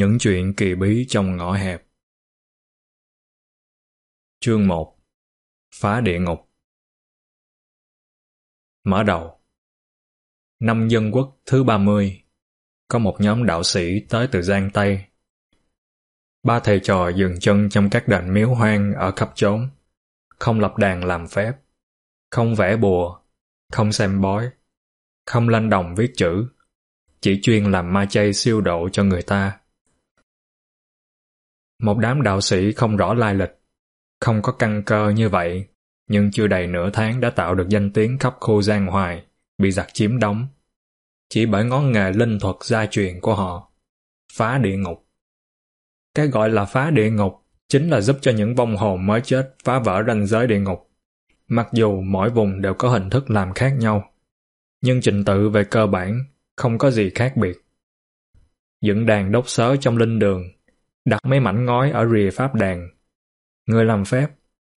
Những chuyện kỳ bí trong ngõ hẹp. Chương 1 Phá địa ngục. Mở đầu. Năm dân quốc thứ 30 Có một nhóm đạo sĩ tới từ Giang Tây. Ba thầy trò dừng chân trong các đền miếu hoang ở khắp chốn, Không lập đàn làm phép, Không vẽ bùa, Không xem bói, Không lanh đồng viết chữ, Chỉ chuyên làm ma chay siêu độ cho người ta. Một đám đạo sĩ không rõ lai lịch không có căn cơ như vậy, nhưng chưa đầy nửa tháng đã tạo được danh tiếng khắp khu giang hoài, bị giặc chiếm đóng. Chỉ bởi ngón nghề linh thuật gia truyền của họ. Phá địa ngục. Cái gọi là phá địa ngục chính là giúp cho những vong hồn mới chết phá vỡ ranh giới địa ngục. Mặc dù mỗi vùng đều có hình thức làm khác nhau, nhưng trình tự về cơ bản không có gì khác biệt. Dựng đàn đốc sớ trong linh đường, đặt mấy mảnh ngói ở rìa pháp đàn Người làm phép,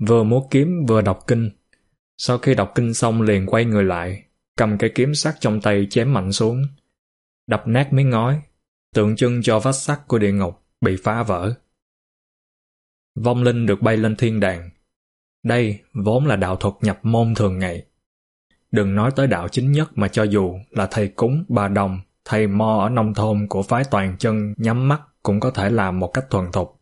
vừa múa kiếm vừa đọc kinh. Sau khi đọc kinh xong liền quay người lại, cầm cái kiếm sắt trong tay chém mạnh xuống. Đập nát mấy ngói, tượng trưng cho vách sắt của địa ngục bị phá vỡ. Vong linh được bay lên thiên đàng. Đây vốn là đạo thuật nhập môn thường ngày. Đừng nói tới đạo chính nhất mà cho dù là thầy cúng, bà đồng, thầy mo ở nông thôn của phái toàn chân nhắm mắt cũng có thể làm một cách thuần thục.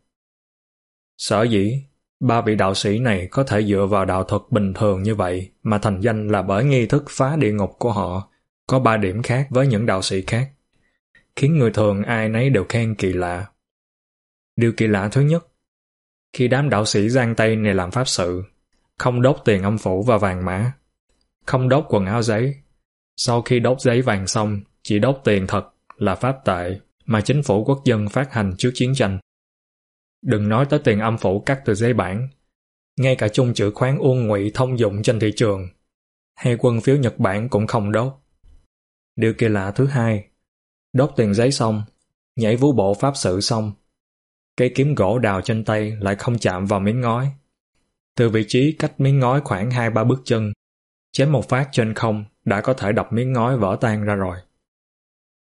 Sở dĩ Ba vị đạo sĩ này có thể dựa vào đạo thuật bình thường như vậy mà thành danh là bởi nghi thức phá địa ngục của họ có ba điểm khác với những đạo sĩ khác, khiến người thường ai nấy đều khen kỳ lạ. Điều kỳ lạ thứ nhất, khi đám đạo sĩ giang tay này làm pháp sự, không đốt tiền âm phủ và vàng mã, không đốt quần áo giấy. Sau khi đốt giấy vàng xong, chỉ đốt tiền thật là pháp tệ mà chính phủ quốc dân phát hành trước chiến tranh. Đừng nói tới tiền âm phủ cắt từ giấy bản. Ngay cả chung chữ khoán uông ngụy thông dụng trên thị trường, hay quân phiếu Nhật Bản cũng không đốt. Điều kỳ lạ thứ hai, đốt tiền giấy xong, nhảy vũ bộ pháp sự xong, cây kiếm gỗ đào trên tay lại không chạm vào miếng ngói. Từ vị trí cách miếng ngói khoảng hai ba bước chân, chém một phát trên không đã có thể đập miếng ngói vỡ tan ra rồi.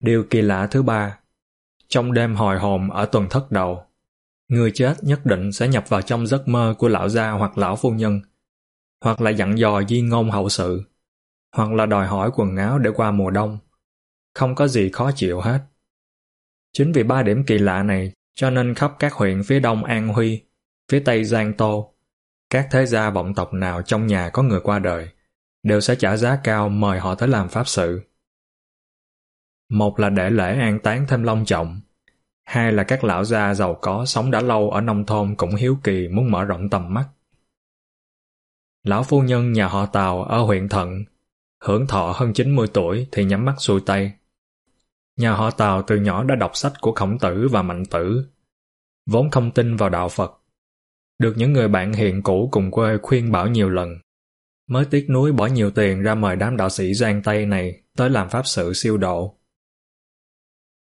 Điều kỳ lạ thứ ba, trong đêm hồi hồn ở tuần thất đầu, Người chết nhất định sẽ nhập vào trong giấc mơ của lão gia hoặc lão phu nhân, hoặc là dặn dò di ngôn hậu sự, hoặc là đòi hỏi quần áo để qua mùa đông. Không có gì khó chịu hết. Chính vì ba điểm kỳ lạ này cho nên khắp các huyện phía đông An Huy, phía tây Giang Tô, các thế gia vọng tộc nào trong nhà có người qua đời đều sẽ trả giá cao mời họ tới làm pháp sự. Một là để lễ an táng thêm long trọng, Hai là các lão gia giàu có sống đã lâu ở nông thôn cũng hiếu kỳ muốn mở rộng tầm mắt. Lão phu nhân nhà họ Tàu ở huyện Thận, hưởng thọ hơn 90 tuổi thì nhắm mắt xuôi tay. Nhà họ Tàu từ nhỏ đã đọc sách của Khổng Tử và Mạnh Tử, vốn không tin vào đạo Phật. Được những người bạn hiện cũ cùng quê khuyên bảo nhiều lần, mới tiếc nuối bỏ nhiều tiền ra mời đám đạo sĩ Giang Tây này tới làm pháp sự siêu độ.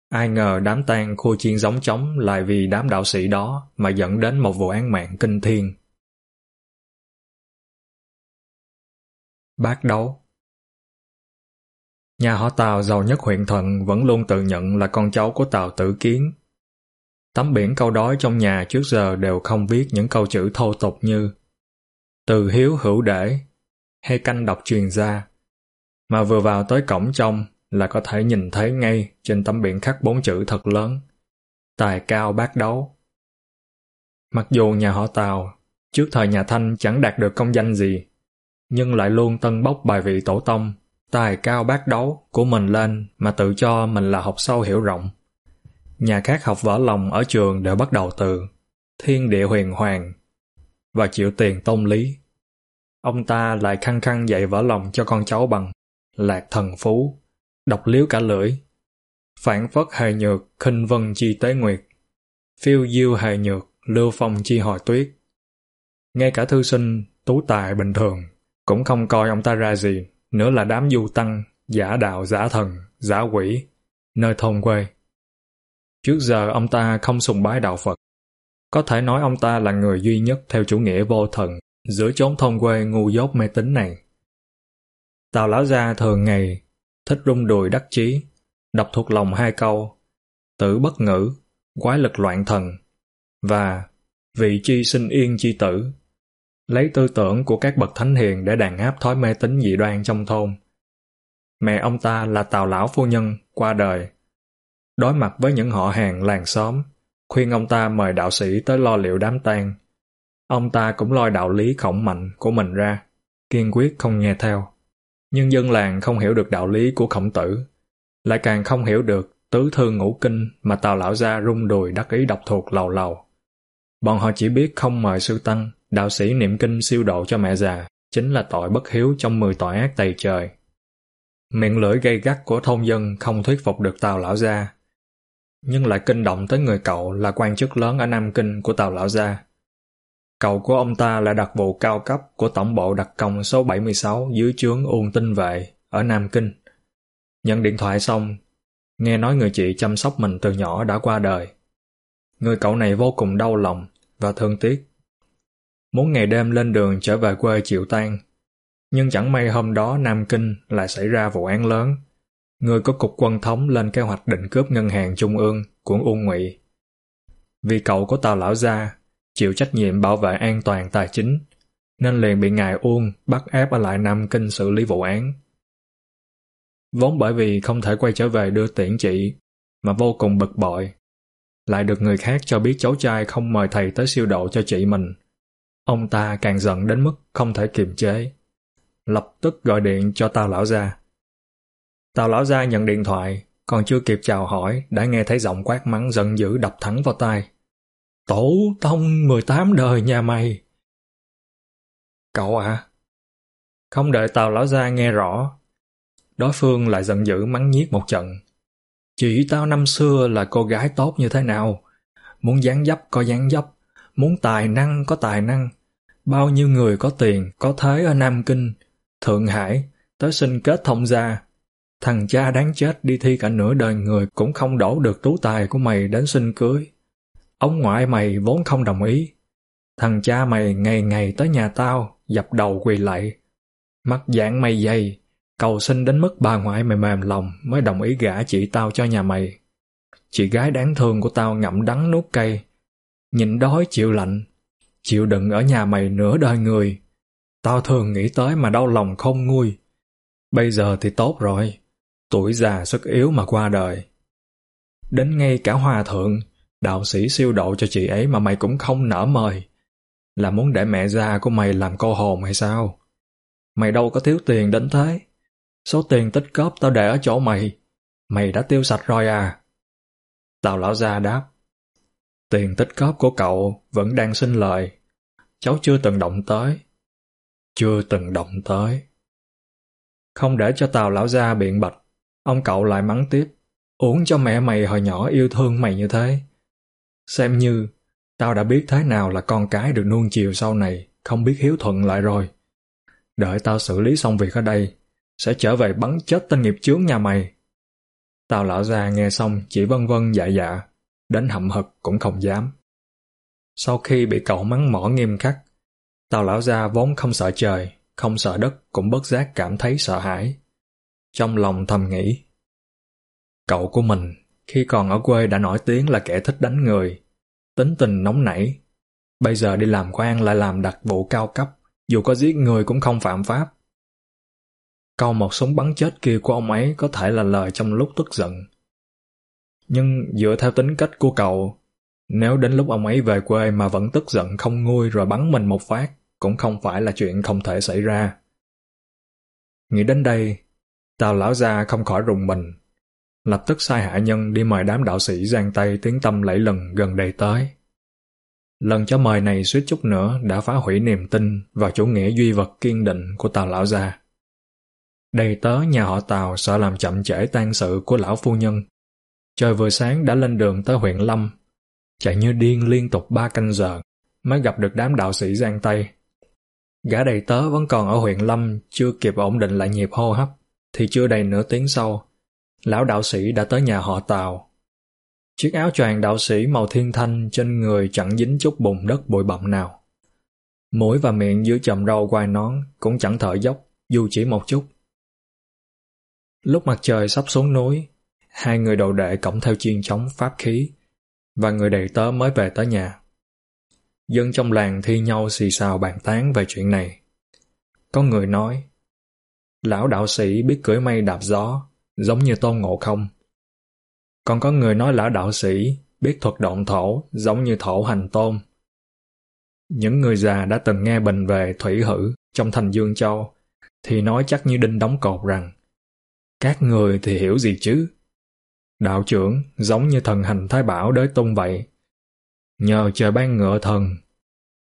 Ai ngờ đám tang khô chiên giống chóng lại vì đám đạo sĩ đó mà dẫn đến một vụ án mạng kinh thiên. Bác đấu Nhà họ Tào giàu nhất huyện Thuận vẫn luôn tự nhận là con cháu của Tào Tử Kiến. Tấm biển câu đói trong nhà trước giờ đều không viết những câu chữ thô tục như từ hiếu hữu để hay canh đọc truyền ra, mà vừa vào tới cổng trong là có thể nhìn thấy ngay trên tấm biển khắc bốn chữ thật lớn. Tài cao bác đấu. Mặc dù nhà họ Tào, trước thời nhà Thanh chẳng đạt được công danh gì, nhưng lại luôn tân bốc bài vị tổ tông, tài cao bác đấu của mình lên mà tự cho mình là học sâu hiểu rộng. Nhà khác học võ lòng ở trường đều bắt đầu từ thiên địa huyền hoàng và chịu tiền tôn lý. Ông ta lại khăng khăng dạy võ lòng cho con cháu bằng lạc thần phú độc liếu cả lưỡi. Phản phất hề nhược, khinh vân chi tế nguyệt. Phiêu diêu hề nhược, lưu phong chi hồi tuyết. Ngay cả thư sinh, tú tài bình thường, cũng không coi ông ta ra gì, nữa là đám du tăng, giả đạo giả thần, giả quỷ, nơi thôn quê. Trước giờ ông ta không sùng bái đạo Phật. Có thể nói ông ta là người duy nhất theo chủ nghĩa vô thần giữa chốn thôn quê ngu dốt mê tín này. Tào lão gia thường ngày thích rung đùi đắc chí, đọc thuộc lòng hai câu, tử bất ngữ, quái lực loạn thần và vị chi sinh yên chi tử lấy tư tưởng của các bậc thánh hiền để đàn áp thói mê tín dị đoan trong thôn. Mẹ ông ta là Tào Lão Phu Nhân, qua đời. Đối mặt với những họ hàng làng xóm, khuyên ông ta mời đạo sĩ tới lo liệu đám tang. Ông ta cũng lôi đạo lý khổng mạnh của mình ra, kiên quyết không nghe theo. Nhưng dân làng không hiểu được đạo lý của khổng tử, lại càng không hiểu được tứ thư ngũ kinh mà Tào Lão Gia rung đùi đắc ý đọc thuộc lầu lầu. Bọn họ chỉ biết không mời sư tăng, đạo sĩ niệm kinh siêu độ cho mẹ già, chính là tội bất hiếu trong mười tội ác tày trời. Miệng lưỡi gây gắt của thôn dân không thuyết phục được Tào Lão Gia, nhưng lại kinh động tới người cậu là quan chức lớn ở Nam Kinh của Tào Lão Gia cầu của ông ta là đặc vụ cao cấp của Tổng bộ đặc công số 76 dưới chướng Uông Tinh Vệ ở Nam Kinh. Nhận điện thoại xong, nghe nói người chị chăm sóc mình từ nhỏ đã qua đời. Người cậu này vô cùng đau lòng và thương tiếc. Muốn ngày đêm lên đường trở về quê chịu tan. Nhưng chẳng may hôm đó Nam Kinh lại xảy ra vụ án lớn. Người có cục quân thống lên kế hoạch định cướp ngân hàng trung ương của Uông Ngụy. Vì cậu của Tào Lão Gia chịu trách nhiệm bảo vệ an toàn tài chính, nên liền bị ngài Uông bắt ép ở lại Nam Kinh xử lý vụ án. Vốn bởi vì không thể quay trở về đưa tiễn chị, mà vô cùng bực bội lại được người khác cho biết cháu trai không mời thầy tới siêu độ cho chị mình. Ông ta càng giận đến mức không thể kiềm chế. Lập tức gọi điện cho Tào Lão Gia. Tào Lão Gia nhận điện thoại, còn chưa kịp chào hỏi đã nghe thấy giọng quát mắng giận dữ đập thẳng vào tai. Tổ tông 18 đời nhà mày! Cậu à? Không đợi Tào Lão Gia nghe rõ, đối phương lại giận dữ mắng nhiếc một trận. Chị tao năm xưa là cô gái tốt như thế nào? Muốn dáng dấp có dáng dấp, muốn tài năng có tài năng. Bao nhiêu người có tiền, có thế ở Nam Kinh, Thượng Hải, tới sinh kết thông gia. Thằng cha đáng chết đi thi cả nửa đời người cũng không đổ được tú tài của mày đến sinh cưới. Ông ngoại mày vốn không đồng ý. Thằng cha mày ngày ngày tới nhà tao, dập đầu quỳ lại, Mắt dạng mày dày, Cầu xin đến mức bà ngoại mày mềm lòng mới đồng ý gả chị tao cho nhà mày. Chị gái đáng thương của tao ngậm đắng nuốt cay. Nhịn đói chịu lạnh. Chịu đựng ở nhà mày nửa đời người. Tao thường nghĩ tới mà đau lòng không nguôi. Bây giờ thì tốt rồi. Tuổi già sức yếu mà qua đời. Đến ngay cả hòa thượng, đạo sĩ siêu độ cho chị ấy mà mày cũng không nỡ mời. Là muốn để mẹ già của mày làm cô hồn hay sao? Mày đâu có thiếu tiền đến thế. Số tiền tích cóp tao để ở chỗ mày. Mày đã tiêu sạch rồi à? Tào lão gia đáp. Tiền tích cóp của cậu vẫn đang sinh lời. Cháu chưa từng động tới. Chưa từng động tới. Không để cho Tào lão gia biện bạch, ông cậu lại mắng tiếp. Uống cho mẹ mày hồi nhỏ yêu thương mày như thế. Xem như tao đã biết thế nào là con cái được nuông chiều sau này, không biết hiếu thuận lại rồi. Đợi tao xử lý xong việc ở đây, sẽ trở về bắn chết tên nghiệp chướng nhà mày. Tào lão già nghe xong chỉ vân vân dạ dạ, đến hậm hực cũng không dám. Sau khi bị cậu mắng mỏ nghiêm khắc, Tào lão gia vốn không sợ trời, không sợ đất cũng bất giác cảm thấy sợ hãi. Trong lòng thầm nghĩ, cậu của mình khi còn ở quê đã nổi tiếng là kẻ thích đánh người, tính tình nóng nảy. Bây giờ đi làm quan lại làm đặc vụ cao cấp, dù có giết người cũng không phạm pháp. Câu một súng bắn chết kia của ông ấy có thể là lời trong lúc tức giận. Nhưng dựa theo tính cách của cậu, nếu đến lúc ông ấy về quê mà vẫn tức giận không nguôi rồi bắn mình một phát, cũng không phải là chuyện không thể xảy ra. Nghĩ đến đây, Tào lão gia không khỏi rùng mình, lập tức sai hạ nhân đi mời đám đạo sĩ giang tay tiếng tâm lẫy lần gần đây tới. Lần cho mời này suýt chút nữa đã phá hủy niềm tin vào chủ nghĩa duy vật kiên định của Tào lão gia. Đầy tớ nhà họ Tào sợ làm chậm trễ tan sự của lão phu nhân. Trời vừa sáng đã lên đường tới huyện Lâm, chạy như điên liên tục ba canh giờ mới gặp được đám đạo sĩ Giang Tây. Gã đầy tớ vẫn còn ở huyện Lâm chưa kịp ổn định lại nhịp hô hấp, thì chưa đầy nửa tiếng sau, lão đạo sĩ đã tới nhà họ Tào. Chiếc áo choàng đạo sĩ màu thiên thanh trên người chẳng dính chút bùn đất bụi bặm nào. Mũi và miệng dưới chầm râu quai nón cũng chẳng thở dốc, dù chỉ một chút. Lúc mặt trời sắp xuống núi, hai người đầu đệ cõng theo chiên chống pháp khí, và người đầy tớ mới về tới nhà. Dân trong làng thi nhau xì xào bàn tán về chuyện này. Có người nói, lão đạo sĩ biết cưỡi mây đạp gió, giống như tôn ngộ không. Còn có người nói lão đạo sĩ biết thuật động thổ, giống như thổ hành tôn. Những người già đã từng nghe bình về thủy hử trong thành Dương Châu, thì nói chắc như đinh đóng cột rằng, các người thì hiểu gì chứ? Đạo trưởng giống như thần hành thái bảo đới tung vậy. Nhờ trời ban ngựa thần,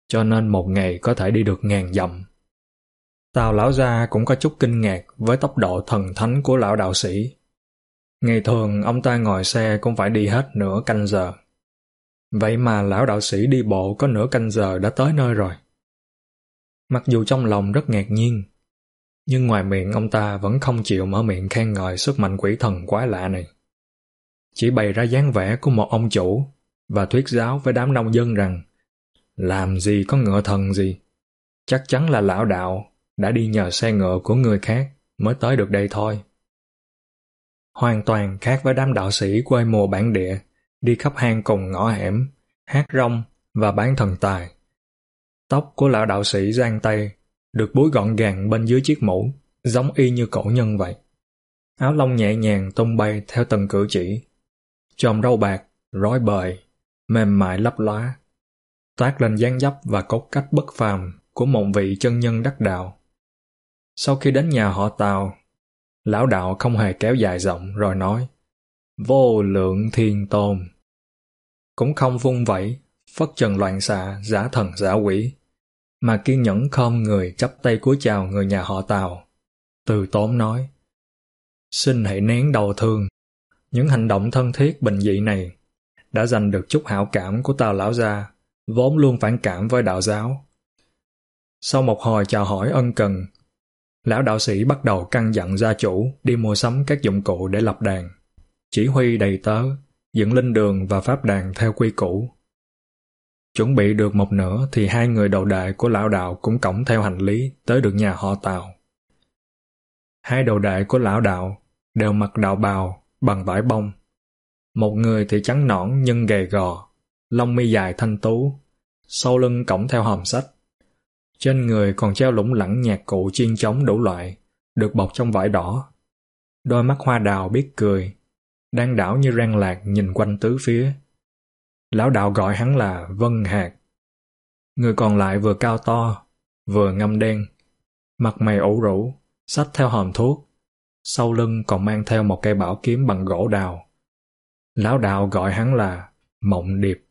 cho nên một ngày có thể đi được ngàn dặm. Tào lão gia cũng có chút kinh ngạc với tốc độ thần thánh của lão đạo sĩ. Ngày thường ông ta ngồi xe cũng phải đi hết nửa canh giờ. Vậy mà lão đạo sĩ đi bộ có nửa canh giờ đã tới nơi rồi. Mặc dù trong lòng rất ngạc nhiên, nhưng ngoài miệng ông ta vẫn không chịu mở miệng khen ngợi sức mạnh quỷ thần quái lạ này. Chỉ bày ra dáng vẻ của một ông chủ và thuyết giáo với đám nông dân rằng làm gì có ngựa thần gì. Chắc chắn là lão đạo đã đi nhờ xe ngựa của người khác mới tới được đây thôi. Hoàn toàn khác với đám đạo sĩ quê mùa bản địa, đi khắp hang cùng ngõ hẻm, hát rong và bán thần tài. Tóc của lão đạo sĩ giang tay, được búi gọn gàng bên dưới chiếc mũ, giống y như cổ nhân vậy. Áo lông nhẹ nhàng tung bay theo từng cử chỉ. Chòm râu bạc, rối bời, mềm mại lấp lóa, toát lên dáng dấp và cốt cách bất phàm của một vị chân nhân đắc đạo. Sau khi đến nhà họ Tào, lão đạo không hề kéo dài giọng rồi nói Vô lượng thiên tôn. Cũng không vung vẩy, phất trần loạn xạ, giả thần giả quỷ, mà kiên nhẫn khom người chắp tay cúi chào người nhà họ Tào. Từ tốn nói Xin hãy nén đầu thương. Những hành động thân thiết bình dị này đã giành được chút hảo cảm của Tào lão gia, vốn luôn phản cảm với đạo giáo. Sau một hồi chào hỏi ân cần, lão đạo sĩ bắt đầu căn dặn gia chủ đi mua sắm các dụng cụ để lập đàn, chỉ huy đầy tớ, dựng linh đường và pháp đàn theo quy củ. Chuẩn bị được một nửa thì hai người đầu đại của lão đạo cũng cõng theo hành lý tới được nhà họ Tào. Hai đầu đại của lão đạo đều mặc đạo bào bằng vải bông. Một người thì trắng nõn nhưng gầy gò, lông mi dài thanh tú, sau lưng cõng theo hòm sách. Trên người còn treo lủng lẳng nhạc cụ chiên trống đủ loại, được bọc trong vải đỏ. Đôi mắt hoa đào biết cười, đang đảo như rang lạc nhìn quanh tứ phía. Lão đạo gọi hắn là Vân Hạt. Người còn lại vừa cao to, vừa ngâm đen, mặt mày ủ rũ, xách theo hòm thuốc, sau lưng còn mang theo một cây bảo kiếm bằng gỗ đào. Lão đạo gọi hắn là Mộng Điệp.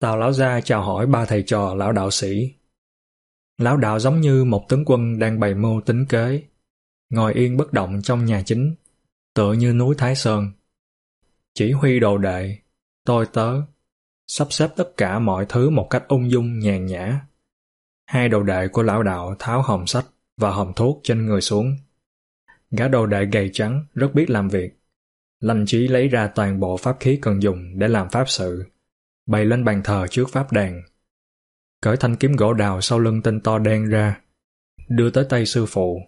Tào lão gia chào hỏi ba thầy trò lão đạo sĩ. Lão đạo giống như một tướng quân đang bày mưu tính kế, ngồi yên bất động trong nhà chính, tựa như núi Thái Sơn. Chỉ huy đồ đệ, tôi tớ, sắp xếp tất cả mọi thứ một cách ung dung nhàn nhã. Hai đồ đệ của lão đạo tháo hòm sách và hòm thuốc trên người xuống. Gã đồ đệ gầy trắng rất biết làm việc. Lành trí lấy ra toàn bộ pháp khí cần dùng để làm pháp sự, bày lên bàn thờ trước pháp đàn. Cởi thanh kiếm gỗ đào sau lưng tên to đen ra, đưa tới tay sư phụ.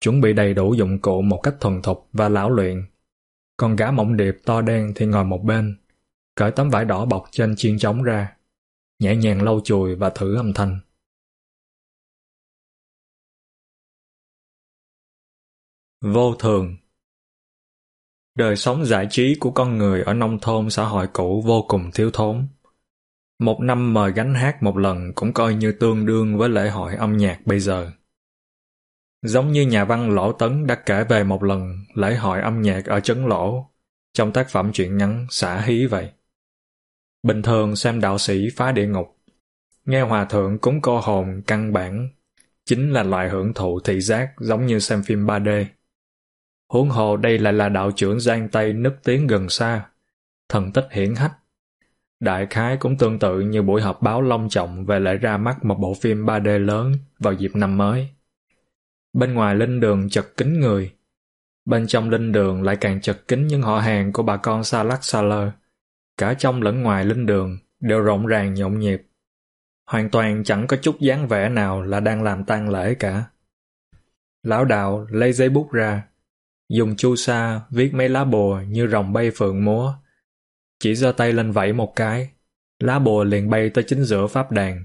Chuẩn bị đầy đủ dụng cụ một cách thuần thục và lão luyện. Còn gã mộng điệp to đen thì ngồi một bên, cởi tấm vải đỏ bọc trên chiên trống ra, nhẹ nhàng lau chùi và thử âm thanh. Vô thường Đời sống giải trí của con người ở nông thôn xã hội cũ vô cùng thiếu thốn. Một năm mời gánh hát một lần cũng coi như tương đương với lễ hội âm nhạc bây giờ. Giống như nhà văn Lỗ Tấn đã kể về một lần lễ hội âm nhạc ở Trấn Lỗ trong tác phẩm truyện ngắn Xả Hí vậy. Bình thường xem đạo sĩ phá địa ngục, nghe hòa thượng cúng cô hồn căn bản chính là loại hưởng thụ thị giác giống như xem phim 3D. Huống hồ đây lại là đạo trưởng giang tay nức tiếng gần xa, thần tích hiển hách. Đại khái cũng tương tự như buổi họp báo long trọng về lễ ra mắt một bộ phim 3D lớn vào dịp năm mới. Bên ngoài linh đường chật kín người, bên trong linh đường lại càng chật kín những họ hàng của bà con xa lắc xa lơ. Cả trong lẫn ngoài linh đường đều rộn ràng nhộn nhịp. Hoàn toàn chẳng có chút dáng vẻ nào là đang làm tang lễ cả. Lão đạo lấy giấy bút ra, dùng chu sa viết mấy lá bùa như rồng bay phượng múa chỉ giơ tay lên vẫy một cái, lá bùa liền bay tới chính giữa pháp đàn,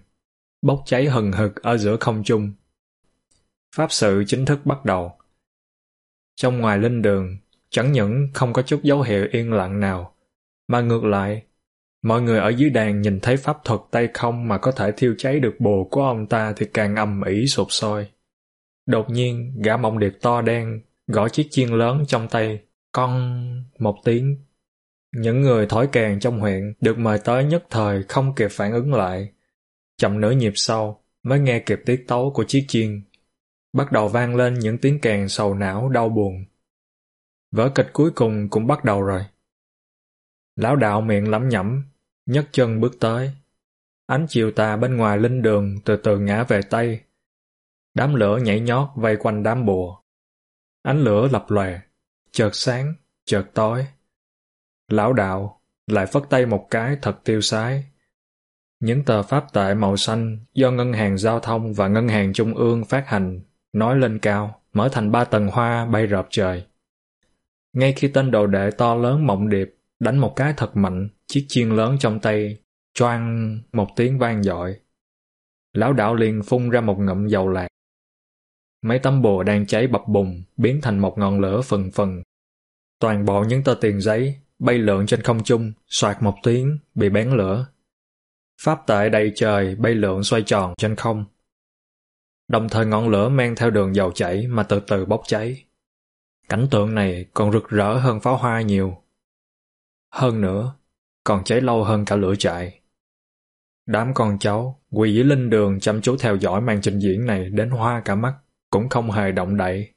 bốc cháy hừng hực ở giữa không trung. Pháp sự chính thức bắt đầu. Trong ngoài linh đường, chẳng những không có chút dấu hiệu yên lặng nào, mà ngược lại, mọi người ở dưới đàn nhìn thấy pháp thuật tay không mà có thể thiêu cháy được bồ của ông ta thì càng âm ỉ sụp sôi. Đột nhiên, gã mộng điệp to đen, gõ chiếc chiên lớn trong tay, con một tiếng. Những người thổi kèn trong huyện được mời tới nhất thời không kịp phản ứng lại. Chậm nửa nhịp sau, mới nghe kịp tiết tấu của chiếc chiên. Bắt đầu vang lên những tiếng kèn sầu não đau buồn. Vở kịch cuối cùng cũng bắt đầu rồi. Lão đạo miệng lẩm nhẩm, nhấc chân bước tới. Ánh chiều tà bên ngoài linh đường từ từ ngã về Tây. Đám lửa nhảy nhót vây quanh đám bùa. Ánh lửa lập lòe, chợt sáng, chợt tối. Lão đạo lại phất tay một cái thật tiêu sái. Những tờ pháp tệ màu xanh do Ngân hàng Giao thông và Ngân hàng Trung ương phát hành nói lên cao, mở thành ba tầng hoa bay rợp trời. Ngay khi tên đồ đệ to lớn mộng điệp đánh một cái thật mạnh, chiếc chiên lớn trong tay, choang một tiếng vang dội. Lão đạo liền phun ra một ngụm dầu lạc. Mấy tấm bùa đang cháy bập bùng, biến thành một ngọn lửa phần phần. Toàn bộ những tờ tiền giấy bay lượn trên không trung, soạt một tiếng, bị bén lửa. Pháp tệ đầy trời bay lượn xoay tròn trên không. Đồng thời ngọn lửa men theo đường dầu chảy mà từ từ bốc cháy. Cảnh tượng này còn rực rỡ hơn pháo hoa nhiều. Hơn nữa, còn cháy lâu hơn cả lửa chạy. Đám con cháu quỳ dưới linh đường chăm chú theo dõi màn trình diễn này đến hoa cả mắt, cũng không hề động đậy.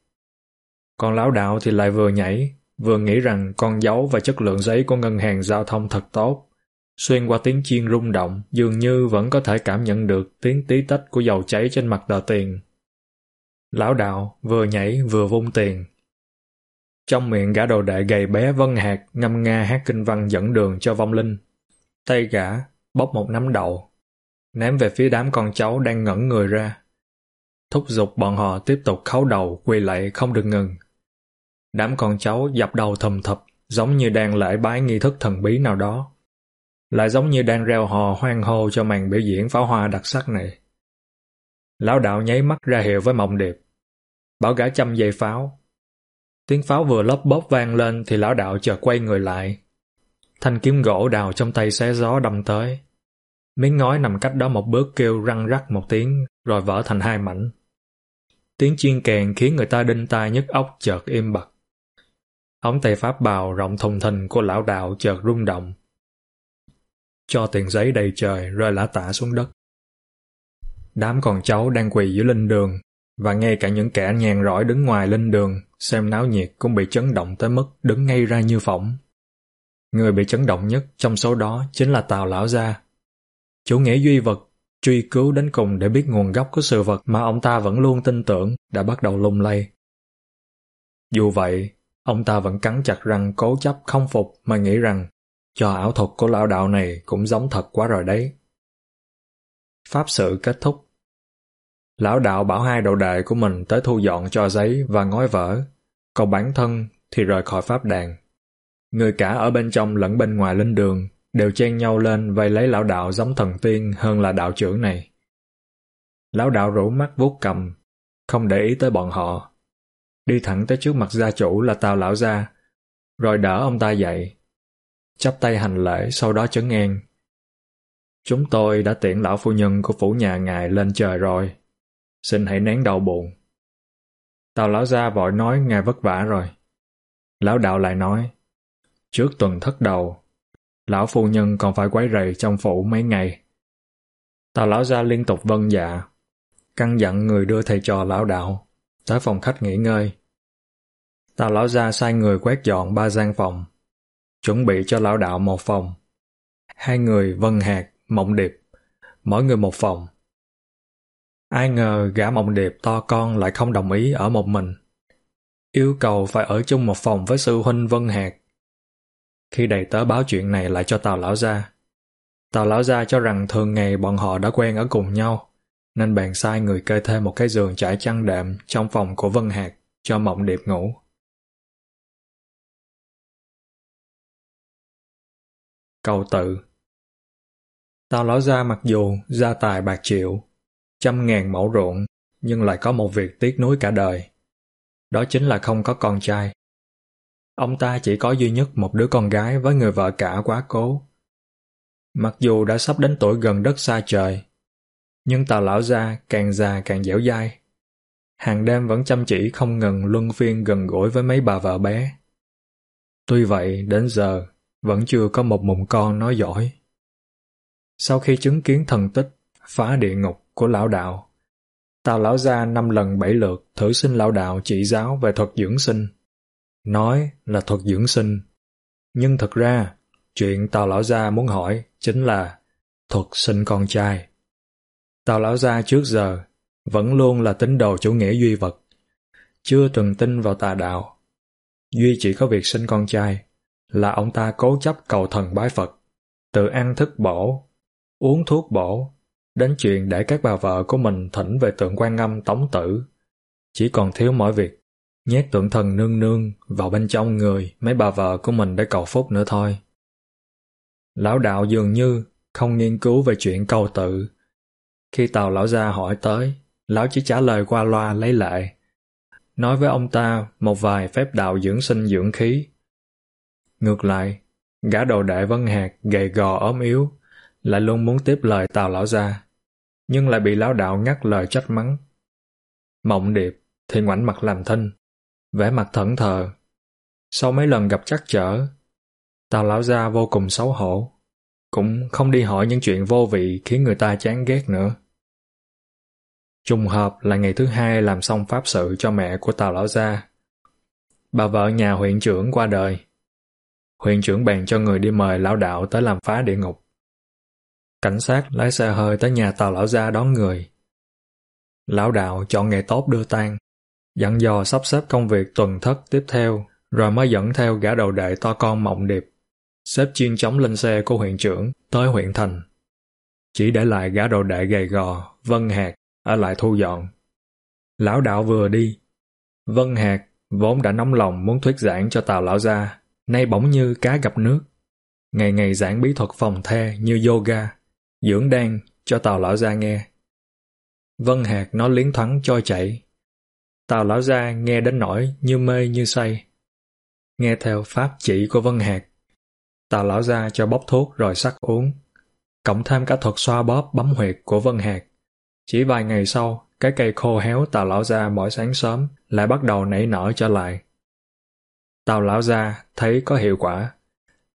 Còn lão đạo thì lại vừa nhảy, vừa nghĩ rằng con dấu và chất lượng giấy của ngân hàng giao thông thật tốt. Xuyên qua tiếng chiên rung động, dường như vẫn có thể cảm nhận được tiếng tí tách của dầu cháy trên mặt tờ tiền. Lão đạo vừa nhảy vừa vung tiền, trong miệng gã đồ đệ gầy bé Vân Hạt ngâm nga hát kinh văn dẫn đường cho vong linh. Tay gã bóp một nắm đậu, ném về phía đám con cháu đang ngẩn người ra. Thúc giục bọn họ tiếp tục khấu đầu quỳ lạy không được ngừng. Đám con cháu dập đầu thầm thập giống như đang lễ bái nghi thức thần bí nào đó. Lại giống như đang reo hò hoang hô cho màn biểu diễn pháo hoa đặc sắc này. Lão đạo nháy mắt ra hiệu với mộng điệp. Bảo gã chăm dây pháo, Tiếng pháo vừa lấp bóp vang lên thì lão đạo chợt quay người lại. Thanh kiếm gỗ đào trong tay xé gió đâm tới. Miếng ngói nằm cách đó một bước kêu răng rắc một tiếng rồi vỡ thành hai mảnh. Tiếng chiên kèn khiến người ta đinh tai nhức óc chợt im bặt. Ống tay pháp bào rộng thùng thình của lão đạo chợt rung động. Cho tiền giấy đầy trời rơi lã tả xuống đất. Đám con cháu đang quỳ dưới linh đường và ngay cả những kẻ nhàn rỗi đứng ngoài linh đường xem náo nhiệt cũng bị chấn động tới mức đứng ngay ra như phỏng. Người bị chấn động nhất trong số đó chính là Tào Lão Gia. Chủ nghĩa duy vật, truy cứu đến cùng để biết nguồn gốc của sự vật mà ông ta vẫn luôn tin tưởng đã bắt đầu lung lay. Dù vậy, ông ta vẫn cắn chặt răng cố chấp không phục mà nghĩ rằng cho ảo thuật của lão đạo này cũng giống thật quá rồi đấy. Pháp sự kết thúc. Lão đạo bảo hai đầu đệ của mình tới thu dọn cho giấy và ngói vỡ còn bản thân thì rời khỏi pháp đàn. Người cả ở bên trong lẫn bên ngoài linh đường đều chen nhau lên vây lấy lão đạo giống thần tiên hơn là đạo trưởng này. Lão đạo rủ mắt vuốt cầm, không để ý tới bọn họ. Đi thẳng tới trước mặt gia chủ là tào lão gia, rồi đỡ ông ta dậy. Chắp tay hành lễ sau đó chấn ngang. Chúng tôi đã tiễn lão phu nhân của phủ nhà ngài lên trời rồi. Xin hãy nén đau buồn. Tào lão gia vội nói ngài vất vả rồi. Lão đạo lại nói, trước tuần thất đầu, lão phu nhân còn phải quấy rầy trong phủ mấy ngày. Tào lão gia liên tục vâng dạ, căn dặn người đưa thầy trò lão đạo tới phòng khách nghỉ ngơi. Tào lão gia sai người quét dọn ba gian phòng, chuẩn bị cho lão đạo một phòng. Hai người vân hạt, mộng điệp, mỗi người một phòng. Ai ngờ gã mộng điệp to con lại không đồng ý ở một mình. Yêu cầu phải ở chung một phòng với sư huynh Vân Hạc. Khi đầy tớ báo chuyện này lại cho Tào Lão Gia. Tào Lão Gia cho rằng thường ngày bọn họ đã quen ở cùng nhau, nên bèn sai người kê thêm một cái giường trải chăn đệm trong phòng của Vân Hạc cho mộng điệp ngủ. cầu tự. tao ló ra mặc dù gia tài bạc triệu, trăm ngàn mẫu ruộng, nhưng lại có một việc tiếc nuối cả đời. Đó chính là không có con trai. Ông ta chỉ có duy nhất một đứa con gái với người vợ cả quá cố. Mặc dù đã sắp đến tuổi gần đất xa trời, nhưng tào lão gia càng già càng dẻo dai. Hàng đêm vẫn chăm chỉ không ngừng luân phiên gần gũi với mấy bà vợ bé. Tuy vậy, đến giờ, vẫn chưa có một mụn con nói giỏi. Sau khi chứng kiến thần tích, phá địa ngục của lão đạo, Tào lão gia năm lần bảy lượt thử xin lão đạo chỉ giáo về thuật dưỡng sinh. Nói là thuật dưỡng sinh. Nhưng thật ra, chuyện Tào lão gia muốn hỏi chính là thuật sinh con trai. Tào lão gia trước giờ vẫn luôn là tín đồ chủ nghĩa duy vật, chưa từng tin vào tà đạo. Duy chỉ có việc sinh con trai là ông ta cố chấp cầu thần bái Phật, tự ăn thức bổ, uống thuốc bổ, đến chuyện để các bà vợ của mình thỉnh về tượng quan âm tống tử. Chỉ còn thiếu mỗi việc, nhét tượng thần nương nương vào bên trong người mấy bà vợ của mình để cầu phúc nữa thôi. Lão đạo dường như không nghiên cứu về chuyện cầu tự. Khi tàu lão gia hỏi tới, lão chỉ trả lời qua loa lấy lệ. Nói với ông ta một vài phép đạo dưỡng sinh dưỡng khí. Ngược lại, gã đồ đệ Vân Hạc gầy gò ốm yếu, lại luôn muốn tiếp lời tàu lão gia nhưng lại bị lão đạo ngắt lời trách mắng. Mộng điệp thì ngoảnh mặt làm thinh, vẻ mặt thẫn thờ. Sau mấy lần gặp chắc trở, tào lão gia vô cùng xấu hổ, cũng không đi hỏi những chuyện vô vị khiến người ta chán ghét nữa. Trùng hợp là ngày thứ hai làm xong pháp sự cho mẹ của tào lão gia. Bà vợ nhà huyện trưởng qua đời. Huyện trưởng bèn cho người đi mời lão đạo tới làm phá địa ngục. Cảnh sát lái xe hơi tới nhà tàu lão gia đón người. Lão đạo chọn ngày tốt đưa tang, dặn dò sắp xếp công việc tuần thất tiếp theo, rồi mới dẫn theo gã đầu đệ to con mộng điệp, xếp chiên chống lên xe của huyện trưởng tới huyện thành. Chỉ để lại gã đầu đệ gầy gò, Vân hạt ở lại thu dọn. Lão đạo vừa đi, Vân Hạc vốn đã nóng lòng muốn thuyết giảng cho tào lão gia, nay bỗng như cá gặp nước. Ngày ngày giảng bí thuật phòng the như yoga, dưỡng đan cho tào lão gia nghe. Vân hạc nó liến thoáng trôi chảy. tào lão gia nghe đến nỗi như mê như say. Nghe theo pháp chỉ của Vân hạc tào lão gia cho bóp thuốc rồi sắc uống. Cộng thêm cả thuật xoa bóp bấm huyệt của Vân hạc chỉ vài ngày sau, cái cây khô héo tàu lão gia mỗi sáng sớm lại bắt đầu nảy nở trở lại. Tàu lão gia thấy có hiệu quả,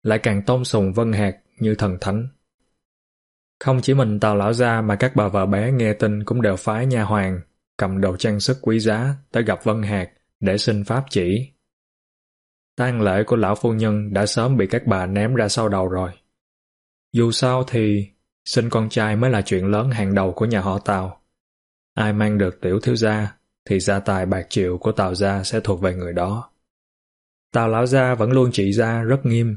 lại càng tôn sùng Vân hạt như thần thánh. Không chỉ mình tào lão gia mà các bà vợ bé nghe tin cũng đều phái nha hoàng, cầm đồ trang sức quý giá tới gặp Vân Hạc để xin pháp chỉ. tang lễ của lão phu nhân đã sớm bị các bà ném ra sau đầu rồi. Dù sao thì sinh con trai mới là chuyện lớn hàng đầu của nhà họ Tào. Ai mang được tiểu thiếu gia thì gia tài bạc triệu của Tào gia sẽ thuộc về người đó. Tào lão gia vẫn luôn trị gia rất nghiêm.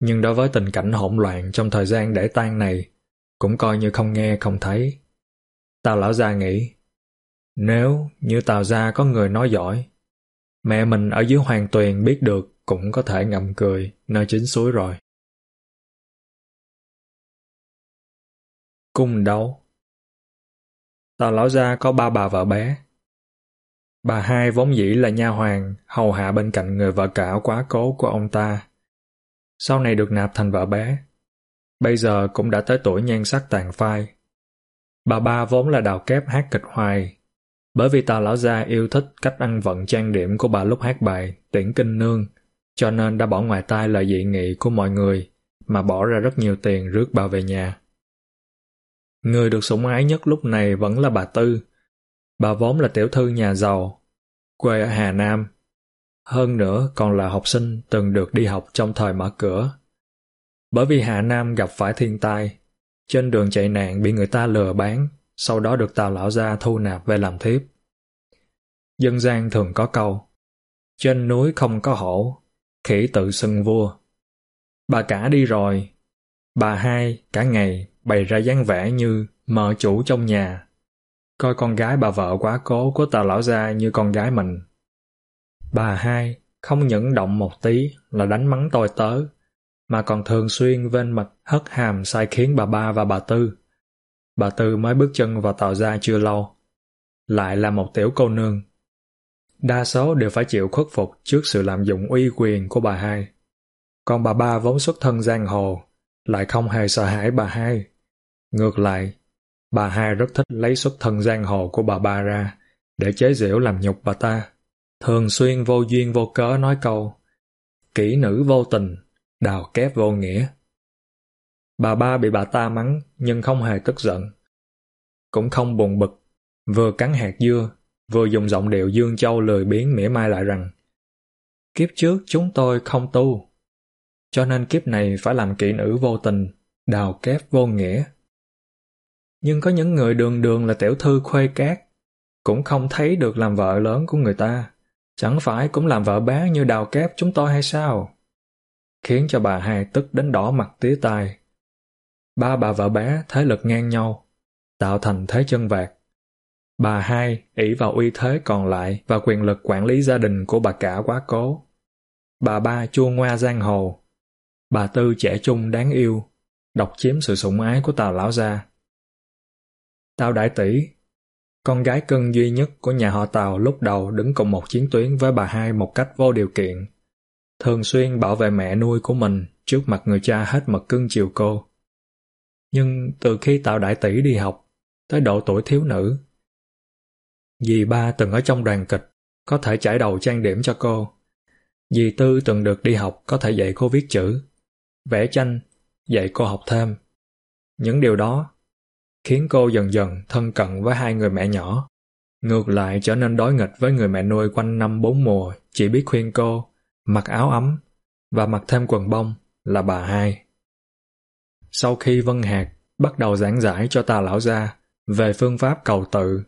Nhưng đối với tình cảnh hỗn loạn trong thời gian để tan này cũng coi như không nghe không thấy. Tào lão gia nghĩ, nếu như Tào gia có người nói giỏi, mẹ mình ở dưới hoàng tuyền biết được cũng có thể ngậm cười nơi chính suối rồi. Cung đấu Tào lão gia có ba bà vợ bé. Bà hai vốn dĩ là nha hoàng, hầu hạ bên cạnh người vợ cả quá cố của ông ta. Sau này được nạp thành vợ bé, bây giờ cũng đã tới tuổi nhan sắc tàn phai. Bà ba vốn là đào kép hát kịch hoài, bởi vì tào lão gia yêu thích cách ăn vận trang điểm của bà lúc hát bài tiễn kinh nương, cho nên đã bỏ ngoài tai lời dị nghị của mọi người, mà bỏ ra rất nhiều tiền rước bà về nhà. Người được sủng ái nhất lúc này vẫn là bà Tư. Bà vốn là tiểu thư nhà giàu, quê ở Hà Nam. Hơn nữa còn là học sinh từng được đi học trong thời mở cửa. Bởi vì Hà Nam gặp phải thiên tai, trên đường chạy nạn bị người ta lừa bán, sau đó được Tào Lão Gia thu nạp về làm thiếp. Dân gian thường có câu, trên núi không có hổ, khỉ tự xưng vua. Bà cả đi rồi, bà hai cả ngày bày ra dáng vẻ như mợ chủ trong nhà, coi con gái bà vợ quá cố của Tào Lão Gia như con gái mình. Bà hai không những động một tí là đánh mắng tôi tớ, mà còn thường xuyên vên mặt hất hàm sai khiến bà ba và bà Tư. Bà Tư mới bước chân vào tàu gia chưa lâu, lại là một tiểu cô nương. Đa số đều phải chịu khuất phục trước sự lạm dụng uy quyền của bà hai. Còn bà ba vốn xuất thân giang hồ, lại không hề sợ hãi bà hai. Ngược lại, bà hai rất thích lấy xuất thân giang hồ của bà ba ra để chế giễu làm nhục bà ta. Thường xuyên vô duyên vô cớ nói câu kỹ nữ vô tình, đào kép vô nghĩa. Bà ba bị bà ta mắng nhưng không hề tức giận. Cũng không buồn bực, vừa cắn hạt dưa, vừa dùng giọng điệu Dương Châu lười biếng mỉa mai lại rằng Kiếp trước chúng tôi không tu, cho nên kiếp này phải làm kỹ nữ vô tình, đào kép vô nghĩa. Nhưng có những người đường đường là tiểu thư khuê cát, cũng không thấy được làm vợ lớn của người ta. Chẳng phải cũng làm vợ bé như đào kép chúng tôi hay sao? Khiến cho bà hai tức đến đỏ mặt tía tai. Ba bà vợ bé thế lực ngang nhau, tạo thành thế chân vạc. Bà hai ỷ vào uy thế còn lại và quyền lực quản lý gia đình của bà cả quá cố. Bà ba chua ngoa giang hồ. Bà tư trẻ trung đáng yêu, độc chiếm sự sủng ái của tào lão gia. Tào đại tỷ con gái cưng duy nhất của nhà họ Tào lúc đầu đứng cùng một chiến tuyến với bà hai một cách vô điều kiện. Thường xuyên bảo vệ mẹ nuôi của mình trước mặt người cha hết mật cưng chiều cô. Nhưng từ khi Tào Đại Tỷ đi học, tới độ tuổi thiếu nữ, dì ba từng ở trong đoàn kịch, có thể chải đầu trang điểm cho cô. Dì Tư từng được đi học có thể dạy cô viết chữ, vẽ tranh, dạy cô học thêm. Những điều đó khiến cô dần dần thân cận với hai người mẹ nhỏ. Ngược lại trở nên đối nghịch với người mẹ nuôi quanh năm bốn mùa, chỉ biết khuyên cô, mặc áo ấm và mặc thêm quần bông là bà hai. Sau khi Vân Hạc bắt đầu giảng giải cho tà lão gia về phương pháp cầu tự,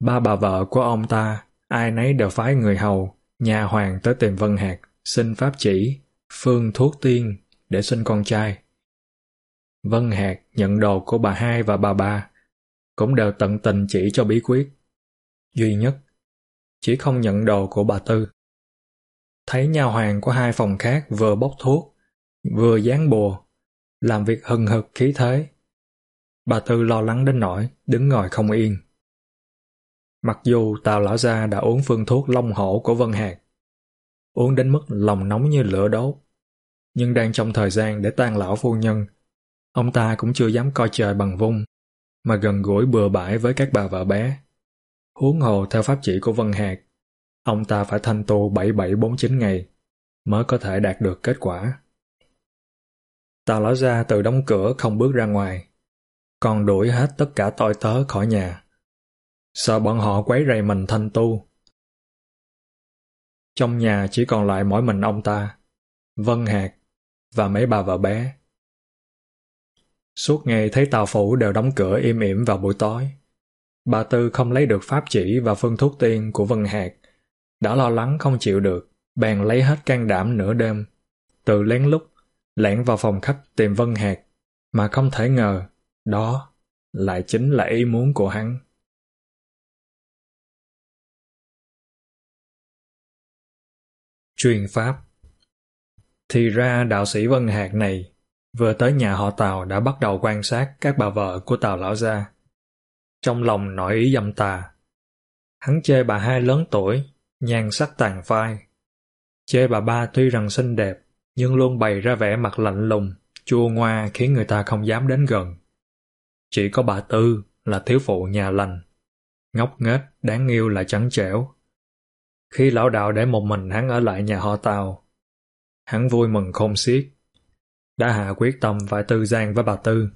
ba bà vợ của ông ta ai nấy đều phái người hầu, nhà hoàng tới tìm Vân Hạc xin pháp chỉ, phương thuốc tiên để sinh con trai. Vân Hạc nhận đồ của bà hai và bà ba, cũng đều tận tình chỉ cho bí quyết. Duy nhất, chỉ không nhận đồ của bà Tư. Thấy nha hoàng của hai phòng khác vừa bốc thuốc, vừa dán bùa, làm việc hừng hực khí thế. Bà Tư lo lắng đến nỗi đứng ngồi không yên. Mặc dù Tào Lão Gia đã uống phương thuốc long hổ của Vân Hạc, uống đến mức lòng nóng như lửa đốt, nhưng đang trong thời gian để tan lão phu nhân Ông ta cũng chưa dám coi trời bằng vung, mà gần gũi bừa bãi với các bà vợ bé. Huống hồ theo pháp chỉ của Vân Hạc, ông ta phải thanh tu 7749 ngày mới có thể đạt được kết quả. Tào lão ra từ đóng cửa không bước ra ngoài, còn đuổi hết tất cả tôi tớ khỏi nhà. Sợ bọn họ quấy rầy mình thanh tu. Trong nhà chỉ còn lại mỗi mình ông ta, Vân Hạc và mấy bà vợ bé. Suốt ngày thấy tàu phủ đều đóng cửa im ỉm vào buổi tối. Bà Tư không lấy được pháp chỉ và phương thuốc tiên của Vân Hạc. Đã lo lắng không chịu được, bèn lấy hết can đảm nửa đêm. Từ lén lút, lẻn vào phòng khách tìm Vân Hạc, mà không thể ngờ, đó lại chính là ý muốn của hắn. Truyền Pháp Thì ra đạo sĩ Vân Hạc này Vừa tới nhà họ Tào đã bắt đầu quan sát các bà vợ của Tào lão gia. Trong lòng nổi ý dâm tà. Hắn chê bà hai lớn tuổi, nhan sắc tàn phai. Chê bà ba tuy rằng xinh đẹp, nhưng luôn bày ra vẻ mặt lạnh lùng, chua ngoa khiến người ta không dám đến gần. Chỉ có bà Tư là thiếu phụ nhà lành, ngốc nghếch, đáng yêu lại trắng trẻo. Khi lão đạo để một mình hắn ở lại nhà họ Tào, hắn vui mừng không xiết đã hạ quyết tâm phải tư gian với bà Tư.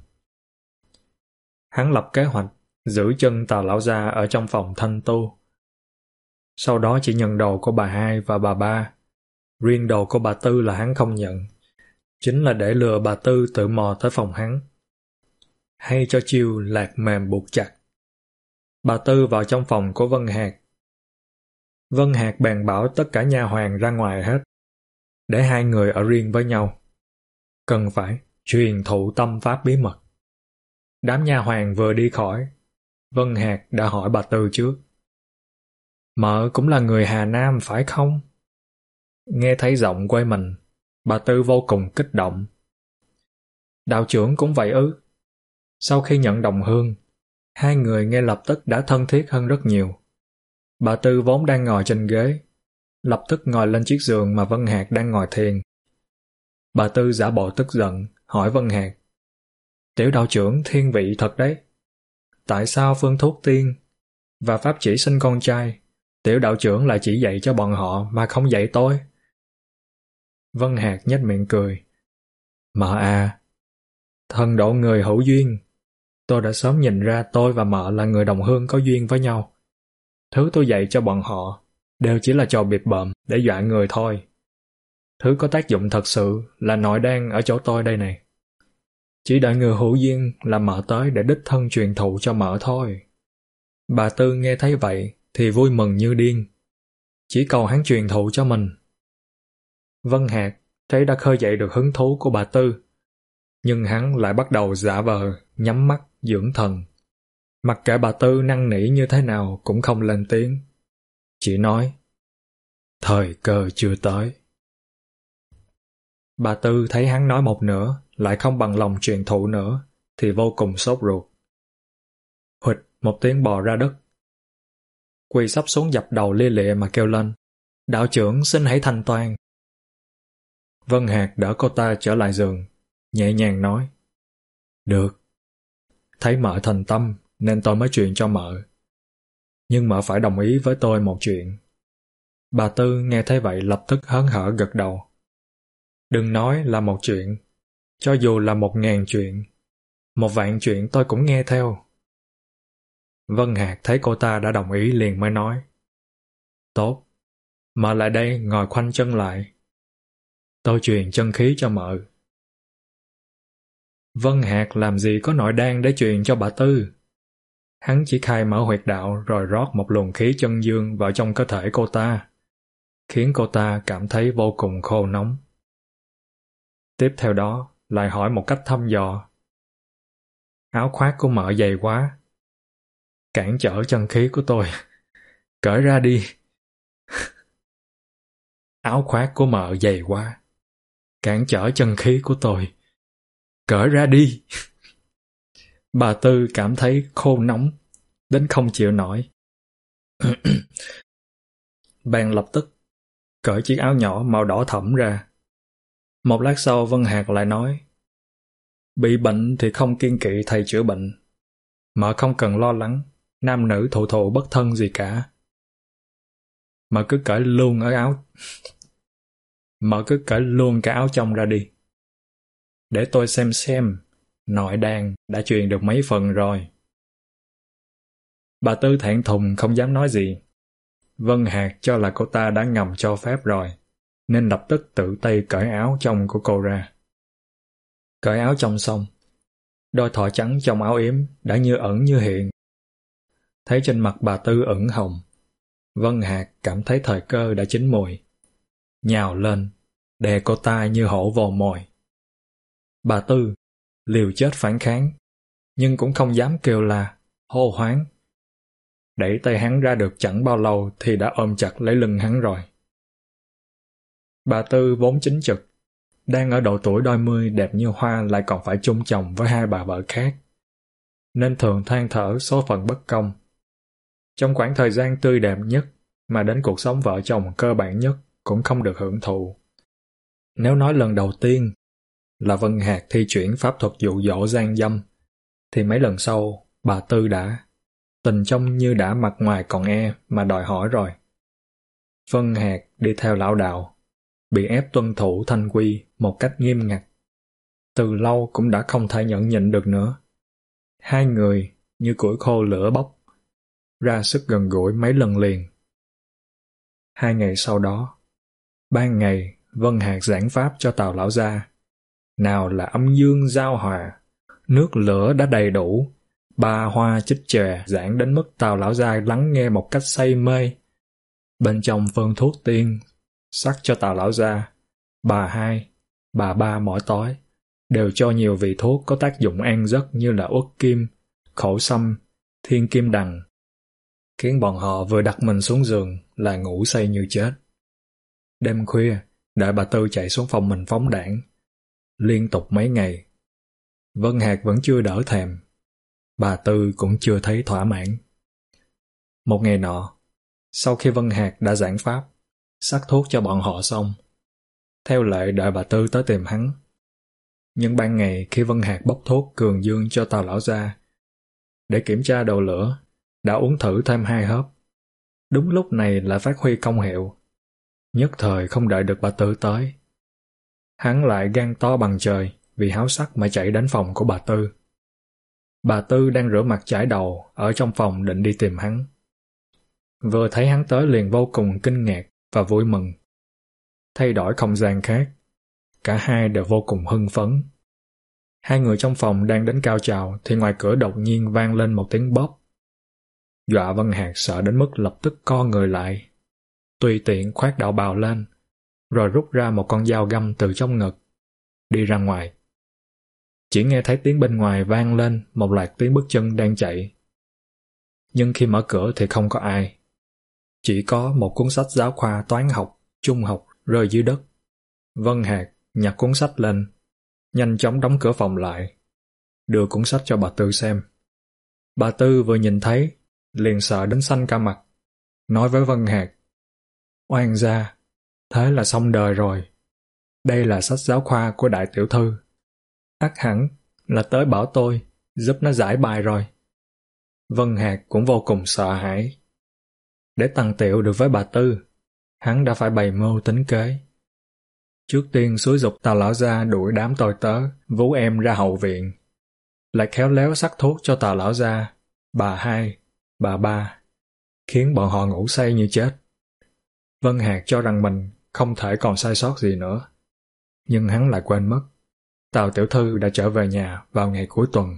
Hắn lập kế hoạch giữ chân tào lão gia ở trong phòng thanh tu. Sau đó chỉ nhận đồ của bà hai và bà ba. Riêng đồ của bà Tư là hắn không nhận. Chính là để lừa bà Tư tự mò tới phòng hắn. Hay cho chiêu lạc mềm buộc chặt. Bà Tư vào trong phòng của Vân Hạc. Vân Hạc bèn bảo tất cả nha hoàng ra ngoài hết, để hai người ở riêng với nhau cần phải truyền thụ tâm pháp bí mật. Đám nha hoàng vừa đi khỏi, Vân Hạc đã hỏi bà Tư trước. Mợ cũng là người Hà Nam phải không? Nghe thấy giọng quay mình, Bà Tư vô cùng kích động. Đạo trưởng cũng vậy ư. Sau khi nhận đồng hương, hai người nghe lập tức đã thân thiết hơn rất nhiều. Bà Tư vốn đang ngồi trên ghế, lập tức ngồi lên chiếc giường mà Vân Hạc đang ngồi thiền. Bà Tư giả bộ tức giận, hỏi Vân Hạc. Tiểu đạo trưởng thiên vị thật đấy. Tại sao phương thuốc tiên và pháp chỉ sinh con trai, tiểu đạo trưởng lại chỉ dạy cho bọn họ mà không dạy tôi? Vân Hạc nhếch miệng cười. Mợ à, thân độ người hữu duyên. Tôi đã sớm nhìn ra tôi và mợ là người đồng hương có duyên với nhau. Thứ tôi dạy cho bọn họ đều chỉ là trò bịp bợm để dọa người thôi. Thứ có tác dụng thật sự là nội đan ở chỗ tôi đây này. Chỉ đợi người hữu duyên là mợ tới để đích thân truyền thụ cho mợ thôi. Bà Tư nghe thấy vậy thì vui mừng như điên. Chỉ cầu hắn truyền thụ cho mình. Vân Hạc thấy đã khơi dậy được hứng thú của bà Tư. Nhưng hắn lại bắt đầu giả vờ, nhắm mắt, dưỡng thần. Mặc kệ bà Tư năn nỉ như thế nào cũng không lên tiếng. Chỉ nói, thời cơ chưa tới. Bà Tư thấy hắn nói một nửa, lại không bằng lòng truyền thụ nữa, thì vô cùng sốt ruột. Huỵch một tiếng bò ra đất. Quỳ sắp xuống dập đầu lia lịa mà kêu lên. Đạo trưởng xin hãy thanh toan. Vân Hạc đỡ cô ta trở lại giường, nhẹ nhàng nói. Được. Thấy mợ thành tâm nên tôi mới truyền cho mợ. Nhưng mợ phải đồng ý với tôi một chuyện. Bà Tư nghe thấy vậy lập tức hớn hở gật đầu. Đừng nói là một chuyện, cho dù là một ngàn chuyện, một vạn chuyện tôi cũng nghe theo. Vân Hạc thấy cô ta đã đồng ý liền mới nói. Tốt, mợ lại đây ngồi khoanh chân lại. Tôi truyền chân khí cho mợ. Vân Hạc làm gì có nội đan để truyền cho bà Tư. Hắn chỉ khai mở huyệt đạo rồi rót một luồng khí chân dương vào trong cơ thể cô ta, khiến cô ta cảm thấy vô cùng khô nóng. Tiếp theo đó, lại hỏi một cách thăm dò. Áo khoác của mợ dày quá. Cản trở chân khí của tôi. Cởi ra đi. Áo khoác của mợ dày quá. Cản trở chân khí của tôi. Cởi ra đi. Bà Tư cảm thấy khô nóng, đến không chịu nổi. Bạn lập tức cởi chiếc áo nhỏ màu đỏ thẫm ra, một lát sau Vân Hạc lại nói Bị bệnh thì không kiên kỵ thầy chữa bệnh. Mợ không cần lo lắng, nam nữ thụ thụ bất thân gì cả. Mợ cứ cởi luôn ở áo. Mợ cứ cởi luôn cả áo trong ra đi. Để tôi xem xem, nội đàn đã truyền được mấy phần rồi. Bà Tư thẹn thùng không dám nói gì. Vân Hạc cho là cô ta đã ngầm cho phép rồi nên lập tức tự tay cởi áo trong của cô ra. Cởi áo trong xong, đôi thỏ trắng trong áo yếm đã như ẩn như hiện. Thấy trên mặt bà Tư ửng hồng, Vân Hạc cảm thấy thời cơ đã chín mùi. Nhào lên, đè cô ta như hổ vồ mồi. Bà Tư, liều chết phản kháng, nhưng cũng không dám kêu là hô hoáng. Đẩy tay hắn ra được chẳng bao lâu thì đã ôm chặt lấy lưng hắn rồi. Bà Tư vốn chính trực, đang ở độ tuổi đôi mươi đẹp như hoa lại còn phải chung chồng với hai bà vợ khác. Nên thường than thở số phận bất công. Trong khoảng thời gian tươi đẹp nhất mà đến cuộc sống vợ chồng cơ bản nhất cũng không được hưởng thụ. Nếu nói lần đầu tiên là Vân Hạc thi chuyển pháp thuật dụ dỗ gian dâm, thì mấy lần sau bà Tư đã tình trông như đã mặt ngoài còn e mà đòi hỏi rồi. Vân Hạc đi theo lão đạo bị ép tuân thủ thanh quy một cách nghiêm ngặt. Từ lâu cũng đã không thể nhẫn nhịn được nữa. Hai người như củi khô lửa bốc, ra sức gần gũi mấy lần liền. Hai ngày sau đó, ban ngày Vân Hạc giảng pháp cho Tào Lão Gia. Nào là âm dương giao hòa, nước lửa đã đầy đủ, ba hoa chích chè giảng đến mức Tào Lão Gia lắng nghe một cách say mê. Bên trong phân thuốc tiên sắc cho tào lão gia, bà hai, bà ba mỗi tối, đều cho nhiều vị thuốc có tác dụng an giấc như là uất kim, khổ sâm, thiên kim đằng, khiến bọn họ vừa đặt mình xuống giường là ngủ say như chết. Đêm khuya, đợi bà Tư chạy xuống phòng mình phóng đảng. Liên tục mấy ngày. Vân Hạc vẫn chưa đỡ thèm. Bà Tư cũng chưa thấy thỏa mãn. Một ngày nọ, sau khi Vân Hạc đã giảng pháp, sắc thuốc cho bọn họ xong, theo lệ đợi bà Tư tới tìm hắn. Nhưng ban ngày khi Vân Hạc bốc thuốc cường dương cho tàu lão ra, để kiểm tra đầu lửa, đã uống thử thêm hai hớp. Đúng lúc này lại phát huy công hiệu. Nhất thời không đợi được bà Tư tới. Hắn lại gan to bằng trời vì háo sắc mà chạy đến phòng của bà Tư. Bà Tư đang rửa mặt chải đầu ở trong phòng định đi tìm hắn. Vừa thấy hắn tới liền vô cùng kinh ngạc và vui mừng. Thay đổi không gian khác, cả hai đều vô cùng hưng phấn. Hai người trong phòng đang đến cao trào thì ngoài cửa đột nhiên vang lên một tiếng bóp. Dọa Vân Hạc sợ đến mức lập tức co người lại. Tùy tiện khoát đạo bào lên, rồi rút ra một con dao găm từ trong ngực, đi ra ngoài. Chỉ nghe thấy tiếng bên ngoài vang lên một loạt tiếng bước chân đang chạy. Nhưng khi mở cửa thì không có ai. Chỉ có một cuốn sách giáo khoa toán học, trung học rơi dưới đất. Vân Hạc nhặt cuốn sách lên, nhanh chóng đóng cửa phòng lại, đưa cuốn sách cho bà Tư xem. Bà Tư vừa nhìn thấy, liền sợ đến xanh cả mặt, nói với Vân Hạc. Oan gia, thế là xong đời rồi. Đây là sách giáo khoa của đại tiểu thư. Ác hẳn là tới bảo tôi, giúp nó giải bài rồi. Vân Hạc cũng vô cùng sợ hãi. Để tăng tiệu được với bà Tư, hắn đã phải bày mưu tính kế. Trước tiên xúi dục tà lão gia đuổi đám tôi tớ, vú em ra hậu viện. Lại khéo léo sắc thuốc cho tà lão gia, bà hai, bà ba, khiến bọn họ ngủ say như chết. Vân Hạc cho rằng mình không thể còn sai sót gì nữa. Nhưng hắn lại quên mất. Tào Tiểu Thư đã trở về nhà vào ngày cuối tuần.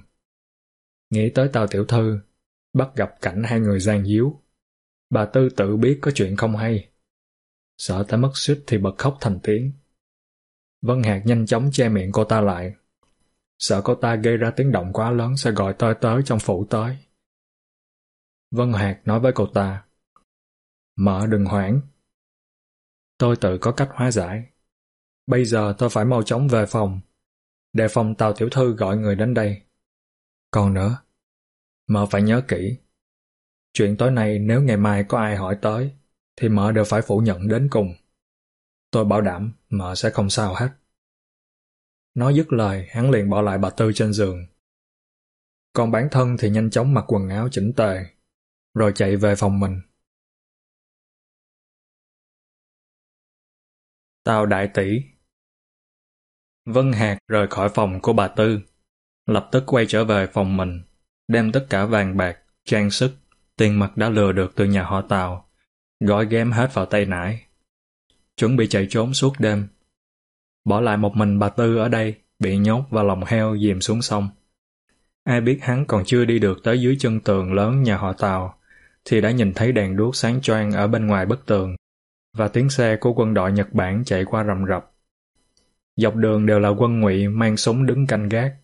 Nghĩ tới Tào Tiểu Thư, bắt gặp cảnh hai người gian díu. Bà Tư tự biết có chuyện không hay. Sợ ta mất suýt thì bật khóc thành tiếng. Vân Hạc nhanh chóng che miệng cô ta lại. Sợ cô ta gây ra tiếng động quá lớn sẽ gọi tôi tới trong phủ tới. Vân Hạc nói với cô ta. Mở đừng hoảng. Tôi tự có cách hóa giải. Bây giờ tôi phải mau chóng về phòng. đề phòng tàu tiểu thư gọi người đến đây. Còn nữa, mợ phải nhớ kỹ. Chuyện tối nay nếu ngày mai có ai hỏi tới, thì mợ đều phải phủ nhận đến cùng. Tôi bảo đảm mợ sẽ không sao hết. Nói dứt lời, hắn liền bỏ lại bà Tư trên giường. Còn bản thân thì nhanh chóng mặc quần áo chỉnh tề, rồi chạy về phòng mình. Tào đại tỷ Vân Hạc rời khỏi phòng của bà Tư, lập tức quay trở về phòng mình, đem tất cả vàng bạc, trang sức, tiền mặt đã lừa được từ nhà họ Tào, gói ghém hết vào tay nải. Chuẩn bị chạy trốn suốt đêm. Bỏ lại một mình bà Tư ở đây, bị nhốt vào lòng heo dìm xuống sông. Ai biết hắn còn chưa đi được tới dưới chân tường lớn nhà họ Tào, thì đã nhìn thấy đèn đuốc sáng choang ở bên ngoài bức tường và tiếng xe của quân đội Nhật Bản chạy qua rầm rập. Dọc đường đều là quân ngụy mang súng đứng canh gác.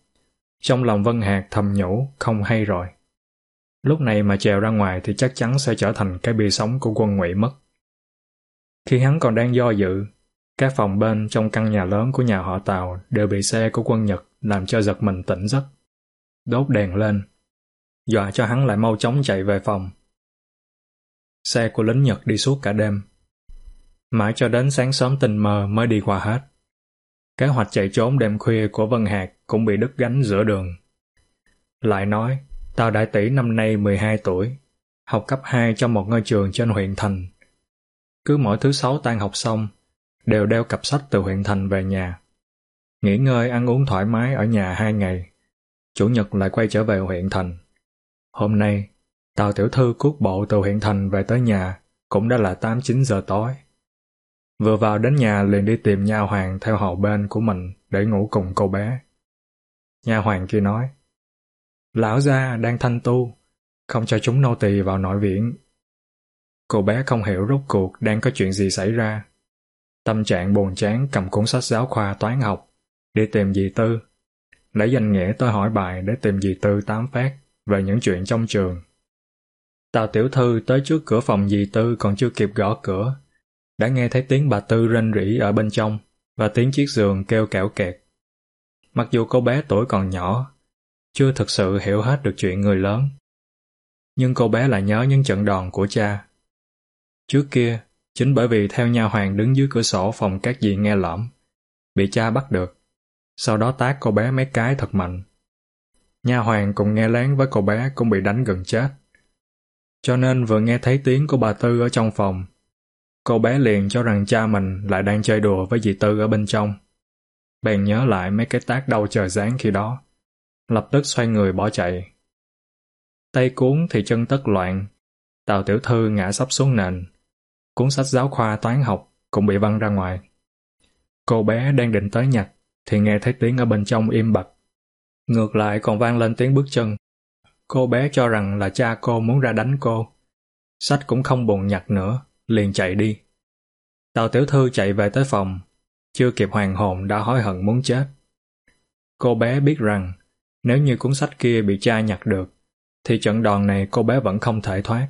Trong lòng Vân Hạc thầm nhủ không hay rồi. Lúc này mà trèo ra ngoài thì chắc chắn sẽ trở thành cái bia sống của quân ngụy mất. Khi hắn còn đang do dự, các phòng bên trong căn nhà lớn của nhà họ Tàu đều bị xe của quân Nhật làm cho giật mình tỉnh giấc. Đốt đèn lên, dọa cho hắn lại mau chóng chạy về phòng. Xe của lính Nhật đi suốt cả đêm. Mãi cho đến sáng sớm tình mờ mới đi qua hết. Kế hoạch chạy trốn đêm khuya của Vân Hạc cũng bị đứt gánh giữa đường. Lại nói, tao đại tỷ năm nay 12 tuổi, học cấp 2 trong một ngôi trường trên huyện thành. Cứ mỗi thứ sáu tan học xong, đều đeo cặp sách từ huyện thành về nhà. Nghỉ ngơi ăn uống thoải mái ở nhà hai ngày. Chủ nhật lại quay trở về huyện thành. Hôm nay, Tào tiểu thư cuốc bộ từ huyện thành về tới nhà, cũng đã là 8-9 giờ tối. Vừa vào đến nhà liền đi tìm nha hoàng theo hậu bên của mình để ngủ cùng cô bé. Nha hoàng kia nói, Lão gia đang thanh tu, không cho chúng nô tỳ vào nội viện. Cô bé không hiểu rốt cuộc đang có chuyện gì xảy ra. Tâm trạng buồn chán cầm cuốn sách giáo khoa toán học, đi tìm dì Tư. Lấy danh nghĩa tôi hỏi bài để tìm dì Tư tám phát về những chuyện trong trường. Tào tiểu thư tới trước cửa phòng dì Tư còn chưa kịp gõ cửa, đã nghe thấy tiếng bà Tư rên rỉ ở bên trong và tiếng chiếc giường kêu kẻo kẹt. Mặc dù cô bé tuổi còn nhỏ, chưa thực sự hiểu hết được chuyện người lớn. Nhưng cô bé lại nhớ những trận đòn của cha. Trước kia, chính bởi vì theo nha hoàng đứng dưới cửa sổ phòng các dì nghe lõm, bị cha bắt được, sau đó tác cô bé mấy cái thật mạnh. Nha hoàng cùng nghe lén với cô bé cũng bị đánh gần chết. Cho nên vừa nghe thấy tiếng của bà Tư ở trong phòng, cô bé liền cho rằng cha mình lại đang chơi đùa với dì Tư ở bên trong. Bèn nhớ lại mấy cái tác đau trời giáng khi đó, lập tức xoay người bỏ chạy. Tay cuốn thì chân tất loạn, Tào Tiểu Thư ngã sắp xuống nền. Cuốn sách giáo khoa toán học cũng bị văng ra ngoài. Cô bé đang định tới nhặt, thì nghe thấy tiếng ở bên trong im bặt. Ngược lại còn vang lên tiếng bước chân. Cô bé cho rằng là cha cô muốn ra đánh cô. Sách cũng không buồn nhặt nữa, liền chạy đi. Tào tiểu thư chạy về tới phòng, chưa kịp hoàng hồn đã hối hận muốn chết. Cô bé biết rằng, nếu như cuốn sách kia bị cha nhặt được, thì trận đòn này cô bé vẫn không thể thoát.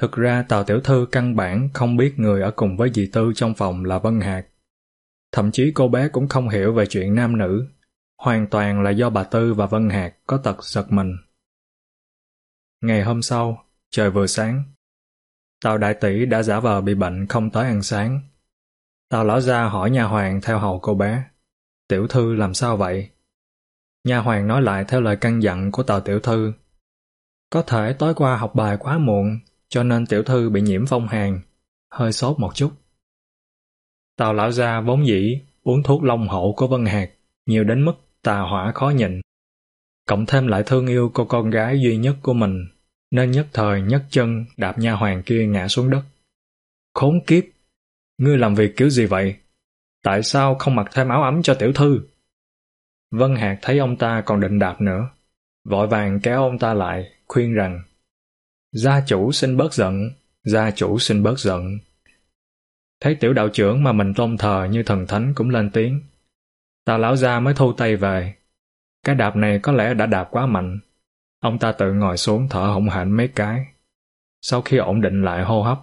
Thực ra Tào Tiểu Thư căn bản không biết người ở cùng với dì Tư trong phòng là Vân Hạc. Thậm chí cô bé cũng không hiểu về chuyện nam nữ, hoàn toàn là do bà Tư và Vân Hạc có tật giật mình. Ngày hôm sau, trời vừa sáng. Tào Đại Tỷ đã giả vờ bị bệnh không tới ăn sáng. Tào Lão Gia hỏi nhà hoàng theo hầu cô bé. Tiểu thư làm sao vậy? Nhà hoàng nói lại theo lời căn dặn của Tào Tiểu Thư. Có thể tối qua học bài quá muộn, cho nên Tiểu Thư bị nhiễm phong hàn, hơi sốt một chút. Tào lão gia vốn dĩ uống thuốc long hậu của Vân Hạc, nhiều đến mức tà hỏa khó nhịn. Cộng thêm lại thương yêu cô con gái duy nhất của mình, nên nhất thời nhấc chân đạp nha hoàng kia ngã xuống đất. Khốn kiếp! Ngươi làm việc kiểu gì vậy? Tại sao không mặc thêm áo ấm cho tiểu thư? Vân Hạc thấy ông ta còn định đạp nữa, vội vàng kéo ông ta lại, khuyên rằng Gia chủ xin bớt giận, gia chủ xin bớt giận. Thấy tiểu đạo trưởng mà mình tôn thờ như thần thánh cũng lên tiếng. Tà lão gia mới thu tay về. Cái đạp này có lẽ đã đạp quá mạnh. Ông ta tự ngồi xuống thở hổn hển mấy cái. Sau khi ổn định lại hô hấp,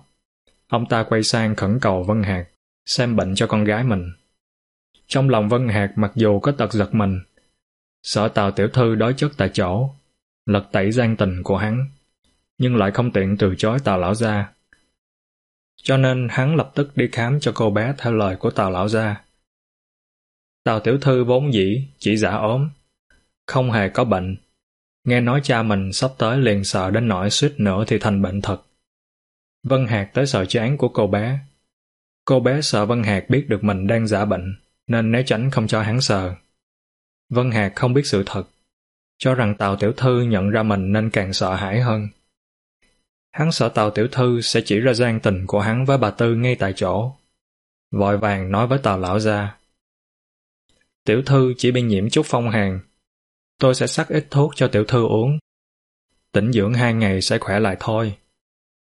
ông ta quay sang khẩn cầu Vân Hạc, xem bệnh cho con gái mình. Trong lòng Vân Hạc mặc dù có tật giật mình, sợ Tào Tiểu Thư đói chất tại chỗ, lật tẩy gian tình của hắn, nhưng lại không tiện từ chối Tào Lão Gia. Cho nên hắn lập tức đi khám cho cô bé theo lời của Tào Lão Gia. Tào Tiểu Thư vốn dĩ chỉ giả ốm, không hề có bệnh. Nghe nói cha mình sắp tới liền sợ đến nỗi suýt nữa thì thành bệnh thật. Vân Hạc tới sợ chán của cô bé. Cô bé sợ Vân Hạc biết được mình đang giả bệnh, nên né tránh không cho hắn sờ. Vân Hạc không biết sự thật, cho rằng Tào Tiểu Thư nhận ra mình nên càng sợ hãi hơn. Hắn sợ Tào Tiểu Thư sẽ chỉ ra gian tình của hắn với bà Tư ngay tại chỗ. Vội vàng nói với Tào Lão Gia. Tiểu Thư chỉ bị nhiễm chút phong hàn. Tôi sẽ sắc ít thuốc cho Tiểu Thư uống. Tĩnh dưỡng hai ngày sẽ khỏe lại thôi.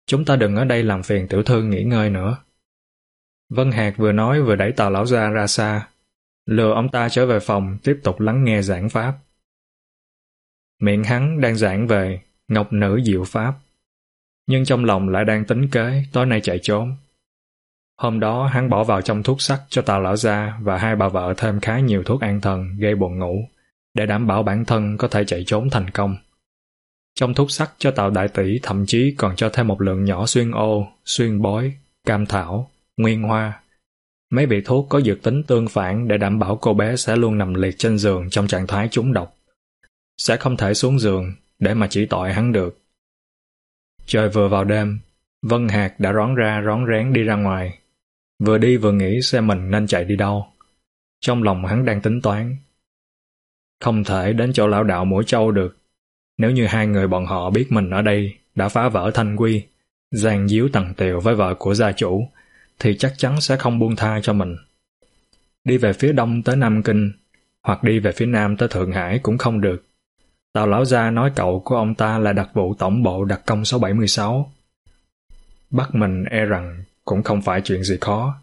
Chúng ta đừng ở đây làm phiền Tiểu Thư nghỉ ngơi nữa. Vân Hạc vừa nói vừa đẩy Tào Lão Gia ra xa. Lừa ông ta trở về phòng tiếp tục lắng nghe giảng pháp. Miệng hắn đang giảng về Ngọc Nữ Diệu Pháp nhưng trong lòng lại đang tính kế tối nay chạy trốn. Hôm đó hắn bỏ vào trong thuốc sắc cho tào lão gia và hai bà vợ thêm khá nhiều thuốc an thần gây buồn ngủ, để đảm bảo bản thân có thể chạy trốn thành công. Trong thuốc sắc cho tào đại tỷ thậm chí còn cho thêm một lượng nhỏ xuyên ô, xuyên bói, cam thảo, nguyên hoa. Mấy vị thuốc có dược tính tương phản để đảm bảo cô bé sẽ luôn nằm liệt trên giường trong trạng thái trúng độc. Sẽ không thể xuống giường để mà chỉ tội hắn được. Trời vừa vào đêm, Vân Hạc đã rón ra rón rén đi ra ngoài. Vừa đi vừa nghĩ xem mình nên chạy đi đâu. Trong lòng hắn đang tính toán. Không thể đến chỗ lão đạo mũi châu được. Nếu như hai người bọn họ biết mình ở đây đã phá vỡ thanh quy, giàn díu tầng tiều với vợ của gia chủ, thì chắc chắn sẽ không buông tha cho mình. Đi về phía đông tới Nam Kinh, hoặc đi về phía nam tới Thượng Hải cũng không được. Tào lão gia nói cậu của ông ta là đặc vụ tổng bộ đặc công số 76. Bắt mình e rằng cũng không phải chuyện gì khó.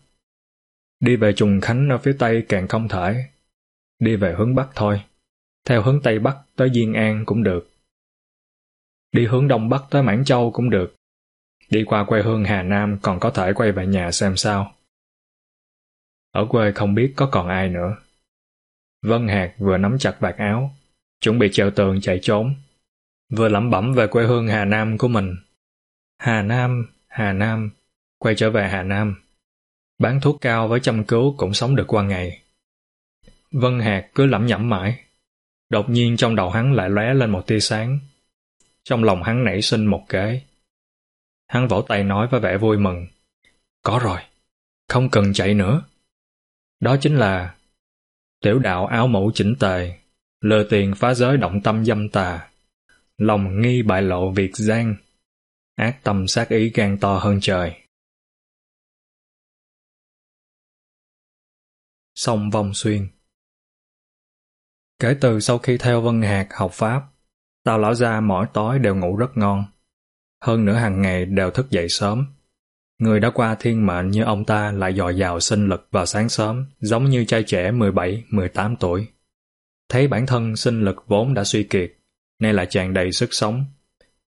Đi về Trùng Khánh ở phía tây càng không thể. Đi về hướng bắc thôi. Theo hướng tây bắc tới Diên An cũng được. Đi hướng đông bắc tới Mãn Châu cũng được. Đi qua quê hương Hà Nam còn có thể quay về nhà xem sao. Ở quê không biết có còn ai nữa. Vân Hạc vừa nắm chặt vạt áo, chuẩn bị trèo tường chạy trốn, vừa lẩm bẩm về quê hương Hà Nam của mình. Hà Nam, Hà Nam, quay trở về Hà Nam. Bán thuốc cao với chăm cứu cũng sống được qua ngày. Vân Hạc cứ lẩm nhẩm mãi. Đột nhiên trong đầu hắn lại lóe lên một tia sáng. Trong lòng hắn nảy sinh một kế. Hắn vỗ tay nói với vẻ vui mừng. Có rồi, không cần chạy nữa. Đó chính là tiểu đạo áo mũ chỉnh tề, lừa tiền phá giới động tâm dâm tà, lòng nghi bại lộ việc gian, ác tâm sát ý gan to hơn trời. Sông vong xuyên Kể từ sau khi theo Vân Hạc học Pháp, tào lão gia mỗi tối đều ngủ rất ngon. Hơn nữa hàng ngày đều thức dậy sớm. Người đã qua thiên mệnh như ông ta lại dồi dào sinh lực vào sáng sớm, giống như trai trẻ 17-18 tuổi. Thấy bản thân sinh lực vốn đã suy kiệt, nay là tràn đầy sức sống.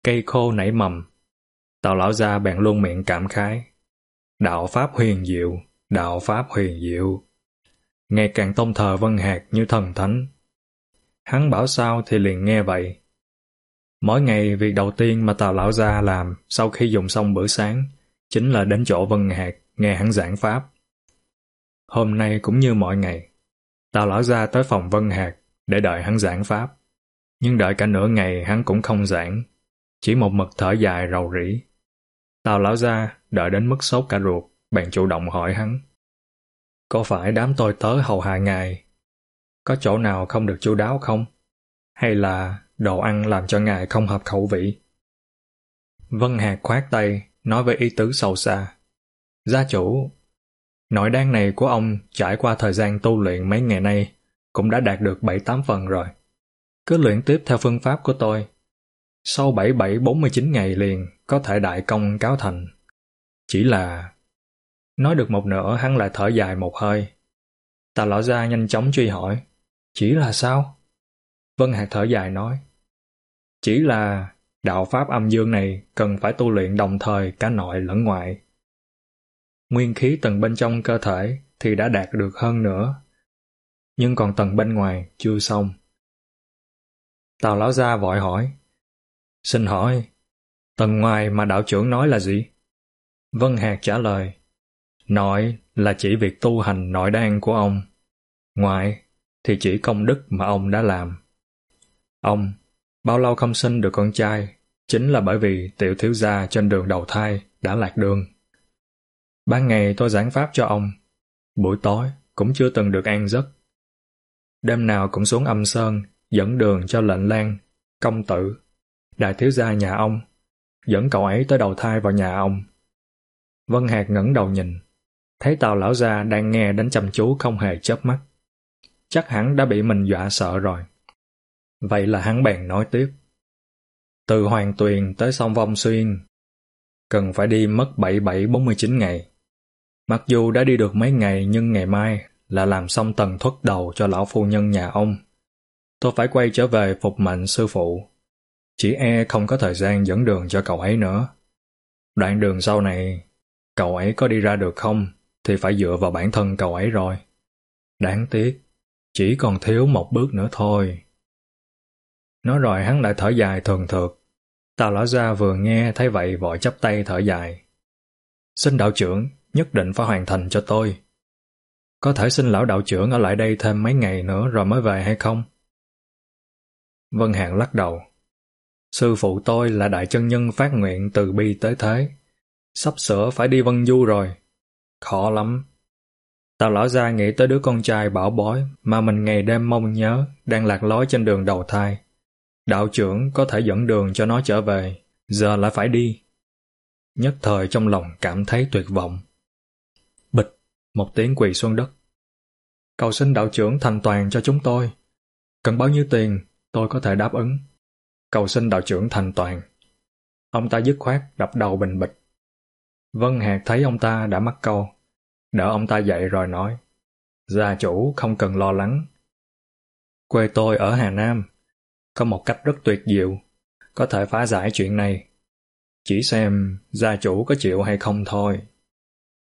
Cây khô nảy mầm. Tào lão gia bèn luôn miệng cảm khái. Đạo Pháp huyền diệu, đạo Pháp huyền diệu. Ngày càng tôn thờ Vân Hạc như thần thánh. Hắn bảo sao thì liền nghe vậy. Mỗi ngày việc đầu tiên mà Tào lão gia làm sau khi dùng xong bữa sáng chính là đến chỗ Vân Hạc nghe hắn giảng Pháp. Hôm nay cũng như mọi ngày, Tào lão gia tới phòng Vân Hạc để đợi hắn giảng Pháp. Nhưng đợi cả nửa ngày hắn cũng không giảng, chỉ một mực thở dài rầu rĩ. Tào lão gia đợi đến mức sốt cả ruột, bèn chủ động hỏi hắn. Có phải đám tôi tớ hầu hạ ngài? Có chỗ nào không được chu đáo không? Hay là đồ ăn làm cho ngài không hợp khẩu vị? Vân Hạc khoát tay, nói với ý tứ sâu xa. Gia chủ, nội đan này của ông trải qua thời gian tu luyện mấy ngày nay cũng đã đạt được 7-8 phần rồi. Cứ luyện tiếp theo phương pháp của tôi. Sau 77-49 ngày liền có thể đại công cáo thành. Chỉ là... Nói được một nửa hắn lại thở dài một hơi. Tà lão gia nhanh chóng truy hỏi. Chỉ là sao? Vân Hạc thở dài nói. Chỉ là đạo pháp âm dương này cần phải tu luyện đồng thời cả nội lẫn ngoại. Nguyên khí tầng bên trong cơ thể thì đã đạt được hơn nữa. Nhưng còn tầng bên ngoài chưa xong. Tào lão gia vội hỏi. Xin hỏi, tầng ngoài mà đạo trưởng nói là gì? Vân Hạc trả lời. Nội là chỉ việc tu hành nội đan của ông. Ngoại thì chỉ công đức mà ông đã làm. Ông, bao lâu không sinh được con trai, chính là bởi vì tiểu thiếu gia trên đường đầu thai đã lạc đường. Ban ngày tôi giảng pháp cho ông, buổi tối cũng chưa từng được an giấc. Đêm nào cũng xuống âm sơn, dẫn đường cho lệnh lan, công tử, đại thiếu gia nhà ông, dẫn cậu ấy tới đầu thai vào nhà ông. Vân Hạc ngẩng đầu nhìn, thấy tàu lão gia đang nghe đến chăm chú không hề chớp mắt. Chắc hẳn đã bị mình dọa sợ rồi. Vậy là hắn bèn nói tiếp. Từ Hoàng Tuyền tới sông Vong Xuyên, cần phải đi mất 77-49 ngày. Mặc dù đã đi được mấy ngày nhưng ngày mai là làm xong tầng thuất đầu cho lão phu nhân nhà ông. Tôi phải quay trở về phục mệnh sư phụ. Chỉ e không có thời gian dẫn đường cho cậu ấy nữa. Đoạn đường sau này, cậu ấy có đi ra được không thì phải dựa vào bản thân cậu ấy rồi. Đáng tiếc, chỉ còn thiếu một bước nữa thôi. Nói rồi hắn lại thở dài thường thượt. Tào lão gia vừa nghe thấy vậy vội chắp tay thở dài. Xin đạo trưởng, nhất định phải hoàn thành cho tôi. Có thể xin lão đạo trưởng ở lại đây thêm mấy ngày nữa rồi mới về hay không? Vân Hạng lắc đầu. Sư phụ tôi là đại chân nhân phát nguyện từ bi tới thế. Sắp sửa phải đi vân du rồi. Khó lắm. Tào lão gia nghĩ tới đứa con trai bảo bối mà mình ngày đêm mong nhớ đang lạc lối trên đường đầu thai. Đạo trưởng có thể dẫn đường cho nó trở về, giờ lại phải đi. Nhất thời trong lòng cảm thấy tuyệt vọng. Bịch, một tiếng quỳ xuống đất. Cầu xin đạo trưởng thành toàn cho chúng tôi. Cần bao nhiêu tiền, tôi có thể đáp ứng. Cầu xin đạo trưởng thành toàn. Ông ta dứt khoát đập đầu bình bịch. Vân Hạc thấy ông ta đã mắc câu. Đỡ ông ta dậy rồi nói. Gia chủ không cần lo lắng. Quê tôi ở Hà Nam, có một cách rất tuyệt diệu, có thể phá giải chuyện này. Chỉ xem gia chủ có chịu hay không thôi.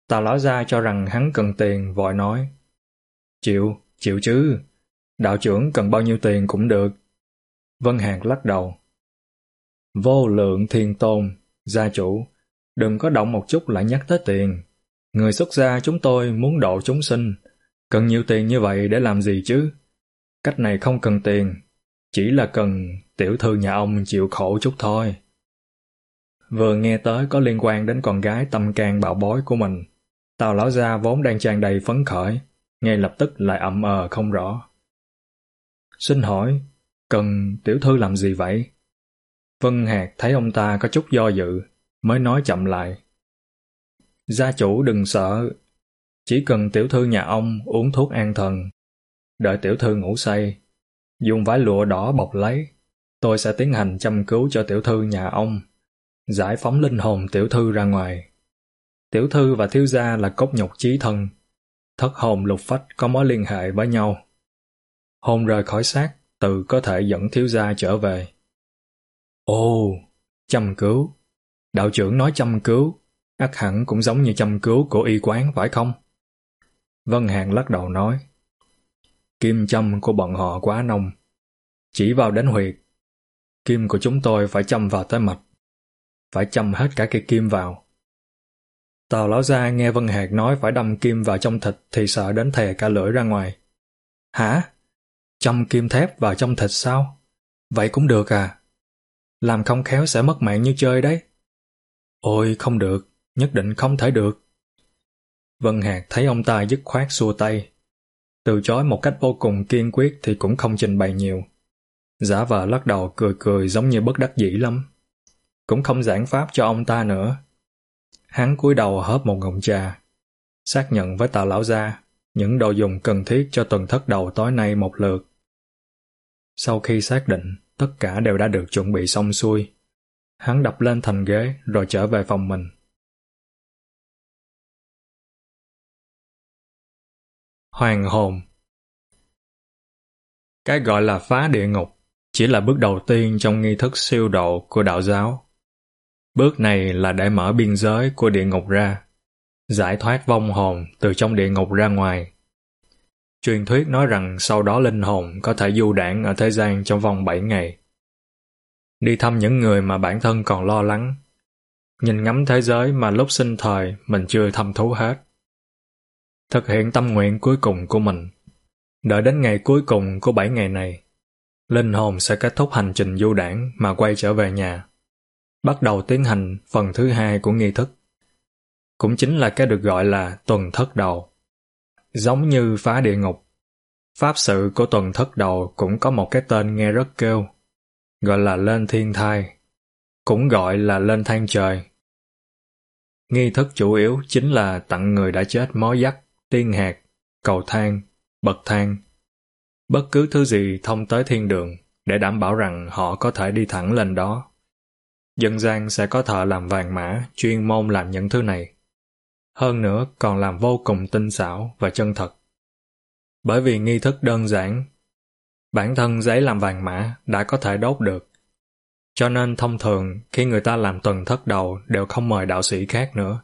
Tào lão gia cho rằng hắn cần tiền, vội nói. Chịu, chịu chứ. Đạo trưởng cần bao nhiêu tiền cũng được. Vân Hạc lắc đầu. Vô lượng thiên tôn, gia chủ, đừng có động một chút lại nhắc tới tiền. Người xuất gia chúng tôi muốn độ chúng sinh, cần nhiều tiền như vậy để làm gì chứ? Cách này không cần tiền, chỉ là cần tiểu thư nhà ông chịu khổ chút thôi. Vừa nghe tới có liên quan đến con gái tâm can bạo bối của mình, Tào lão gia vốn đang tràn đầy phấn khởi, ngay lập tức lại ậm ờ không rõ. Xin hỏi, cần tiểu thư làm gì vậy? Vân Hạc thấy ông ta có chút do dự, mới nói chậm lại. Gia chủ đừng sợ, chỉ cần tiểu thư nhà ông uống thuốc an thần, đợi tiểu thư ngủ say, dùng vải lụa đỏ bọc lấy, tôi sẽ tiến hành chăm cứu cho tiểu thư nhà ông, giải phóng linh hồn tiểu thư ra ngoài. Tiểu thư và thiếu gia là cốt nhục chí thân, thất hồn lục phách có mối liên hệ với nhau. Hồn rời khỏi xác, tự có thể dẫn thiếu gia trở về. Ồ, chăm cứu. Đạo trưởng nói chăm cứu, ắt hẳn cũng giống như chăm cứu của y quán phải không? Vân Hàn lắc đầu nói. Kim châm của bọn họ quá nông. Chỉ vào đến huyệt. Kim của chúng tôi phải châm vào tới mạch. Phải châm hết cả cây kim vào. Tào lão gia nghe Vân Hạc nói phải đâm kim vào trong thịt thì sợ đến thè cả lưỡi ra ngoài. Hả? Châm kim thép vào trong thịt sao? Vậy cũng được à? Làm không khéo sẽ mất mạng như chơi đấy. Ôi, không được, nhất định không thể được. Vân Hạc thấy ông ta dứt khoát xua tay. Từ chối một cách vô cùng kiên quyết thì cũng không trình bày nhiều. Giả vờ lắc đầu cười cười giống như bất đắc dĩ lắm. Cũng không giảng pháp cho ông ta nữa. Hắn cúi đầu hớp một ngụm trà. Xác nhận với tà lão gia những đồ dùng cần thiết cho tuần thất đầu tối nay một lượt. Sau khi xác định, tất cả đều đã được chuẩn bị xong xuôi. Hắn đập lên thành ghế rồi trở về phòng mình. Hoàng hồn Cái gọi là phá địa ngục chỉ là bước đầu tiên trong nghi thức siêu độ của đạo giáo. Bước này là để mở biên giới của địa ngục ra, giải thoát vong hồn từ trong địa ngục ra ngoài. Truyền thuyết nói rằng sau đó linh hồn có thể du đảng ở thế gian trong vòng 7 ngày. Đi thăm những người mà bản thân còn lo lắng. Nhìn ngắm thế giới mà lúc sinh thời mình chưa thăm thú hết. Thực hiện tâm nguyện cuối cùng của mình. Đợi đến ngày cuối cùng của 7 ngày này, linh hồn sẽ kết thúc hành trình du đảng mà quay trở về nhà. Bắt đầu tiến hành phần thứ hai của nghi thức. Cũng chính là cái được gọi là tuần thất đầu. Giống như phá địa ngục, pháp sự của tuần thất đầu cũng có một cái tên nghe rất kêu, gọi là lên thiên thai, cũng gọi là lên thang trời. Nghi thức chủ yếu chính là tặng người đã chết mó dắt, tiên hạt, cầu thang, bậc thang, bất cứ thứ gì thông tới thiên đường để đảm bảo rằng họ có thể đi thẳng lên đó. Dân gian sẽ có thợ làm vàng mã chuyên môn làm những thứ này. Hơn nữa còn làm vô cùng tinh xảo và chân thật. Bởi vì nghi thức đơn giản, bản thân giấy làm vàng mã đã có thể đốt được. Cho nên thông thường khi người ta làm tuần thất đầu đều không mời đạo sĩ khác nữa,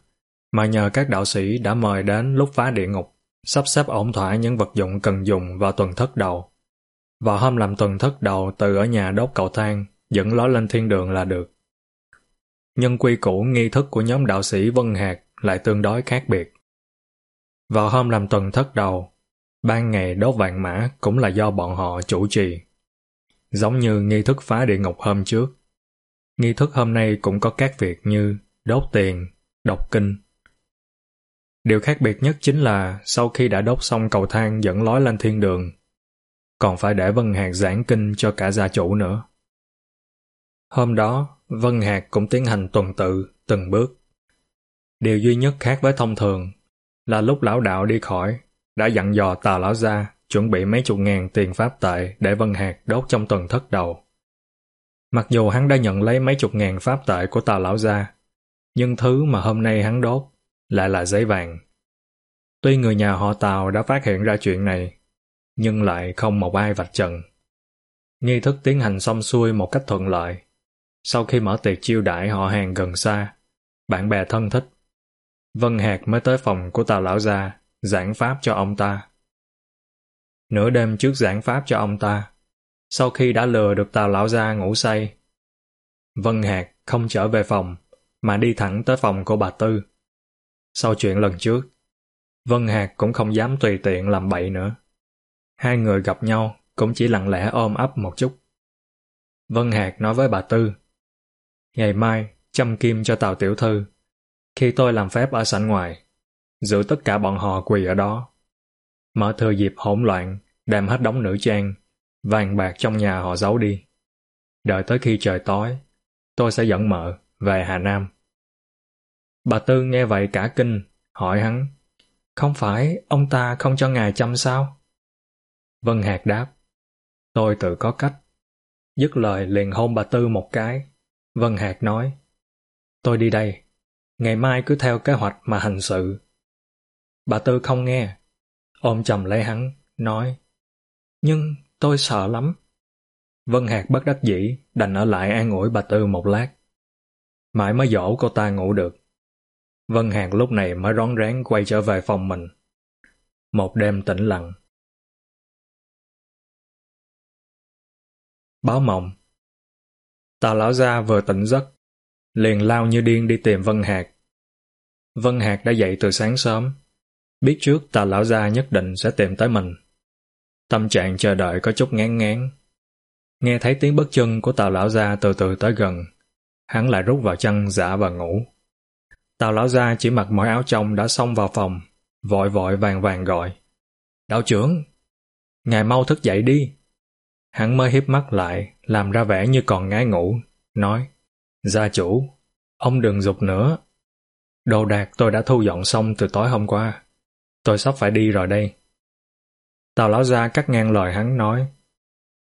mà nhờ các đạo sĩ đã mời đến lúc phá địa ngục, sắp xếp ổn thỏa những vật dụng cần dùng vào tuần thất đầu. Vào hôm làm tuần thất đầu từ ở nhà đốt cầu thang, dẫn ló lên thiên đường là được. Nhân quy cũ nghi thức của nhóm đạo sĩ Vân Hạc lại tương đối khác biệt. Vào hôm làm tuần thất đầu, ban ngày đốt vàng mã cũng là do bọn họ chủ trì. Giống như nghi thức phá địa ngục hôm trước. Nghi thức hôm nay cũng có các việc như đốt tiền, đọc kinh. Điều khác biệt nhất chính là sau khi đã đốt xong cầu thang dẫn lối lên thiên đường, còn phải để Vân Hạc giảng kinh cho cả gia chủ nữa. Hôm đó, Vân Hạc cũng tiến hành tuần tự, từng bước. Điều duy nhất khác với thông thường là lúc lão đạo đi khỏi, đã dặn dò tà lão gia chuẩn bị mấy chục ngàn tiền pháp tệ để Vân Hạc đốt trong tuần thất đầu. Mặc dù hắn đã nhận lấy mấy chục ngàn pháp tệ của tà lão gia, nhưng thứ mà hôm nay hắn đốt lại là giấy vàng. Tuy người nhà họ Tào đã phát hiện ra chuyện này, nhưng lại không một ai vạch trần. Nghi thức tiến hành xong xuôi một cách thuận lợi. Sau khi mở tiệc chiêu đãi họ hàng gần xa, bạn bè thân thích, Vân Hạc mới tới phòng của Tào Lão Gia, giảng pháp cho ông ta. Nửa đêm trước giảng pháp cho ông ta, sau khi đã lừa được Tào Lão Gia ngủ say, Vân Hạc không trở về phòng, mà đi thẳng tới phòng của bà Tư. Sau chuyện lần trước, Vân Hạc cũng không dám tùy tiện làm bậy nữa. Hai người gặp nhau cũng chỉ lặng lẽ ôm ấp một chút. Vân Hạc nói với bà Tư, Ngày mai, chăm kim cho Tào Tiểu Thư. Khi tôi làm phép ở sảnh ngoài, giữ tất cả bọn họ quỳ ở đó. Mở thừa dịp hỗn loạn, đem hết đống nữ trang, vàng bạc trong nhà họ giấu đi. Đợi tới khi trời tối, tôi sẽ dẫn mợ về Hà Nam. Bà Tư nghe vậy cả kinh, hỏi hắn, không phải ông ta không cho ngài chăm sao? Vân Hạc đáp, tôi tự có cách. Dứt lời liền hôn bà Tư một cái. Vân Hạc nói, tôi đi đây, ngày mai cứ theo kế hoạch mà hành sự. Bà Tư không nghe, ôm chầm lấy hắn, nói, nhưng tôi sợ lắm. Vân Hạc bất đắc dĩ, đành ở lại an ủi bà Tư một lát. Mãi mới dỗ cô ta ngủ được. Vân Hạc lúc này mới rón rén quay trở về phòng mình. Một đêm tĩnh lặng. Báo mộng Tào lão gia vừa tỉnh giấc, liền lao như điên đi tìm Vân Hạc. Vân Hạc đã dậy từ sáng sớm, biết trước tà lão gia nhất định sẽ tìm tới mình. Tâm trạng chờ đợi có chút ngán ngán. Nghe thấy tiếng bước chân của tào lão gia từ từ tới gần, hắn lại rút vào chăn giả và ngủ. Tào lão gia chỉ mặc mỗi áo trong đã xông vào phòng, vội vội vàng vàng gọi. Đạo trưởng, ngài mau thức dậy đi. Hắn mới hiếp mắt lại, làm ra vẻ như còn ngái ngủ, nói, Gia chủ, ông đừng dục nữa. Đồ đạc tôi đã thu dọn xong từ tối hôm qua. Tôi sắp phải đi rồi đây. Tào lão gia cắt ngang lời hắn nói,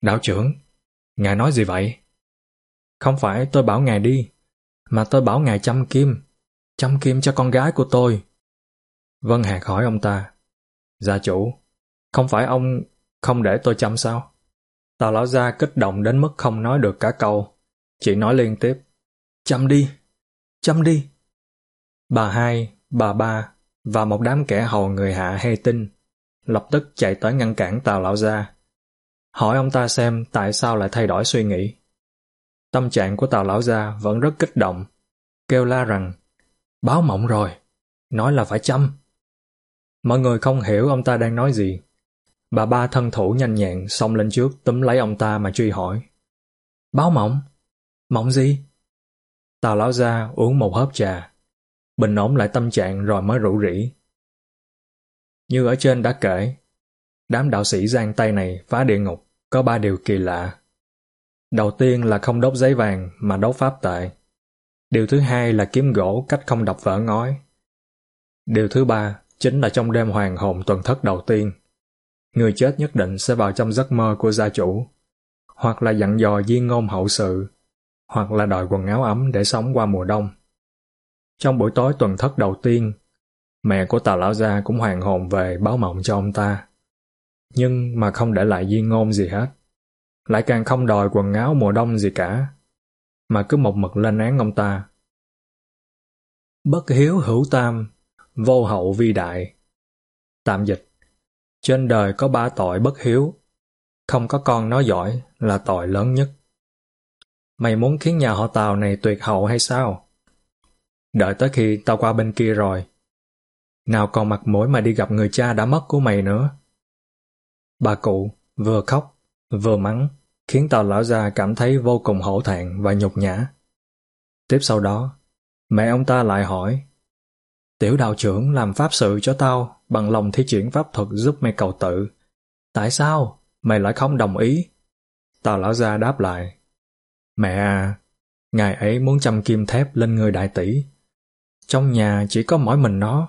Đạo trưởng, ngài nói gì vậy? Không phải tôi bảo ngài đi, mà tôi bảo ngài chăm kim, chăm kim cho con gái của tôi. Vân Hạc hỏi ông ta, Gia chủ, không phải ông không để tôi chăm sao? Tào lão gia kích động đến mức không nói được cả câu, chỉ nói liên tiếp. Chăm đi, chăm đi. Bà hai, bà ba và một đám kẻ hầu người hạ hay tin lập tức chạy tới ngăn cản Tào lão gia. Hỏi ông ta xem tại sao lại thay đổi suy nghĩ. Tâm trạng của Tào lão gia vẫn rất kích động, kêu la rằng báo mộng rồi, nói là phải chăm. Mọi người không hiểu ông ta đang nói gì, Bà ba thân thủ nhanh nhẹn xông lên trước túm lấy ông ta mà truy hỏi. Báo mộng? Mộng gì? Tào lão ra uống một hớp trà, bình ổn lại tâm trạng rồi mới rủ rỉ. Như ở trên đã kể, đám đạo sĩ giang tay này phá địa ngục có ba điều kỳ lạ. Đầu tiên là không đốt giấy vàng mà đốt pháp tệ. Điều thứ hai là kiếm gỗ cách không đập vỡ ngói. Điều thứ ba chính là trong đêm hoàng hồn tuần thất đầu tiên người chết nhất định sẽ vào trong giấc mơ của gia chủ, hoặc là dặn dò di ngôn hậu sự, hoặc là đòi quần áo ấm để sống qua mùa đông. Trong buổi tối tuần thất đầu tiên, mẹ của Tào Lão Gia cũng hoàng hồn về báo mộng cho ông ta. Nhưng mà không để lại di ngôn gì hết. Lại càng không đòi quần áo mùa đông gì cả, mà cứ một mực lên án ông ta. Bất hiếu hữu tam, vô hậu vi đại. Tạm dịch trên đời có ba tội bất hiếu. Không có con nói giỏi là tội lớn nhất. Mày muốn khiến nhà họ Tào này tuyệt hậu hay sao? Đợi tới khi tao qua bên kia rồi. Nào còn mặt mũi mà đi gặp người cha đã mất của mày nữa. Bà cụ vừa khóc, vừa mắng, khiến tào lão gia cảm thấy vô cùng hổ thẹn và nhục nhã. Tiếp sau đó, mẹ ông ta lại hỏi Tiểu đạo trưởng làm pháp sự cho tao bằng lòng thi triển pháp thuật giúp mày cầu tự. Tại sao? Mày lại không đồng ý? Tào lão gia đáp lại. Mẹ à, ngài ấy muốn chăm kim thép lên người đại tỷ. Trong nhà chỉ có mỗi mình nó.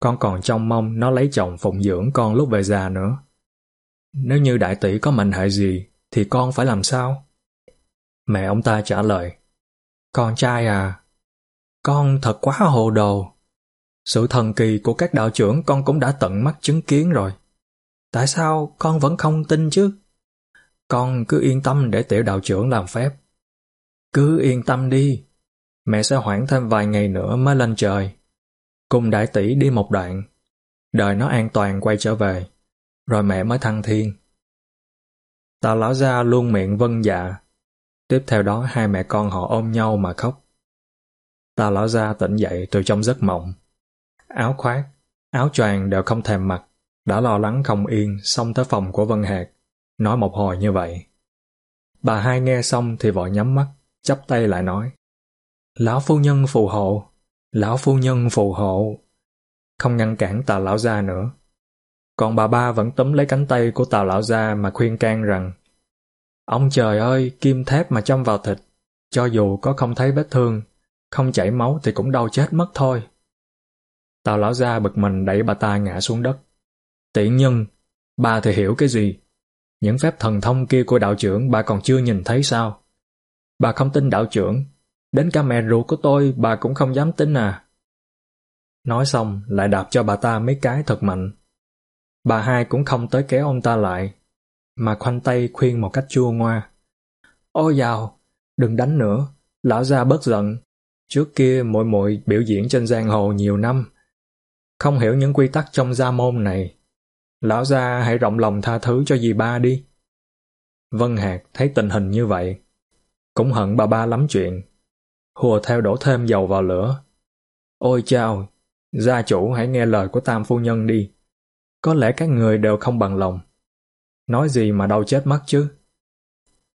Con còn trông mong nó lấy chồng phụng dưỡng con lúc về già nữa. Nếu như đại tỷ có mệnh hệ gì, thì con phải làm sao? Mẹ ông ta trả lời. Con trai à, con thật quá hồ đồ. Sự thần kỳ của các đạo trưởng con cũng đã tận mắt chứng kiến rồi. Tại sao con vẫn không tin chứ? Con cứ yên tâm để tiểu đạo trưởng làm phép. Cứ yên tâm đi, mẹ sẽ hoãn thêm vài ngày nữa mới lên trời. Cùng đại tỷ đi một đoạn, đợi nó an toàn quay trở về, rồi mẹ mới thăng thiên. Tà lão gia luôn miệng vâng dạ. Tiếp theo đó hai mẹ con họ ôm nhau mà khóc. Tà lão gia tỉnh dậy từ trong giấc mộng. Áo khoác, áo choàng đều không thèm mặc, đã lo lắng không yên xong tới phòng của Vân Hạc, nói một hồi như vậy. Bà hai nghe xong thì vội nhắm mắt, chắp tay lại nói. Lão phu nhân phù hộ, lão phu nhân phù hộ. Không ngăn cản tà lão gia nữa. Còn bà ba vẫn túm lấy cánh tay của Tào lão gia mà khuyên can rằng Ông trời ơi, kim thép mà châm vào thịt, cho dù có không thấy vết thương, không chảy máu thì cũng đau chết mất thôi. Tào lão gia bực mình đẩy bà ta ngã xuống đất. Tiện nhân, bà thì hiểu cái gì? Những phép thần thông kia của đạo trưởng bà còn chưa nhìn thấy sao? Bà không tin đạo trưởng, đến cả mẹ ruột của tôi bà cũng không dám tin à. Nói xong lại đạp cho bà ta mấy cái thật mạnh. Bà hai cũng không tới kéo ông ta lại, mà khoanh tay khuyên một cách chua ngoa. Ôi giàu đừng đánh nữa, lão gia bớt giận. Trước kia muội muội biểu diễn trên giang hồ nhiều năm, không hiểu những quy tắc trong gia môn này. Lão gia hãy rộng lòng tha thứ cho dì ba đi. Vân Hạc thấy tình hình như vậy, cũng hận bà ba lắm chuyện. Hùa theo đổ thêm dầu vào lửa. Ôi chao, gia chủ hãy nghe lời của tam phu nhân đi. Có lẽ các người đều không bằng lòng. Nói gì mà đau chết mắt chứ?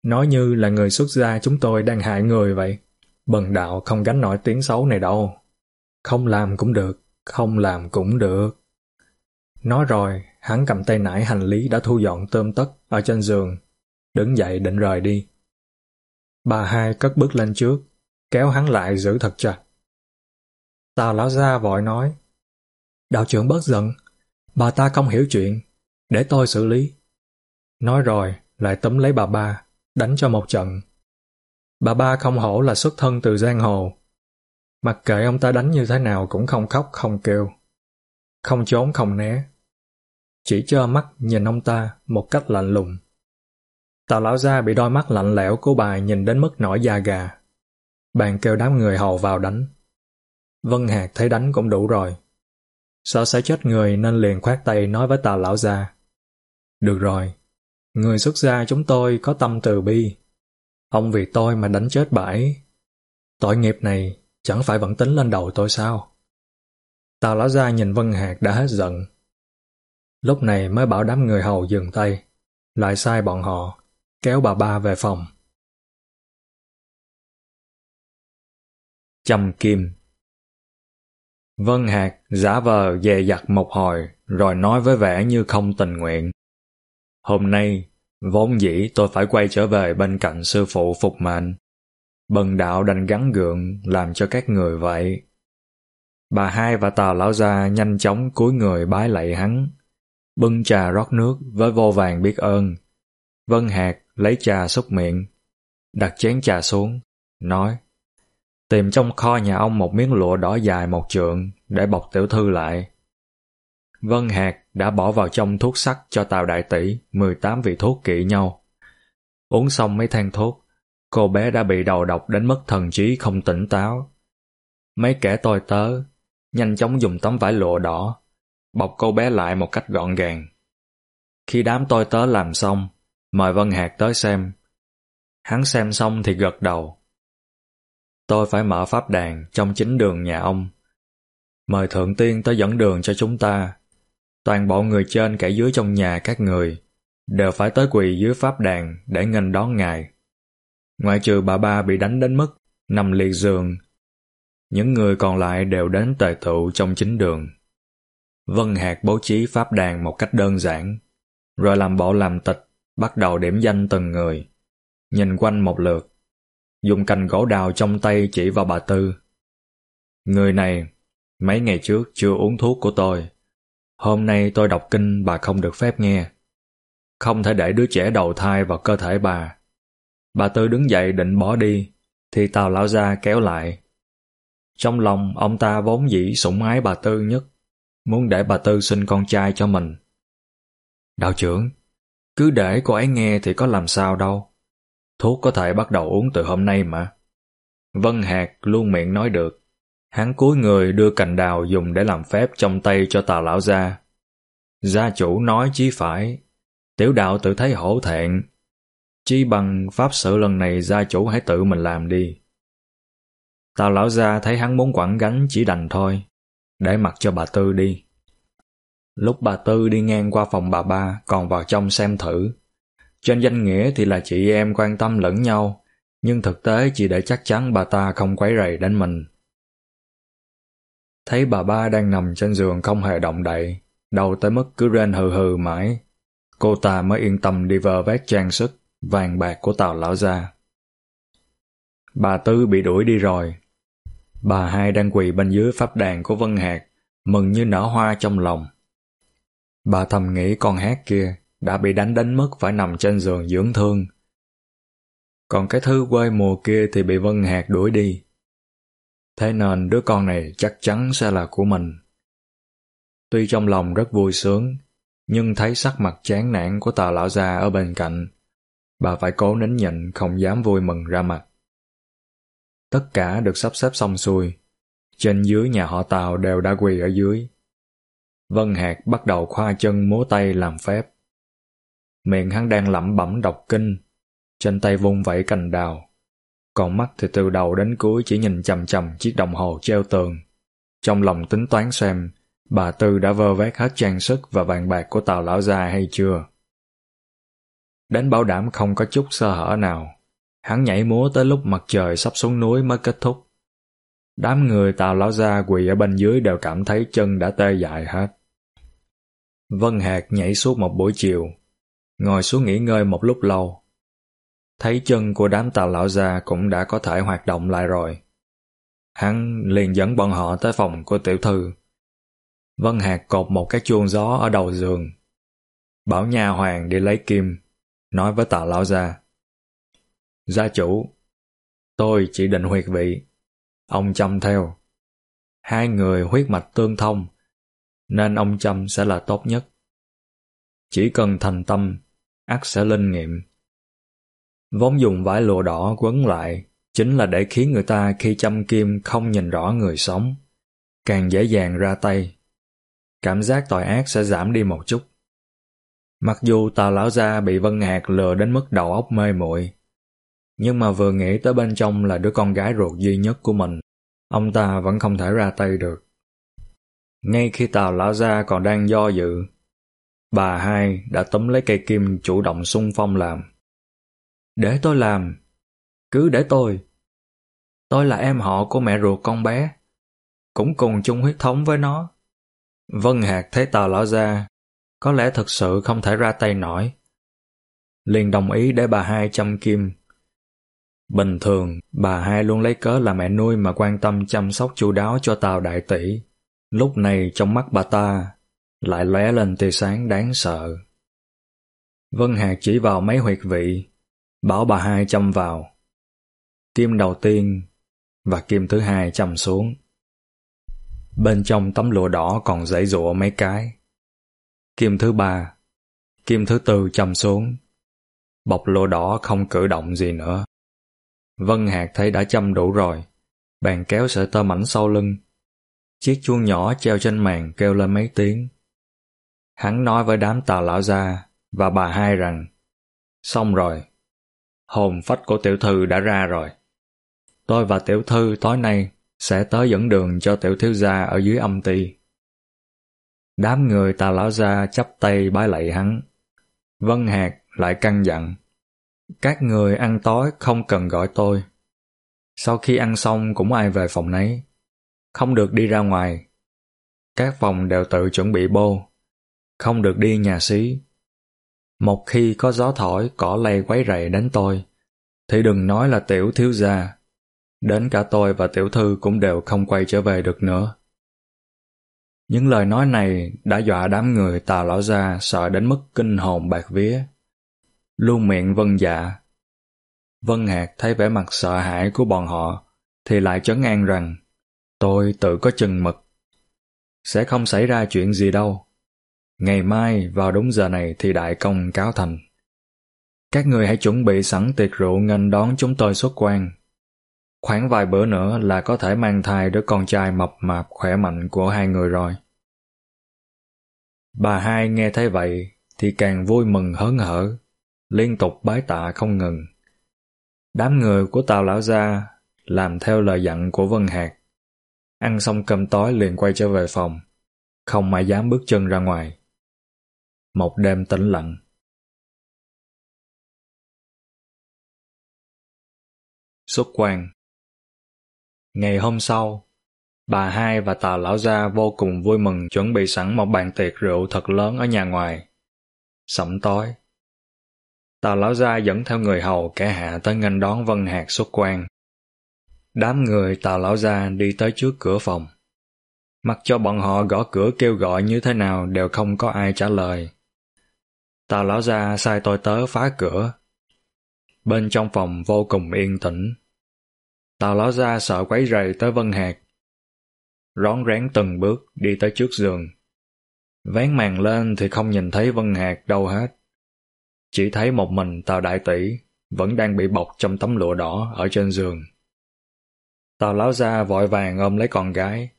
Nói như là người xuất gia chúng tôi đang hại người vậy. Bần đạo không gánh nổi tiếng xấu này đâu. Không làm cũng được, không làm cũng được. Nói rồi, hắn cầm tay nải hành lý đã thu dọn tôm tất ở trên giường, đứng dậy định rời đi. Bà hai cất bước lên trước, kéo hắn lại giữ thật chặt. Tào lão gia vội nói, đạo trưởng bớt giận, bà ta không hiểu chuyện, để tôi xử lý. Nói rồi, lại tấm lấy bà ba, đánh cho một trận. Bà ba không hổ là xuất thân từ giang hồ. Mặc kệ ông ta đánh như thế nào cũng không khóc không kêu. Không trốn không né. Chỉ cho mắt nhìn ông ta một cách lạnh lùng. Tào lão gia bị đôi mắt lạnh lẽo của bà nhìn đến mức nổi da gà. Bạn kêu đám người hầu vào đánh. Vân Hạc thấy đánh cũng đủ rồi. Sợ sẽ chết người nên liền khoát tay nói với tào lão gia. Được rồi, người xuất gia chúng tôi có tâm từ bi. Ông vì tôi mà đánh chết bãi. Tội nghiệp này chẳng phải vẫn tính lên đầu tôi sao? Tào lão gia nhìn Vân Hạc đã hết giận. Lúc này mới bảo đám người hầu dừng tay, lại sai bọn họ, kéo bà ba về phòng. chầm kim Vân Hạc giả vờ dè dặt một hồi, rồi nói với vẻ như không tình nguyện. Hôm nay, vốn dĩ tôi phải quay trở về bên cạnh sư phụ phục mệnh. Bần đạo đành gắn gượng làm cho các người vậy. Bà hai và tào lão gia nhanh chóng cúi người bái lạy hắn. Bưng trà rót nước với vô vàng biết ơn. Vân Hạc lấy trà xúc miệng, đặt chén trà xuống, nói Tìm trong kho nhà ông một miếng lụa đỏ dài một trượng để bọc tiểu thư lại. Vân Hạc đã bỏ vào trong thuốc sắc cho Tào Đại Tỷ 18 vị thuốc kỵ nhau. Uống xong mấy thang thuốc, cô bé đã bị đầu độc đến mức thần trí không tỉnh táo. Mấy kẻ tôi tớ nhanh chóng dùng tấm vải lụa đỏ bọc cô bé lại một cách gọn gàng. Khi đám tôi tớ làm xong, mời Vân Hạc tới xem. Hắn xem xong thì gật đầu. Tôi phải mở pháp đàn trong chính đường nhà ông. Mời Thượng Tiên tới dẫn đường cho chúng ta. Toàn bộ người trên kẻ dưới trong nhà các người đều phải tới quỳ dưới pháp đàn để nghênh đón ngài. Ngoại trừ bà ba bị đánh đến mức nằm liệt giường những người còn lại đều đến tề tụ trong chính đường. Vân Hạc bố trí pháp đàn một cách đơn giản, rồi làm bộ làm tịch, bắt đầu điểm danh từng người. Nhìn quanh một lượt, dùng cành gỗ đào trong tay chỉ vào bà Tư. Người này, mấy ngày trước chưa uống thuốc của tôi. Hôm nay tôi đọc kinh bà không được phép nghe. Không thể để đứa trẻ đầu thai vào cơ thể bà. Bà Tư đứng dậy định bỏ đi, thì Tào Lão Gia kéo lại, trong lòng ông ta vốn dĩ sủng ái bà Tư nhất, muốn để bà Tư sinh con trai cho mình. Đạo trưởng, cứ để cô ấy nghe thì có làm sao đâu. Thuốc có thể bắt đầu uống từ hôm nay mà. Vân Hạc luôn miệng nói được. Hắn cúi người đưa cành đào dùng để làm phép trong tay cho tà lão gia. Gia chủ nói chí phải. Tiểu đạo tự thấy hổ thẹn. Chi bằng pháp sự lần này gia chủ hãy tự mình làm đi. Tào lão gia thấy hắn muốn quẳng gánh chỉ đành thôi. Để mặc cho bà Tư đi. Lúc bà Tư đi ngang qua phòng bà ba, còn vào trong xem thử. Trên danh nghĩa thì là chị em quan tâm lẫn nhau, nhưng thực tế chỉ để chắc chắn bà ta không quấy rầy đến mình. Thấy bà ba đang nằm trên giường không hề động đậy, đầu tới mức cứ rên hừ hừ mãi, cô ta mới yên tâm đi vờ vét trang sức, vàng bạc của tàu lão gia. Bà Tư bị đuổi đi rồi. Bà hai đang quỳ bên dưới pháp đàn của Vân Hạc, mừng như nở hoa trong lòng. Bà thầm nghĩ con hát kia đã bị đánh đến mức phải nằm trên giường dưỡng thương. Còn cái thứ quê mùa kia thì bị Vân Hạc đuổi đi. Thế nên đứa con này chắc chắn sẽ là của mình. Tuy trong lòng rất vui sướng, nhưng thấy sắc mặt chán nản của tà lão gia ở bên cạnh, bà phải cố nín nhịn không dám vui mừng ra mặt. Tất cả được sắp xếp xong xuôi, trên dưới nhà họ Tào đều đã quỳ ở dưới. Vân Hạc bắt đầu khoa chân múa tay làm phép. Miệng hắn đang lẩm bẩm đọc kinh, trên tay vung vẩy cành đào. Còn mắt thì từ đầu đến cuối chỉ nhìn chầm chầm chiếc đồng hồ treo tường. Trong lòng tính toán xem, bà Tư đã vơ vét hết trang sức và vàng bạc của tàu lão gia hay chưa. Đến bảo đảm không có chút sơ hở nào, hắn nhảy múa tới lúc mặt trời sắp xuống núi mới kết thúc. Đám người tàu lão gia quỳ ở bên dưới đều cảm thấy chân đã tê dại hết. Vân Hạc nhảy suốt một buổi chiều, ngồi xuống nghỉ ngơi một lúc lâu. Thấy chân của đám tàu lão già cũng đã có thể hoạt động lại rồi. Hắn liền dẫn bọn họ tới phòng của tiểu thư. Vân Hạc cột một cái chuông gió ở đầu giường. Bảo nha hoàng đi lấy kim, nói với tà lão già: Gia chủ, tôi chỉ định huyệt vị, ông chăm theo. Hai người huyết mạch tương thông, nên ông chăm sẽ là tốt nhất. Chỉ cần thành tâm, ắt sẽ linh nghiệm. Vốn dùng vải lụa đỏ quấn lại chính là để khiến người ta khi châm kim không nhìn rõ người sống, càng dễ dàng ra tay. Cảm giác tội ác sẽ giảm đi một chút. Mặc dù tào lão gia bị Vân Hạc lừa đến mức đầu óc mê muội, nhưng mà vừa nghĩ tới bên trong là đứa con gái ruột duy nhất của mình, ông ta vẫn không thể ra tay được. Ngay khi tào lão gia còn đang do dự, bà hai đã tóm lấy cây kim chủ động xung phong làm. Để tôi làm, cứ để tôi. Tôi là em họ của mẹ ruột con bé, cũng cùng chung huyết thống với nó. Vân Hạc thấy tào lão gia, có lẽ thực sự không thể ra tay nổi. liền đồng ý để bà hai chăm kim. Bình thường, bà hai luôn lấy cớ là mẹ nuôi mà quan tâm chăm sóc chu đáo cho tào đại tỷ. Lúc này trong mắt bà ta lại lóe lên tia sáng đáng sợ. Vân Hạc chỉ vào mấy huyệt vị, bảo bà hai châm vào. Kim đầu tiên và kim thứ hai châm xuống. Bên trong tấm lụa đỏ còn dãy rụa mấy cái. Kim thứ ba, kim thứ tư châm xuống. Bọc lụa đỏ không cử động gì nữa. Vân Hạc thấy đã châm đủ rồi, bàn kéo sợi tơ mảnh sau lưng. Chiếc chuông nhỏ treo trên màn kêu lên mấy tiếng. Hắn nói với đám tà lão gia và bà hai rằng Xong rồi, hồn phách của tiểu thư đã ra rồi. Tôi và tiểu thư tối nay sẽ tới dẫn đường cho tiểu thiếu gia ở dưới âm ty. Đám người tà lão gia chắp tay bái lạy hắn. Vân Hạc lại căng dặn. Các người ăn tối không cần gọi tôi. Sau khi ăn xong cũng ai về phòng nấy. Không được đi ra ngoài. Các phòng đều tự chuẩn bị bô. Không được đi nhà xí. Một khi có gió thổi cỏ lay quấy rầy đến tôi, thì đừng nói là tiểu thiếu gia. Đến cả tôi và tiểu thư cũng đều không quay trở về được nữa. Những lời nói này đã dọa đám người tà lão gia sợ đến mức kinh hồn bạc vía. Luôn miệng vân dạ. Vân Hạc thấy vẻ mặt sợ hãi của bọn họ, thì lại chấn an rằng tôi tự có chừng mực. Sẽ không xảy ra chuyện gì đâu. Ngày mai vào đúng giờ này thì đại công cáo thành. Các người hãy chuẩn bị sẵn tiệc rượu nghênh đón chúng tôi xuất quan. Khoảng vài bữa nữa là có thể mang thai đứa con trai mập mạp khỏe mạnh của hai người rồi. Bà hai nghe thấy vậy thì càng vui mừng hớn hở, liên tục bái tạ không ngừng. Đám người của Tào Lão Gia làm theo lời dặn của Vân Hạc. Ăn xong cơm tối liền quay trở về phòng, không ai dám bước chân ra ngoài. Một đêm tĩnh lặng. Xuất quan Ngày hôm sau, bà hai và Tào Lão Gia vô cùng vui mừng chuẩn bị sẵn một bàn tiệc rượu thật lớn ở nhà ngoài. Sẩm tối. Tào Lão Gia dẫn theo người hầu kẻ hạ tới nghênh đón Vân Hạc xuất quan. Đám người Tào Lão Gia đi tới trước cửa phòng. Mặc cho bọn họ gõ cửa kêu gọi như thế nào đều không có ai trả lời. Tào Lão Gia sai tôi tớ phá cửa. Bên trong phòng vô cùng yên tĩnh. Tào Lão Gia sợ quấy rầy tới Vân Hạc. Rón rén từng bước đi tới trước giường. Vén màn lên thì không nhìn thấy Vân Hạc đâu hết. Chỉ thấy một mình Tào Đại Tỷ vẫn đang bị bọc trong tấm lụa đỏ ở trên giường. Tào Lão Gia vội vàng ôm lấy con gái.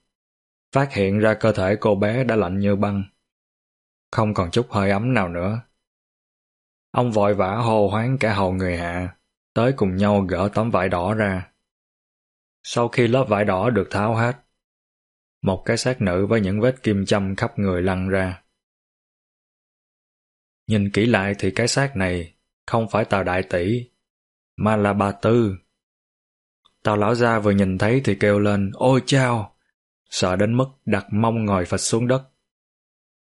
Phát hiện ra cơ thể cô bé đã lạnh như băng. Không còn chút hơi ấm nào nữa. Ông vội vã hô hoáng cả hầu người hạ, tới cùng nhau gỡ tấm vải đỏ ra. Sau khi lớp vải đỏ được tháo hết, một cái xác nữ với những vết kim châm khắp người lăn ra. Nhìn kỹ lại thì cái xác này không phải tào đại tỷ, mà là bà Tư. Tào lão gia vừa nhìn thấy thì kêu lên, ôi chao, sợ đến mức đặt mông ngồi phịch xuống đất.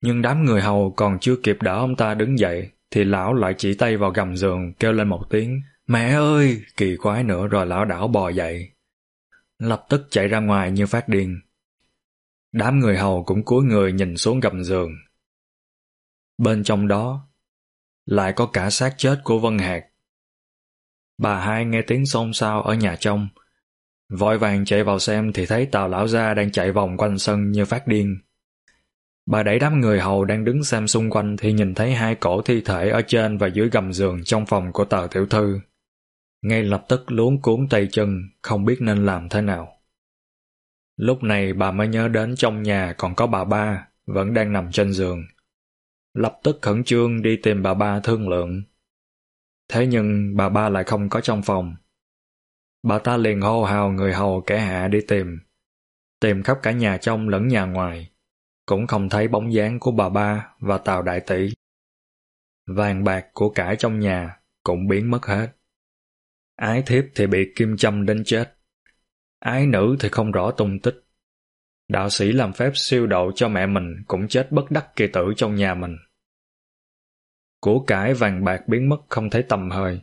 Nhưng đám người hầu còn chưa kịp đỡ ông ta đứng dậy, thì lão lại chỉ tay vào gầm giường kêu lên một tiếng, mẹ ơi, kỳ quái nữa rồi lão đảo bò dậy lập tức chạy ra ngoài như phát điên. Đám người hầu cũng cúi người nhìn xuống gầm giường. Bên trong đó, lại có cả xác chết của Vân Hạc. Bà hai nghe tiếng xôn xao ở nhà trong, vội vàng chạy vào xem thì thấy tàu lão gia đang chạy vòng quanh sân như phát điên. Bà đẩy đám người hầu đang đứng xem xung quanh thì nhìn thấy hai cổ thi thể ở trên và dưới gầm giường trong phòng của tờ tiểu thư ngay lập tức luống cuốn tay chân, không biết nên làm thế nào. Lúc này bà mới nhớ đến trong nhà còn có bà ba, vẫn đang nằm trên giường. Lập tức khẩn trương đi tìm bà ba thương lượng. Thế nhưng bà ba lại không có trong phòng. Bà ta liền hô hào người hầu kẻ hạ đi tìm. Tìm khắp cả nhà trong lẫn nhà ngoài. Cũng không thấy bóng dáng của bà ba và tàu đại tỷ. Vàng bạc của cải trong nhà cũng biến mất hết. Ái thiếp thì bị kim châm đến chết. Ái nữ thì không rõ tung tích. Đạo sĩ làm phép siêu độ cho mẹ mình cũng chết bất đắc kỳ tử trong nhà mình. Của cải vàng bạc biến mất không thấy tầm hơi.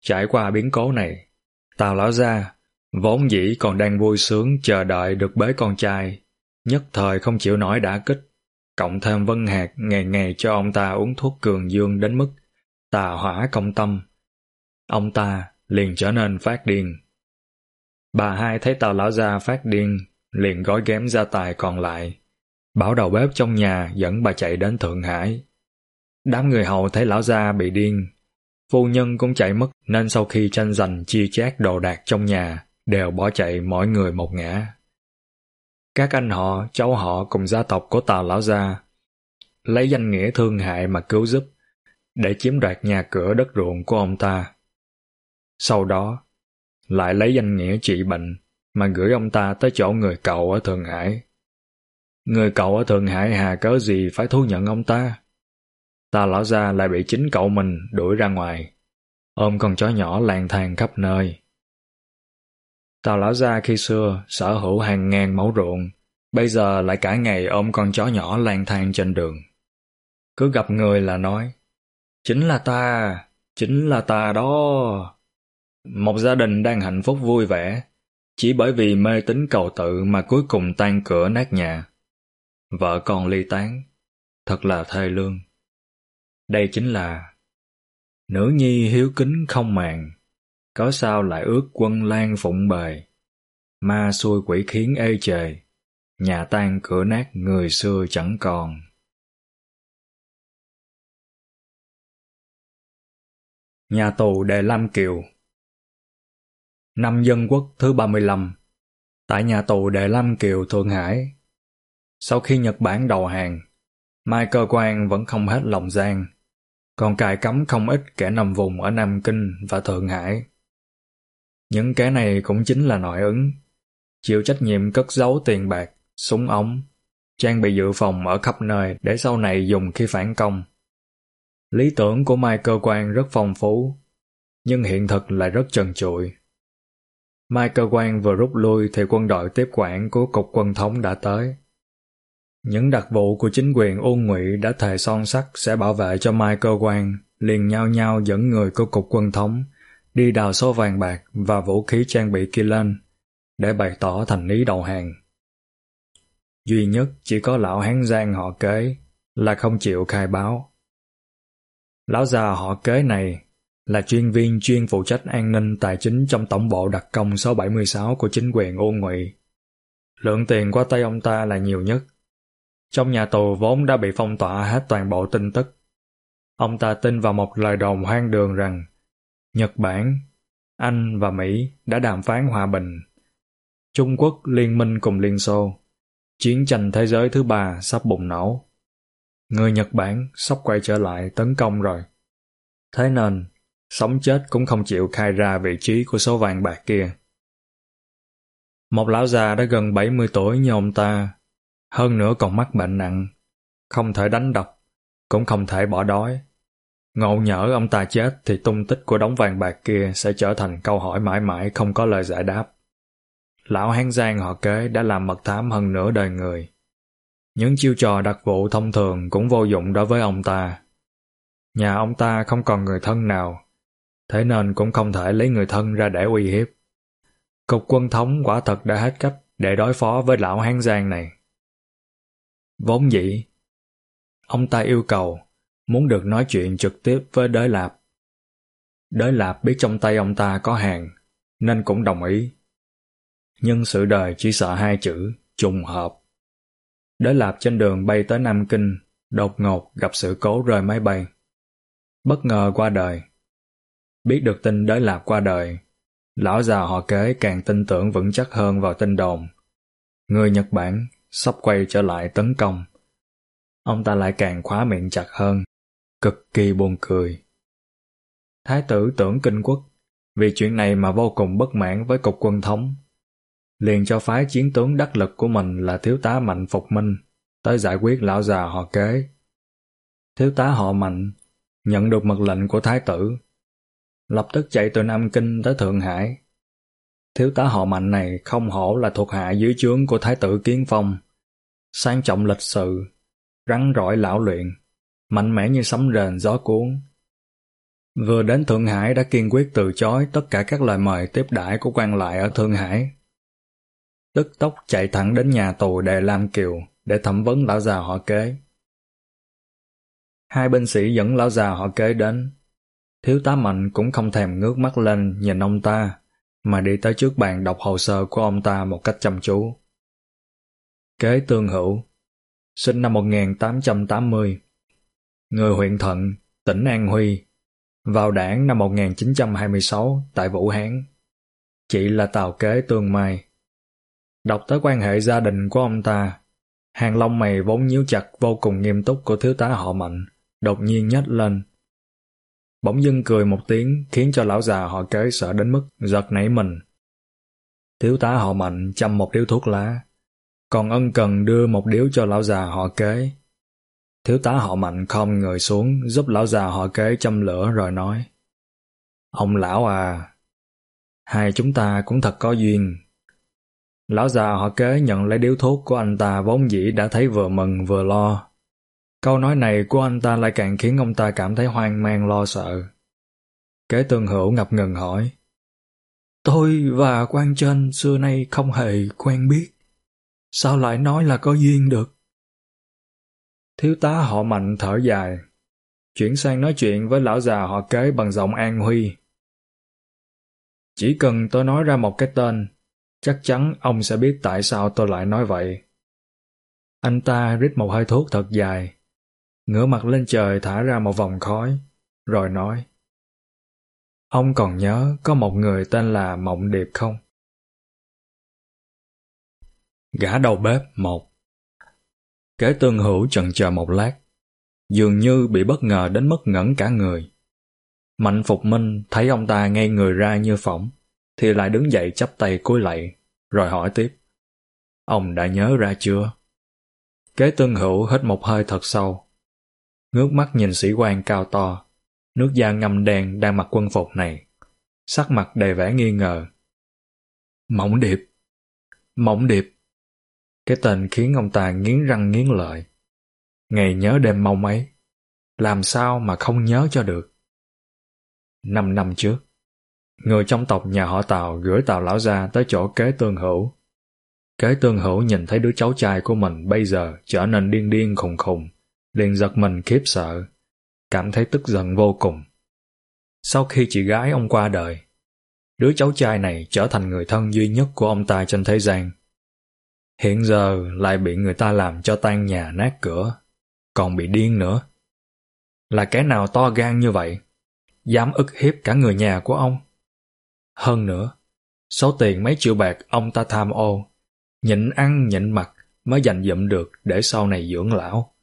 Trải qua biến cố này, Tào lão gia vốn dĩ còn đang vui sướng chờ đợi được bế con trai, nhất thời không chịu nổi đã kích, cộng thêm vân hạt ngày ngày cho ông ta uống thuốc cường dương đến mức tà hỏa công tâm. Ông ta liền trở nên phát điên. Bà hai thấy tàu lão gia phát điên, liền gói ghém gia tài còn lại. Bảo đầu bếp trong nhà dẫn bà chạy đến Thượng Hải. Đám người hầu thấy lão gia bị điên. Phu nhân cũng chạy mất nên sau khi tranh giành chia chác đồ đạc trong nhà, đều bỏ chạy mỗi người một ngã. Các anh họ, cháu họ cùng gia tộc của tào lão gia lấy danh nghĩa thương hại mà cứu giúp để chiếm đoạt nhà cửa đất ruộng của ông ta. Sau đó, lại lấy danh nghĩa trị bệnh mà gửi ông ta tới chỗ người cậu ở Thượng Hải. Người cậu ở Thượng Hải hà cớ gì phải thu nhận ông ta? Ta lão ra lại bị chính cậu mình đuổi ra ngoài, ôm con chó nhỏ lang thang khắp nơi. Tào lão gia khi xưa sở hữu hàng ngàn mẫu ruộng, bây giờ lại cả ngày ôm con chó nhỏ lang thang trên đường. Cứ gặp người là nói, chính là ta, chính là ta đó. Một gia đình đang hạnh phúc vui vẻ, chỉ bởi vì mê tín cầu tự mà cuối cùng tan cửa nát nhà. Vợ con ly tán, thật là thê lương. Đây chính là Nữ nhi hiếu kính không màng, có sao lại ước quân lan phụng bề. Ma xui quỷ khiến ê chề, nhà tan cửa nát người xưa chẳng còn. Nhà tù Đề Lam Kiều năm dân quốc thứ 35, tại nhà tù Đệ Lam Kiều, Thượng Hải. Sau khi Nhật Bản đầu hàng, Mai Cơ quan vẫn không hết lòng gian, còn cài cấm không ít kẻ nằm vùng ở Nam Kinh và Thượng Hải. Những cái này cũng chính là nội ứng, chịu trách nhiệm cất giấu tiền bạc, súng ống, trang bị dự phòng ở khắp nơi để sau này dùng khi phản công. Lý tưởng của Mai cơ quan rất phong phú, nhưng hiện thực lại rất trần trụi. Mai cơ quan vừa rút lui thì quân đội tiếp quản của cục quân thống đã tới. Những đặc vụ của chính quyền ôn Ngụy đã thề son sắt sẽ bảo vệ cho Mai cơ quan, liền nhau nhau dẫn người của cục quân thống đi đào số vàng bạc và vũ khí trang bị kia lên, để bày tỏ thành ý đầu hàng. Duy nhất chỉ có lão hán giang họ kế là không chịu khai báo. Lão già họ kế này là chuyên viên chuyên phụ trách an ninh tài chính trong tổng bộ đặc công số 76 của chính quyền Ôn Ngụy. Lượng tiền qua tay ông ta là nhiều nhất. Trong nhà tù vốn đã bị phong tỏa hết toàn bộ tin tức. Ông ta tin vào một lời đồn hoang đường rằng Nhật Bản, Anh và Mỹ đã đàm phán hòa bình. Trung Quốc liên minh cùng Liên Xô. Chiến tranh thế giới thứ ba sắp bùng nổ. Người Nhật Bản sắp quay trở lại tấn công rồi. Thế nên, sống chết cũng không chịu khai ra vị trí của số vàng bạc kia. Một lão già đã gần 70 tuổi như ông ta, hơn nữa còn mắc bệnh nặng, không thể đánh đập, cũng không thể bỏ đói. Ngộ nhỡ ông ta chết thì tung tích của đống vàng bạc kia sẽ trở thành câu hỏi mãi mãi không có lời giải đáp. Lão Hán Giang họ kế đã làm mật thám hơn nửa đời người. Những chiêu trò đặc vụ thông thường cũng vô dụng đối với ông ta. Nhà ông ta không còn người thân nào, thế nên cũng không thể lấy người thân ra để uy hiếp. Cục quân thống quả thật đã hết cách để đối phó với lão Hán Giang này. Vốn dĩ, ông ta yêu cầu muốn được nói chuyện trực tiếp với đới lạp. Đới lạp biết trong tay ông ta có hàng, nên cũng đồng ý. Nhưng sự đời chỉ sợ hai chữ, trùng hợp. Đới lạp trên đường bay tới Nam Kinh, đột ngột gặp sự cố rơi máy bay. Bất ngờ qua đời. Biết được tin đới lạp qua đời, lão già họ kế càng tin tưởng vững chắc hơn vào tin đồn. Người Nhật Bản sắp quay trở lại tấn công. Ông ta lại càng khóa miệng chặt hơn, cực kỳ buồn cười. Thái tử tưởng kinh quốc, vì chuyện này mà vô cùng bất mãn với cục quân thống. Liền cho phái chiến tướng đắc lực của mình là thiếu tá Mạnh Phục Minh tới giải quyết lão già họ kế. Thiếu tá họ Mạnh nhận được mật lệnh của thái tử, lập tức chạy từ Nam Kinh tới Thượng Hải. Thiếu tá họ Mạnh này không hổ là thuộc hạ dưới trướng của thái tử Kiến Phong, sang trọng lịch sự, rắn rỏi lão luyện mạnh mẽ như sấm rền gió cuốn. Vừa đến Thượng Hải đã kiên quyết từ chối tất cả các lời mời tiếp đãi của quan lại ở Thượng Hải. Tức tốc chạy thẳng đến nhà tù Đề Lam Kiều để thẩm vấn lão già họ kế. Hai binh sĩ dẫn lão già họ kế đến. Thiếu tá Mạnh cũng không thèm ngước mắt lên nhìn ông ta, mà đi tới trước bàn đọc hồ sơ của ông ta một cách chăm chú. Kế tương hữu, sinh năm 1880, người huyện Thận, tỉnh An Huy, vào đảng năm 1926 tại Vũ Hán. Chị là Tào Kế Tương Mai. Đọc tới quan hệ gia đình của ông ta, hàng lông mày vốn nhíu chặt vô cùng nghiêm túc của thiếu tá họ Mạnh, đột nhiên nhếch lên. Bỗng dưng cười một tiếng khiến cho lão già họ kế sợ đến mức giật nảy mình. Thiếu tá họ Mạnh chăm một điếu thuốc lá, còn ân cần đưa một điếu cho lão già họ kế. Thiếu tá họ mạnh không người xuống giúp lão già họ kế châm lửa rồi nói Ông lão à, hai chúng ta cũng thật có duyên. Lão già họ kế nhận lấy điếu thuốc của anh ta vốn dĩ đã thấy vừa mừng vừa lo. Câu nói này của anh ta lại càng khiến ông ta cảm thấy hoang mang lo sợ. Kế tương hữu ngập ngừng hỏi Tôi và quan trên xưa nay không hề quen biết. Sao lại nói là có duyên được? Thiếu tá họ mạnh thở dài, chuyển sang nói chuyện với lão già họ kế bằng giọng an huy. Chỉ cần tôi nói ra một cái tên, chắc chắn ông sẽ biết tại sao tôi lại nói vậy. Anh ta rít một hơi thuốc thật dài, ngửa mặt lên trời thả ra một vòng khói, rồi nói. Ông còn nhớ có một người tên là Mộng Điệp không? Gã đầu bếp một Kế tương hữu chần chờ một lát, dường như bị bất ngờ đến mất ngẩn cả người. Mạnh Phục Minh thấy ông ta ngay người ra như phỏng, thì lại đứng dậy chắp tay cúi lạy, rồi hỏi tiếp. Ông đã nhớ ra chưa? Kế tương hữu hít một hơi thật sâu. Ngước mắt nhìn sĩ quan cao to, nước da ngâm đen đang mặc quân phục này. Sắc mặt đầy vẻ nghi ngờ. Mộng điệp! Mộng điệp! Cái tên khiến ông ta nghiến răng nghiến lợi. Ngày nhớ đêm mong ấy, làm sao mà không nhớ cho được. Năm năm trước, người trong tộc nhà họ Tào gửi Tào lão gia tới chỗ kế tương hữu. Kế tương hữu nhìn thấy đứa cháu trai của mình bây giờ trở nên điên điên khùng khùng, liền giật mình khiếp sợ, cảm thấy tức giận vô cùng. Sau khi chị gái ông qua đời, đứa cháu trai này trở thành người thân duy nhất của ông ta trên thế gian. Hiện giờ lại bị người ta làm cho tan nhà nát cửa, còn bị điên nữa. Là kẻ nào to gan như vậy? Dám ức hiếp cả người nhà của ông? Hơn nữa, số tiền mấy triệu bạc ông ta tham ô, nhịn ăn nhịn mặc mới dành dụm được để sau này dưỡng lão.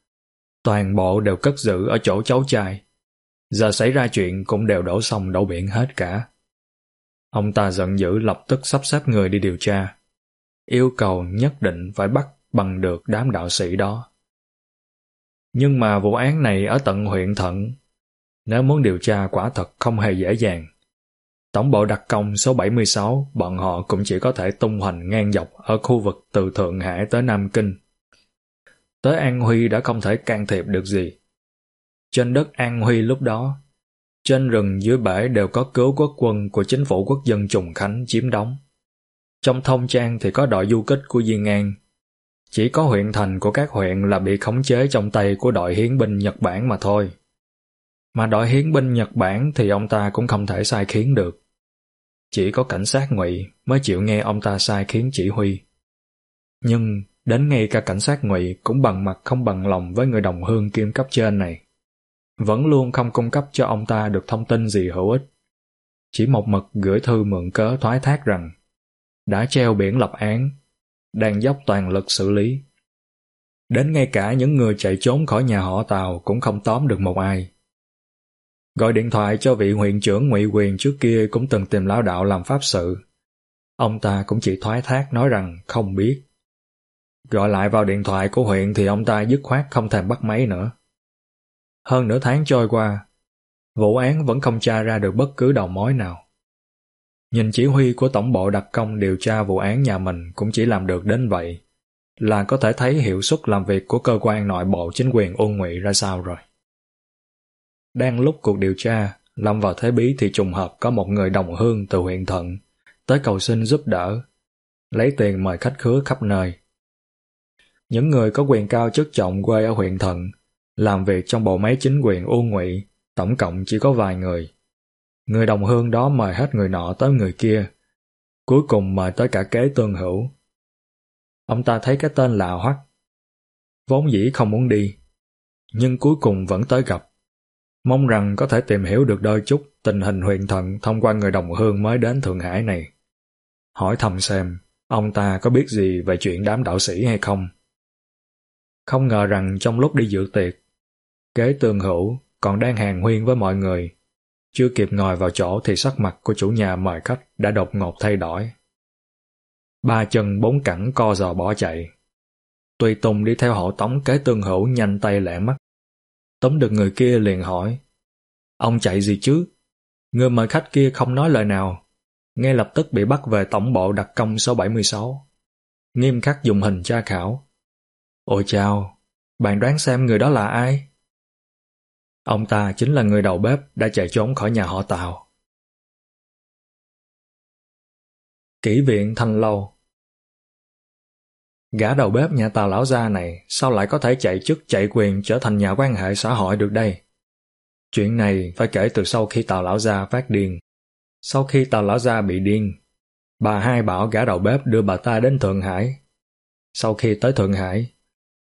Toàn bộ đều cất giữ ở chỗ cháu trai. Giờ xảy ra chuyện cũng đều đổ sông đổ biển hết cả. Ông ta giận dữ lập tức sắp xếp người đi điều tra yêu cầu nhất định phải bắt bằng được đám đạo sĩ đó. Nhưng mà vụ án này ở tận huyện Thận, nếu muốn điều tra quả thật không hề dễ dàng. Tổng bộ đặc công số 76, bọn họ cũng chỉ có thể tung hoành ngang dọc ở khu vực từ Thượng Hải tới Nam Kinh. Tới An Huy đã không thể can thiệp được gì. Trên đất An Huy lúc đó, trên rừng dưới bể đều có cứu quốc quân của chính phủ quốc dân Trùng Khánh chiếm đóng. Trong thông trang thì có đội du kích của Diên An. Chỉ có huyện thành của các huyện là bị khống chế trong tay của đội hiến binh Nhật Bản mà thôi. Mà đội hiến binh Nhật Bản thì ông ta cũng không thể sai khiến được. Chỉ có cảnh sát ngụy mới chịu nghe ông ta sai khiến chỉ huy. Nhưng đến ngay cả cảnh sát ngụy cũng bằng mặt không bằng lòng với người đồng hương kim cấp trên này. Vẫn luôn không cung cấp cho ông ta được thông tin gì hữu ích. Chỉ một mực gửi thư mượn cớ thoái thác rằng đã treo biển lập án, đang dốc toàn lực xử lý. Đến ngay cả những người chạy trốn khỏi nhà họ Tàu cũng không tóm được một ai. Gọi điện thoại cho vị huyện trưởng ngụy quyền trước kia cũng từng tìm lão đạo làm pháp sự. Ông ta cũng chỉ thoái thác nói rằng không biết. Gọi lại vào điện thoại của huyện thì ông ta dứt khoát không thèm bắt máy nữa. Hơn nửa tháng trôi qua, vụ án vẫn không tra ra được bất cứ đầu mối nào. Nhìn chỉ huy của tổng bộ đặc công điều tra vụ án nhà mình cũng chỉ làm được đến vậy, là có thể thấy hiệu suất làm việc của cơ quan nội bộ chính quyền ôn ngụy ra sao rồi. Đang lúc cuộc điều tra, lâm vào thế bí thì trùng hợp có một người đồng hương từ huyện Thận tới cầu xin giúp đỡ, lấy tiền mời khách khứa khắp nơi. Những người có quyền cao chức trọng quê ở huyện Thận, làm việc trong bộ máy chính quyền ôn ngụy, tổng cộng chỉ có vài người. Người đồng hương đó mời hết người nọ tới người kia, cuối cùng mời tới cả kế tương hữu. Ông ta thấy cái tên lạ hoắc, vốn dĩ không muốn đi, nhưng cuối cùng vẫn tới gặp. Mong rằng có thể tìm hiểu được đôi chút tình hình huyền thận thông qua người đồng hương mới đến Thượng Hải này. Hỏi thầm xem, ông ta có biết gì về chuyện đám đạo sĩ hay không? Không ngờ rằng trong lúc đi dự tiệc, kế tương hữu còn đang hàng huyên với mọi người chưa kịp ngồi vào chỗ thì sắc mặt của chủ nhà mời khách đã đột ngột thay đổi. Ba chân bốn cẳng co giò bỏ chạy. Tùy Tùng đi theo hộ tống kế tương hữu nhanh tay lẹ mắt. Tống được người kia liền hỏi. Ông chạy gì chứ? Người mời khách kia không nói lời nào. Ngay lập tức bị bắt về tổng bộ đặc công số 76. Nghiêm khắc dùng hình tra khảo. Ôi chào, bạn đoán xem người đó là ai? Ông ta chính là người đầu bếp đã chạy trốn khỏi nhà họ Tào. Kỷ viện Thanh Lâu Gã đầu bếp nhà Tào lão gia này sao lại có thể chạy chức chạy quyền trở thành nhà quan hệ xã hội được đây? Chuyện này phải kể từ sau khi Tào lão gia phát điên. Sau khi Tào lão gia bị điên, bà hai bảo gã đầu bếp đưa bà ta đến Thượng Hải. Sau khi tới Thượng Hải,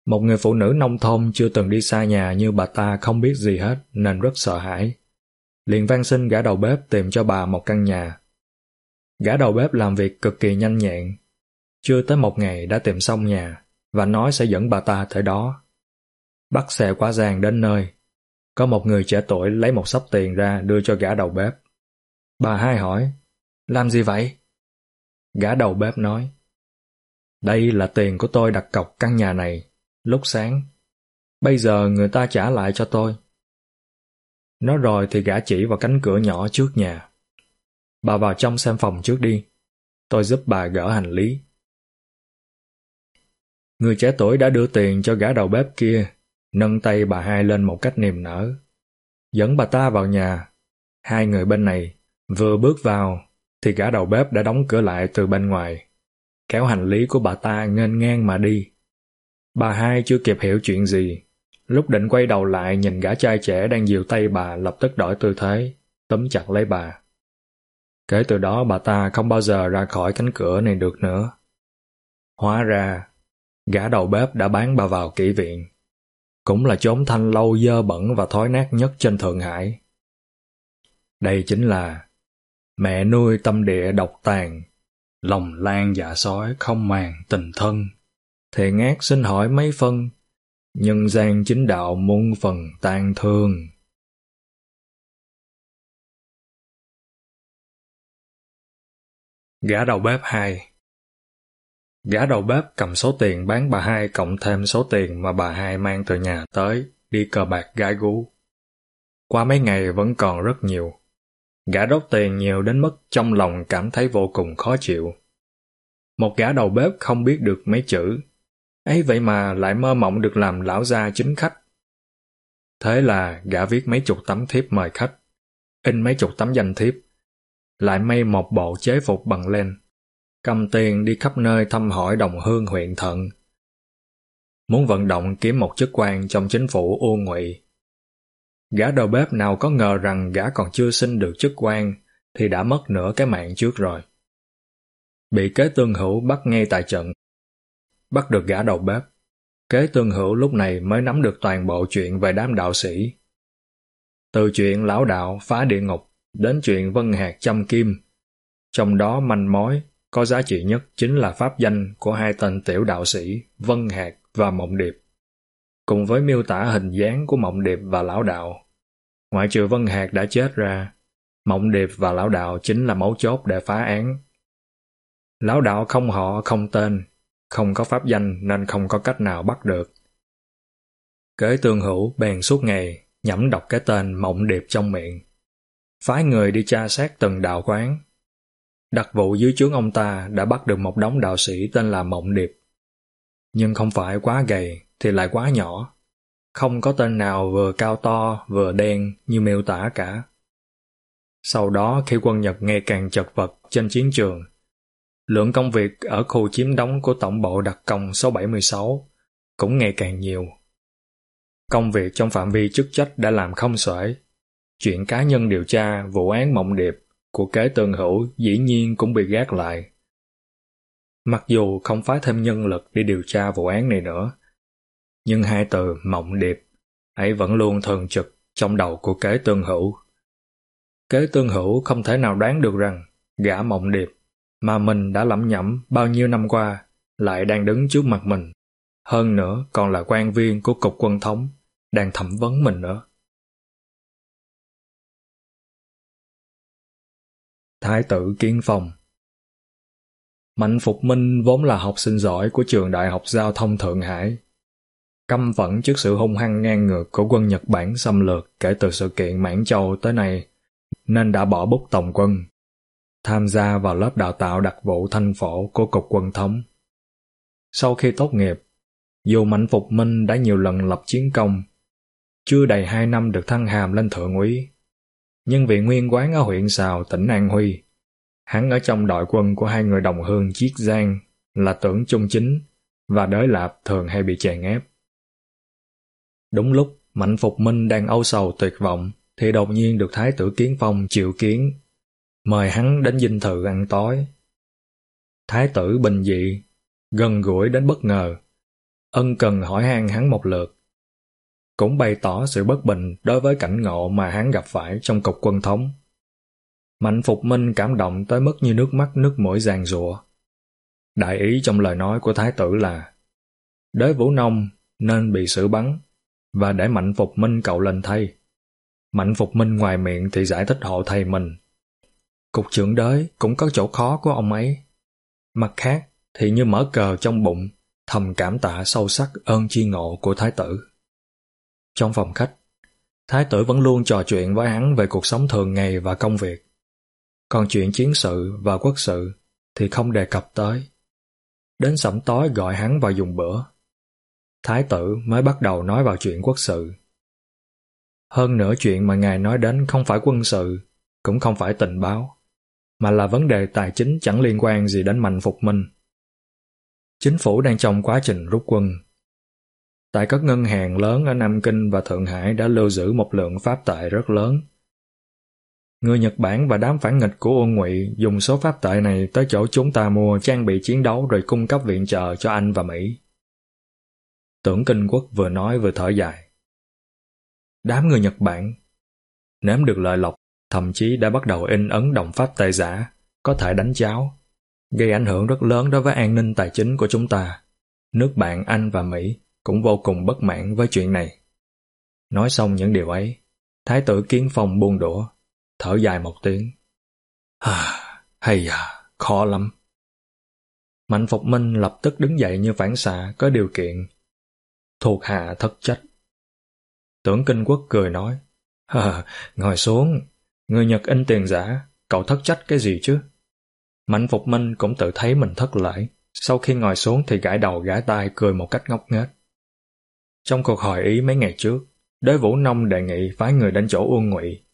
một người phụ nữ nông thôn chưa từng đi xa nhà như bà ta không biết gì hết nên rất sợ hãi. liền van xin gã đầu bếp tìm cho bà một căn nhà. Gã đầu bếp làm việc cực kỳ nhanh nhẹn, chưa tới một ngày đã tìm xong nhà và nói sẽ dẫn bà ta tới đó. Bắt xe quá giang đến nơi. Có một người trẻ tuổi lấy một sắp tiền ra đưa cho gã đầu bếp. Bà hai hỏi, làm gì vậy? Gã đầu bếp nói, đây là tiền của tôi đặt cọc căn nhà này, lúc sáng. Bây giờ người ta trả lại cho tôi. Nói rồi thì gã chỉ vào cánh cửa nhỏ trước nhà. Bà vào trong xem phòng trước đi. Tôi giúp bà gỡ hành lý. Người trẻ tuổi đã đưa tiền cho gã đầu bếp kia, nâng tay bà hai lên một cách niềm nở. Dẫn bà ta vào nhà. Hai người bên này vừa bước vào thì gã đầu bếp đã đóng cửa lại từ bên ngoài, kéo hành lý của bà ta nghênh ngang mà đi. Bà hai chưa kịp hiểu chuyện gì, lúc định quay đầu lại nhìn gã trai trẻ đang dìu tay bà lập tức đổi tư thế, tóm chặt lấy bà. Kể từ đó bà ta không bao giờ ra khỏi cánh cửa này được nữa. Hóa ra, gã đầu bếp đã bán bà vào kỹ viện. Cũng là chốn thanh lâu dơ bẩn và thói nát nhất trên Thượng Hải. Đây chính là mẹ nuôi tâm địa độc tàn, lòng lan dạ sói không màng tình thân. Thề ngát xin hỏi mấy phân, nhân gian chính đạo muôn phần tan thương. Gã đầu bếp 2 Gã đầu bếp cầm số tiền bán bà hai cộng thêm số tiền mà bà hai mang từ nhà tới, đi cờ bạc gái gú. Qua mấy ngày vẫn còn rất nhiều. Gã đốt tiền nhiều đến mức trong lòng cảm thấy vô cùng khó chịu. Một gã đầu bếp không biết được mấy chữ, ấy vậy mà lại mơ mộng được làm lão gia chính khách. Thế là gã viết mấy chục tấm thiếp mời khách, in mấy chục tấm danh thiếp, lại may một bộ chế phục bằng len cầm tiền đi khắp nơi thăm hỏi đồng hương huyện Thận. Muốn vận động kiếm một chức quan trong chính phủ ô ngụy. Gã đầu bếp nào có ngờ rằng gã còn chưa xin được chức quan thì đã mất nửa cái mạng trước rồi. Bị kế tương hữu bắt ngay tại trận. Bắt được gã đầu bếp. Kế tương hữu lúc này mới nắm được toàn bộ chuyện về đám đạo sĩ. Từ chuyện lão đạo phá địa ngục đến chuyện vân hạt châm kim. Trong đó manh mối có giá trị nhất chính là pháp danh của hai tên tiểu đạo sĩ Vân Hạc và Mộng Điệp, cùng với miêu tả hình dáng của Mộng Điệp và Lão Đạo. Ngoại trừ Vân Hạc đã chết ra, Mộng Điệp và Lão Đạo chính là mấu chốt để phá án. Lão Đạo không họ không tên, không có pháp danh nên không có cách nào bắt được. Kế tương hữu bèn suốt ngày nhẩm đọc cái tên Mộng Điệp trong miệng. Phái người đi tra xét từng đạo quán, Đặc vụ dưới trướng ông ta đã bắt được một đống đạo sĩ tên là Mộng Điệp. Nhưng không phải quá gầy thì lại quá nhỏ. Không có tên nào vừa cao to vừa đen như miêu tả cả. Sau đó khi quân Nhật ngày càng chật vật trên chiến trường, lượng công việc ở khu chiếm đóng của Tổng bộ đặc công số 76 cũng ngày càng nhiều. Công việc trong phạm vi chức trách đã làm không xuể. Chuyện cá nhân điều tra vụ án Mộng Điệp của kế tương hữu dĩ nhiên cũng bị gác lại. Mặc dù không phái thêm nhân lực để điều tra vụ án này nữa, nhưng hai từ mộng điệp ấy vẫn luôn thường trực trong đầu của kế tương hữu. Kế tương hữu không thể nào đoán được rằng gã mộng điệp mà mình đã lẩm nhẩm bao nhiêu năm qua lại đang đứng trước mặt mình. Hơn nữa còn là quan viên của cục quân thống đang thẩm vấn mình nữa. Thái tử kiên Phong Mạnh Phục Minh vốn là học sinh giỏi của trường Đại học Giao thông Thượng Hải. Căm phẫn trước sự hung hăng ngang ngược của quân Nhật Bản xâm lược kể từ sự kiện Mãn Châu tới nay, nên đã bỏ bút tổng quân, tham gia vào lớp đào tạo đặc vụ thanh phổ của Cục Quân Thống. Sau khi tốt nghiệp, dù Mạnh Phục Minh đã nhiều lần lập chiến công, chưa đầy hai năm được thăng hàm lên thượng úy, nhưng vì nguyên quán ở huyện Sào, tỉnh An Huy. Hắn ở trong đội quân của hai người đồng hương Chiết Giang là tưởng trung chính và đới lạp thường hay bị chèn ép. Đúng lúc Mạnh Phục Minh đang âu sầu tuyệt vọng thì đột nhiên được Thái tử Kiến Phong chịu kiến mời hắn đến dinh thự ăn tối. Thái tử bình dị, gần gũi đến bất ngờ, ân cần hỏi han hắn một lượt. cũng bày tỏ sự bất bình đối với cảnh ngộ mà hắn gặp phải trong cục quân thống. Mạnh Phục Minh cảm động tới mức như nước mắt nước mũi giàn rụa. Đại ý trong lời nói của Thái tử là Đới Vũ Nông nên bị xử bắn và để Mạnh Phục Minh cậu lên thay. Mạnh Phục Minh ngoài miệng thì giải thích hộ thầy mình. Cục trưởng đới cũng có chỗ khó của ông ấy. Mặt khác thì như mở cờ trong bụng, thầm cảm tạ sâu sắc ơn chi ngộ của Thái tử. Trong phòng khách, Thái tử vẫn luôn trò chuyện với hắn về cuộc sống thường ngày và công việc. Còn chuyện chiến sự và quốc sự thì không đề cập tới. Đến sẩm tối gọi hắn vào dùng bữa. Thái tử mới bắt đầu nói vào chuyện quốc sự. Hơn nữa chuyện mà ngài nói đến không phải quân sự, cũng không phải tình báo, mà là vấn đề tài chính chẳng liên quan gì đến mạnh phục minh. Chính phủ đang trong quá trình rút quân. Tại các ngân hàng lớn ở Nam Kinh và Thượng Hải đã lưu giữ một lượng pháp tệ rất lớn. Người Nhật Bản và đám phản nghịch của Uông Ngụy dùng số pháp tệ này tới chỗ chúng ta mua trang bị chiến đấu rồi cung cấp viện trợ cho Anh và Mỹ. Tưởng Kinh Quốc vừa nói vừa thở dài. Đám người Nhật Bản nếm được lợi lộc, thậm chí đã bắt đầu in ấn đồng pháp tệ giả, có thể đánh cháo, gây ảnh hưởng rất lớn đối với an ninh tài chính của chúng ta. Nước bạn Anh và Mỹ cũng vô cùng bất mãn với chuyện này. Nói xong những điều ấy, Thái tử Kiến Phong buông đũa, thở dài một tiếng. À, hay à, khó lắm. Mạnh Phục Minh lập tức đứng dậy như phản xạ có điều kiện. Thuộc hạ thất trách. Tưởng Kinh Quốc cười nói, à, ngồi xuống, người Nhật in tiền giả, cậu thất trách cái gì chứ? Mạnh Phục Minh cũng tự thấy mình thất lễ, sau khi ngồi xuống thì gãi đầu gãi tai cười một cách ngốc nghếch. Trong cuộc hỏi ý mấy ngày trước, đế Vũ Nông đề nghị phái người đến chỗ Uông Ngụy,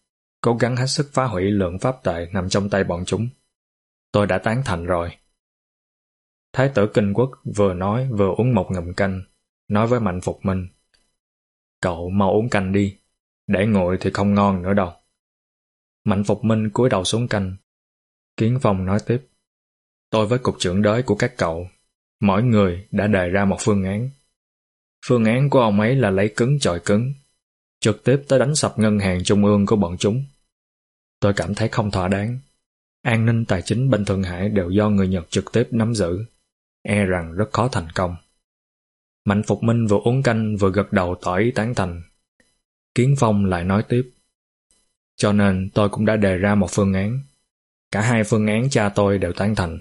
cố gắng hết sức phá hủy lượng pháp tệ nằm trong tay bọn chúng. Tôi đã tán thành rồi. Thái tử Kinh Quốc vừa nói vừa uống một ngụm canh, nói với Mạnh Phục Minh. Cậu mau uống canh đi, để nguội thì không ngon nữa đâu. Mạnh Phục Minh cúi đầu xuống canh. Kiến Phong nói tiếp. Tôi với cục trưởng đới của các cậu, mỗi người đã đề ra một phương án. Phương án của ông ấy là lấy cứng chọi cứng, trực tiếp tới đánh sập ngân hàng trung ương của bọn chúng. Tôi cảm thấy không thỏa đáng. An ninh tài chính bên Thượng Hải đều do người Nhật trực tiếp nắm giữ, e rằng rất khó thành công. Mạnh Phục Minh vừa uống canh vừa gật đầu tỏ ý tán thành. Kiến Phong lại nói tiếp. Cho nên tôi cũng đã đề ra một phương án. Cả hai phương án cha tôi đều tán thành.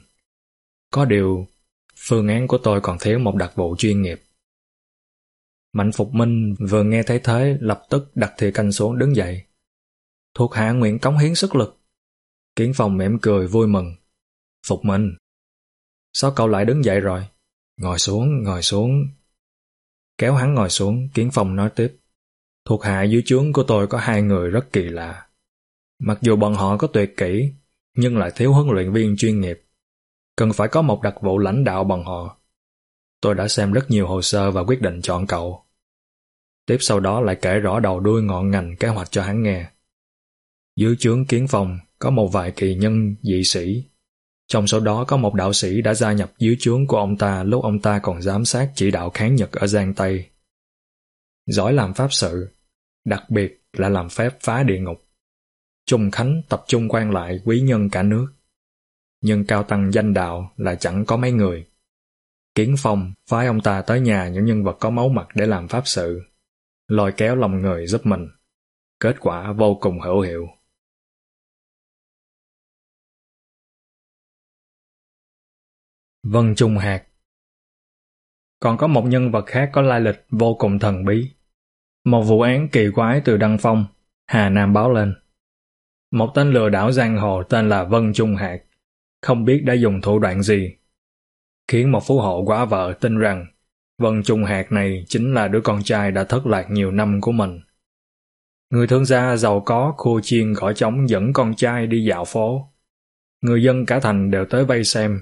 Có điều, phương án của tôi còn thiếu một đặc vụ chuyên nghiệp. Mạnh Phục Minh vừa nghe thấy thế lập tức đặt thìa canh xuống đứng dậy. Thuộc hạ nguyện cống hiến sức lực. Kiến Phong mỉm cười vui mừng. Phục Minh. Sao cậu lại đứng dậy rồi? Ngồi xuống, ngồi xuống. Kéo hắn ngồi xuống, Kiến Phong nói tiếp. Thuộc hạ dưới trướng của tôi có hai người rất kỳ lạ. Mặc dù bọn họ có tuyệt kỹ, nhưng lại thiếu huấn luyện viên chuyên nghiệp. Cần phải có một đặc vụ lãnh đạo bọn họ. Tôi đã xem rất nhiều hồ sơ và quyết định chọn cậu. Tiếp sau đó lại kể rõ đầu đuôi ngọn ngành kế hoạch cho hắn nghe. Dưới chướng kiến phòng có một vài kỳ nhân dị sĩ. Trong số đó có một đạo sĩ đã gia nhập dưới chướng của ông ta lúc ông ta còn giám sát chỉ đạo kháng Nhật ở Giang Tây. Giỏi làm pháp sự, đặc biệt là làm phép phá địa ngục. Trung Khánh tập trung quan lại quý nhân cả nước. Nhưng cao tăng danh đạo là chẳng có mấy người. Kiến Phong phái ông ta tới nhà những nhân vật có máu mặt để làm pháp sự, lôi kéo lòng người giúp mình. Kết quả vô cùng hữu hiệu. Vân Trung Hạt Còn có một nhân vật khác có lai lịch vô cùng thần bí. Một vụ án kỳ quái từ Đăng Phong, Hà Nam báo lên. Một tên lừa đảo giang hồ tên là Vân Trung Hạt, không biết đã dùng thủ đoạn gì khiến một phú hộ quá vợ tin rằng Vân Trung Hạt này chính là đứa con trai đã thất lạc nhiều năm của mình. Người thương gia giàu có khô chiên gõ trống dẫn con trai đi dạo phố. Người dân cả thành đều tới vây xem.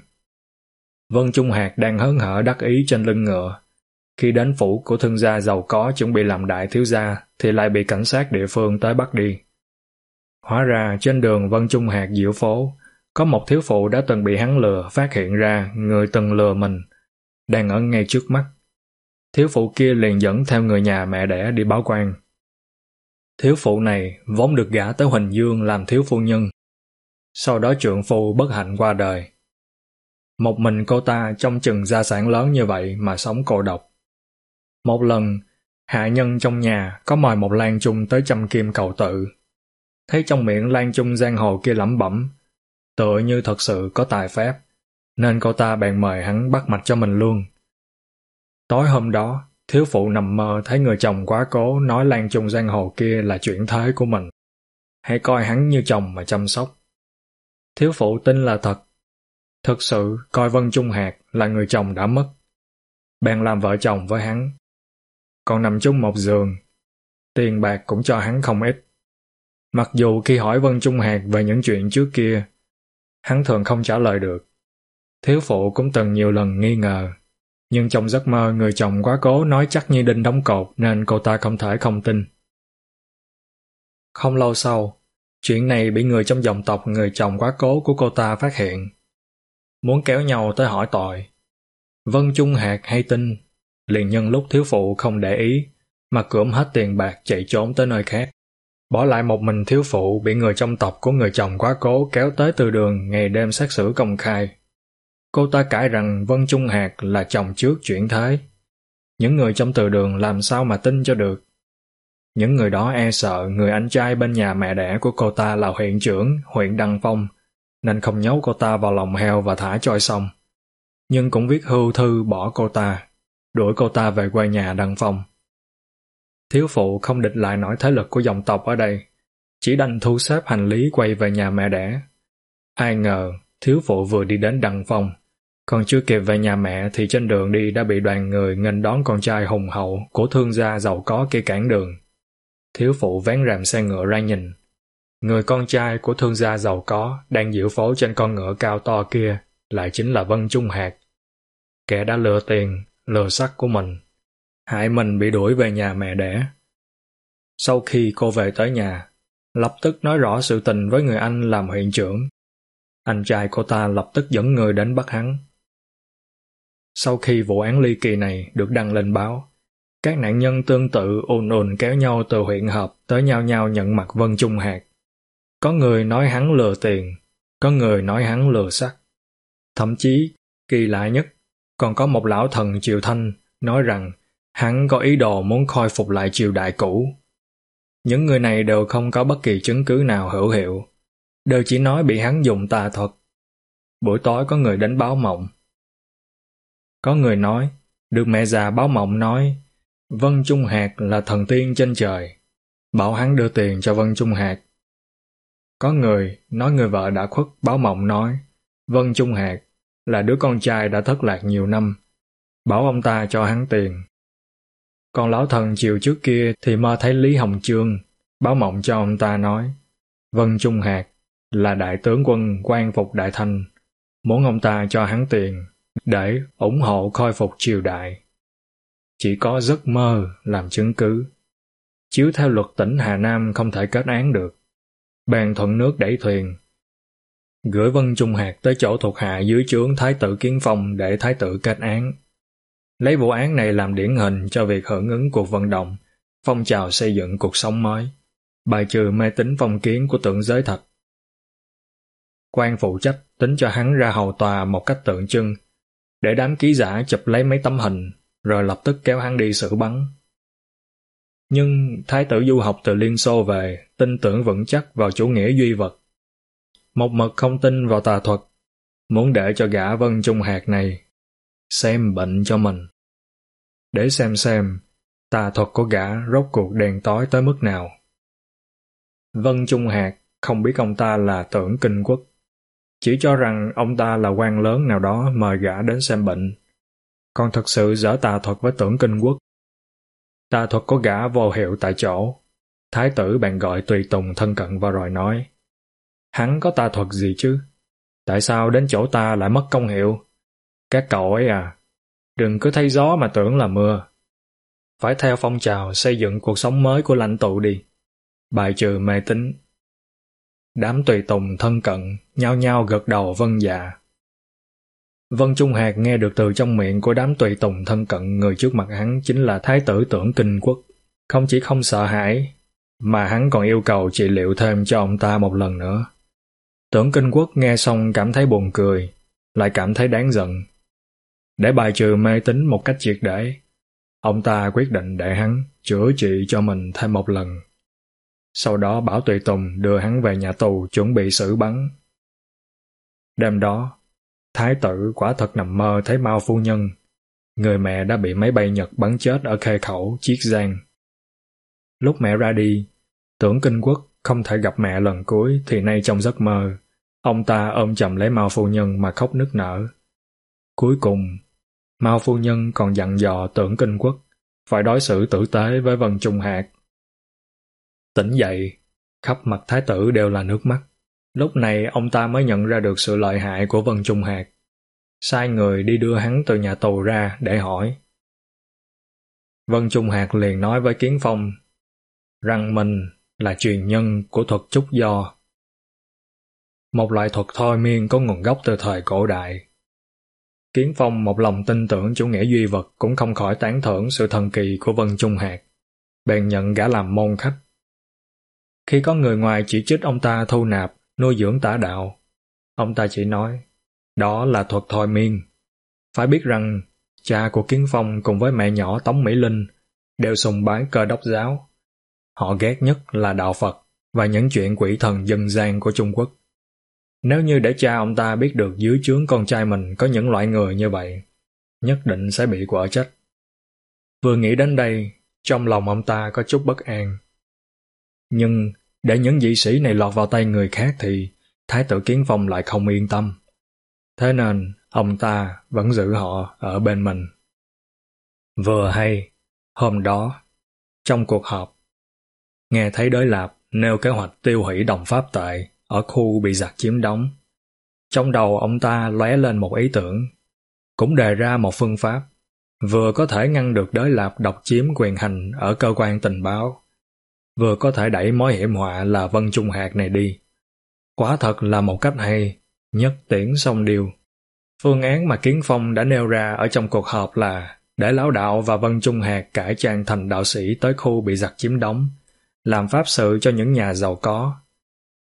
Vân Trung Hạt đang hớn hở đắc ý trên lưng ngựa. Khi đến phủ của thương gia giàu có chuẩn bị làm đại thiếu gia thì lại bị cảnh sát địa phương tới bắt đi. Hóa ra trên đường Vân Trung Hạt diễu phố, có một thiếu phụ đã từng bị hắn lừa phát hiện ra người từng lừa mình, đang ở ngay trước mắt. thiếu phụ kia liền dẫn theo người nhà mẹ đẻ đi báo quan. Thiếu phụ này vốn được gả tới Huỳnh Dương làm thiếu phu nhân. Sau đó trượng phu bất hạnh qua đời. Một mình cô ta trong chừng gia sản lớn như vậy mà sống cô độc. Một lần, hạ nhân trong nhà có mời một lan trung tới chăm kim cầu tự. Thấy trong miệng lan trung giang hồ kia lẩm bẩm, tựa như thật sự có tài phép, nên cô ta bèn mời hắn bắt mạch cho mình luôn. Tối hôm đó, thiếu phụ nằm mơ thấy người chồng quá cố nói lan trung giang hồ kia là chuyện thế của mình. Hãy coi hắn như chồng mà chăm sóc. Thiếu phụ tin là thật. Thực sự coi Vân Trung Hạc là người chồng đã mất. Bèn làm vợ chồng với hắn. Còn nằm chung một giường. Tiền bạc cũng cho hắn không ít. Mặc dù khi hỏi Vân Trung Hạc về những chuyện trước kia, hắn thường không trả lời được. Thiếu phụ cũng từng nhiều lần nghi ngờ nhưng trong giấc mơ người chồng quá cố nói chắc như đinh đóng cột nên cô ta không thể không tin. Không lâu sau, chuyện này bị người trong dòng tộc người chồng quá cố của cô ta phát hiện. Muốn kéo nhau tới hỏi tội. Vân Trung Hạc hay tin, liền nhân lúc thiếu phụ không để ý, mà cưỡng hết tiền bạc chạy trốn tới nơi khác. Bỏ lại một mình thiếu phụ bị người trong tộc của người chồng quá cố kéo tới từ đường ngày đêm xét xử công khai. Cô ta cãi rằng Vân Trung Hạc là chồng trước chuyển thế. Những người trong từ đường làm sao mà tin cho được. Những người đó e sợ người anh trai bên nhà mẹ đẻ của cô ta là huyện trưởng huyện Đăng Phong, nên không nhốt cô ta vào lòng heo và thả trôi sông. Nhưng cũng viết hưu thư bỏ cô ta, đuổi cô ta về quê nhà Đăng Phong. Thiếu phụ không địch lại nổi thế lực của dòng tộc ở đây, chỉ đành thu xếp hành lý quay về nhà mẹ đẻ. Ai ngờ, thiếu phụ vừa đi đến đằng phòng còn chưa kịp về nhà mẹ thì trên đường đi đã bị đoàn người nghênh đón con trai hùng hậu của thương gia giàu có kia cản đường. Thiếu phụ vén rèm xe ngựa ra nhìn. Người con trai của thương gia giàu có đang diễu phố trên con ngựa cao to kia lại chính là Vân Trung Hạc. Kẻ đã lừa tiền, lừa sắc của mình. Hại mình bị đuổi về nhà mẹ đẻ. Sau khi cô về tới nhà, lập tức nói rõ sự tình với người anh làm huyện trưởng. Anh trai cô ta lập tức dẫn người đến bắt hắn. Sau khi vụ án ly kỳ này được đăng lên báo, các nạn nhân tương tự ồn ồn kéo nhau từ huyện hợp tới nhau nhau nhận mặt Vân Trung Hạc. Có người nói hắn lừa tiền, có người nói hắn lừa sắc. Thậm chí, kỳ lạ nhất, còn có một lão thần triều thanh nói rằng hắn có ý đồ muốn khôi phục lại triều đại cũ. Những người này đều không có bất kỳ chứng cứ nào hữu hiệu, đều chỉ nói bị hắn dùng tà thuật. Buổi tối có người đến báo mộng, có người nói, được mẹ già báo mộng nói, Vân Trung Hạc là thần tiên trên trời, bảo hắn đưa tiền cho Vân Trung Hạc. Có người nói người vợ đã khuất báo mộng nói, Vân Trung Hạc là đứa con trai đã thất lạc nhiều năm, bảo ông ta cho hắn tiền. Còn lão thần chiều trước kia thì mơ thấy Lý Hồng Chương, báo mộng cho ông ta nói, Vân Trung Hạc là đại tướng quân quan phục đại thanh, muốn ông ta cho hắn tiền để ủng hộ khôi phục triều đại. Chỉ có giấc mơ làm chứng cứ. Chiếu theo luật tỉnh Hà Nam không thể kết án được. Bàn thuận nước đẩy thuyền. Gửi Vân Trung Hạc tới chỗ thuộc hạ dưới trướng Thái tử Kiến Phong để Thái tử kết án. Lấy vụ án này làm điển hình cho việc hưởng ứng cuộc vận động, phong trào xây dựng cuộc sống mới, bài trừ mê tín phong kiến của tượng giới thật. quan phụ trách tính cho hắn ra hầu tòa một cách tượng trưng để đám ký giả chụp lấy mấy tấm hình, rồi lập tức kéo hắn đi xử bắn. Nhưng thái tử du học từ Liên Xô về, tin tưởng vững chắc vào chủ nghĩa duy vật. Một mực không tin vào tà thuật, muốn để cho gã Vân Trung Hạt này xem bệnh cho mình. Để xem xem, tà thuật của gã rốt cuộc đèn tối tới mức nào. Vân Trung Hạt không biết ông ta là tưởng kinh quốc chỉ cho rằng ông ta là quan lớn nào đó mời gã đến xem bệnh. Còn thật sự dở tà thuật với tưởng kinh quốc. Tà thuật có gã vô hiệu tại chỗ. Thái tử bạn gọi tùy tùng thân cận và rồi nói. Hắn có tà thuật gì chứ? Tại sao đến chỗ ta lại mất công hiệu? Các cậu ấy à, đừng cứ thấy gió mà tưởng là mưa. Phải theo phong trào xây dựng cuộc sống mới của lãnh tụ đi. Bài trừ mê tín Đám tùy tùng thân cận, nhao nhao gật đầu vân dạ. Vân Trung Hạc nghe được từ trong miệng của đám tùy tùng thân cận người trước mặt hắn chính là Thái tử tưởng kinh quốc. Không chỉ không sợ hãi, mà hắn còn yêu cầu trị liệu thêm cho ông ta một lần nữa. Tưởng kinh quốc nghe xong cảm thấy buồn cười, lại cảm thấy đáng giận. Để bài trừ mê tín một cách triệt để, ông ta quyết định để hắn chữa trị cho mình thêm một lần. Sau đó bảo tùy tùng đưa hắn về nhà tù chuẩn bị xử bắn. Đêm đó, Thái tử quả thật nằm mơ thấy Mao phu nhân. Người mẹ đã bị máy bay Nhật bắn chết ở khê khẩu Chiết Giang. Lúc mẹ ra đi, tưởng kinh quốc không thể gặp mẹ lần cuối thì nay trong giấc mơ, ông ta ôm chầm lấy Mao phu nhân mà khóc nức nở. Cuối cùng, Mao phu nhân còn dặn dò tưởng kinh quốc phải đối xử tử tế với Vân Trung Hạc. Tỉnh dậy, khắp mặt thái tử đều là nước mắt. Lúc này ông ta mới nhận ra được sự lợi hại của Vân Trung Hạc. Sai người đi đưa hắn từ nhà tù ra để hỏi. Vân Trung Hạc liền nói với Kiến Phong rằng mình là truyền nhân của thuật trúc do. Một loại thuật thôi miên có nguồn gốc từ thời cổ đại. Kiến Phong một lòng tin tưởng chủ nghĩa duy vật cũng không khỏi tán thưởng sự thần kỳ của Vân Trung Hạc, bèn nhận gã làm môn khách. Khi có người ngoài chỉ trích ông ta thu nạp, nuôi dưỡng tả đạo, ông ta chỉ nói, đó là thuật thôi miên. Phải biết rằng, cha của Kiến Phong cùng với mẹ nhỏ Tống Mỹ Linh đều sùng bái cơ đốc giáo. Họ ghét nhất là đạo Phật và những chuyện quỷ thần dân gian của Trung Quốc. Nếu như để cha ông ta biết được dưới chướng con trai mình có những loại người như vậy, nhất định sẽ bị quở trách. Vừa nghĩ đến đây, trong lòng ông ta có chút bất an. Nhưng để những vị sĩ này lọt vào tay người khác thì Thái tử Kiến Phong lại không yên tâm. Thế nên ông ta vẫn giữ họ ở bên mình. Vừa hay, hôm đó, trong cuộc họp, nghe thấy đối lạp nêu kế hoạch tiêu hủy đồng pháp tệ ở khu bị giặc chiếm đóng. Trong đầu ông ta lóe lên một ý tưởng, cũng đề ra một phương pháp, vừa có thể ngăn được đối lạp độc chiếm quyền hành ở cơ quan tình báo, vừa có thể đẩy mối hiểm họa là Vân Trung Hạc này đi. Quả thật là một cách hay, nhất tiễn xong điều. Phương án mà Kiến Phong đã nêu ra ở trong cuộc họp là để Lão Đạo và Vân Trung Hạc cải trang thành đạo sĩ tới khu bị giặc chiếm đóng, làm pháp sự cho những nhà giàu có,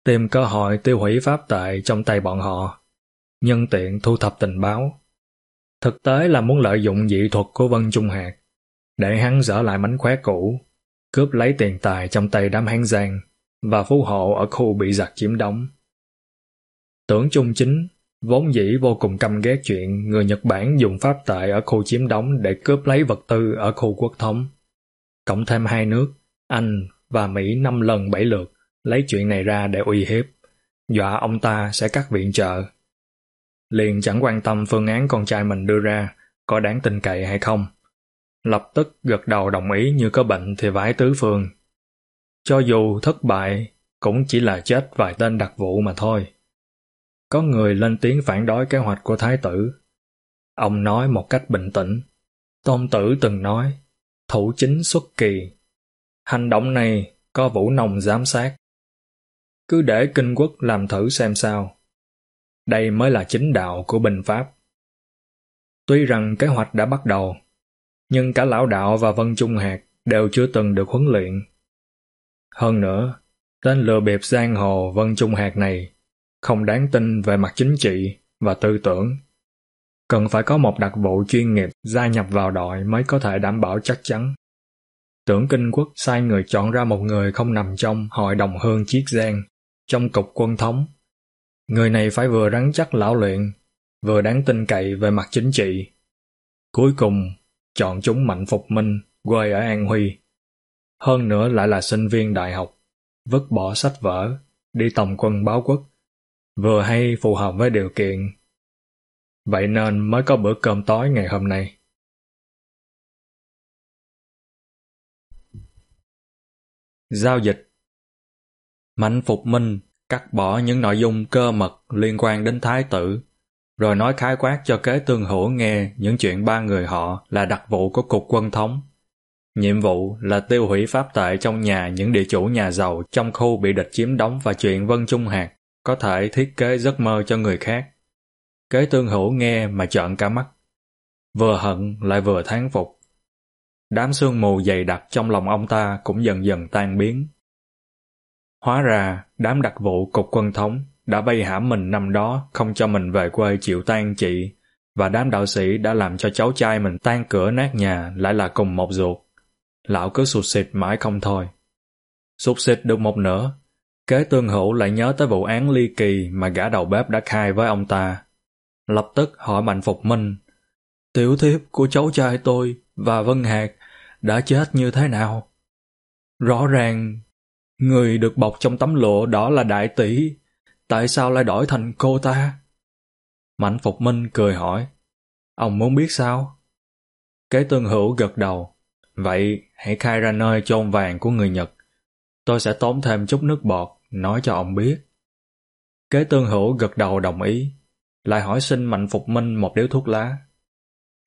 tìm cơ hội tiêu hủy pháp tệ trong tay bọn họ, nhân tiện thu thập tình báo. Thực tế là muốn lợi dụng dị thuật của Vân Trung Hạc, để hắn dở lại mánh khóe cũ, cướp lấy tiền tài trong tay đám hán giang và phú hộ ở khu bị giặc chiếm đóng. Tưởng Trung Chính vốn dĩ vô cùng căm ghét chuyện người Nhật Bản dùng pháp tệ ở khu chiếm đóng để cướp lấy vật tư ở khu quốc thống. Cộng thêm hai nước, Anh và Mỹ năm lần bảy lượt lấy chuyện này ra để uy hiếp, dọa ông ta sẽ cắt viện trợ. Liền chẳng quan tâm phương án con trai mình đưa ra có đáng tin cậy hay không. Lập tức gật đầu đồng ý như có bệnh thì vái tứ phương. Cho dù thất bại, cũng chỉ là chết vài tên đặc vụ mà thôi. Có người lên tiếng phản đối kế hoạch của thái tử. Ông nói một cách bình tĩnh. Tôn tử từng nói, thủ chính xuất kỳ. Hành động này có vũ nồng giám sát. Cứ để kinh quốc làm thử xem sao. Đây mới là chính đạo của bình pháp. Tuy rằng kế hoạch đã bắt đầu, nhưng cả lão đạo và Vân Trung Hạc đều chưa từng được huấn luyện. Hơn nữa, tên lừa bịp giang hồ Vân Trung Hạc này không đáng tin về mặt chính trị và tư tưởng. Cần phải có một đặc vụ chuyên nghiệp gia nhập vào đội mới có thể đảm bảo chắc chắn. Tưởng Kinh Quốc sai người chọn ra một người không nằm trong hội đồng hương Chiết Giang, trong cục quân thống. Người này phải vừa rắn chắc lão luyện, vừa đáng tin cậy về mặt chính trị. Cuối cùng, chọn chúng Mạnh Phục Minh, quê ở An Huy. Hơn nữa lại là sinh viên đại học, vứt bỏ sách vở, đi tổng quân báo quốc, vừa hay phù hợp với điều kiện. Vậy nên mới có bữa cơm tối ngày hôm nay. Giao dịch Mạnh Phục Minh cắt bỏ những nội dung cơ mật liên quan đến thái tử, rồi nói khái quát cho kế tương hữu nghe những chuyện ba người họ là đặc vụ của cục quân thống. Nhiệm vụ là tiêu hủy pháp tệ trong nhà những địa chủ nhà giàu trong khu bị địch chiếm đóng và chuyện Vân Trung Hạc có thể thiết kế giấc mơ cho người khác. Kế tương hữu nghe mà trợn cả mắt. Vừa hận lại vừa thán phục. Đám sương mù dày đặc trong lòng ông ta cũng dần dần tan biến. Hóa ra, đám đặc vụ cục quân thống đã vây hãm mình năm đó không cho mình về quê chịu tan chị và đám đạo sĩ đã làm cho cháu trai mình tan cửa nát nhà lại là cùng một ruột. Lão cứ sụt xịt mãi không thôi. Sụt xịt được một nửa, kế tương hữu lại nhớ tới vụ án ly kỳ mà gã đầu bếp đã khai với ông ta. Lập tức hỏi Mạnh Phục Minh, tiểu thiếp của cháu trai tôi và Vân Hạc đã chết như thế nào? Rõ ràng, người được bọc trong tấm lụa đó là đại tỷ, tại sao lại đổi thành cô ta? Mạnh Phục Minh cười hỏi, ông muốn biết sao? Kế tương hữu gật đầu, vậy hãy khai ra nơi chôn vàng của người Nhật. Tôi sẽ tốn thêm chút nước bọt, nói cho ông biết. Kế tương hữu gật đầu đồng ý, lại hỏi xin Mạnh Phục Minh một điếu thuốc lá.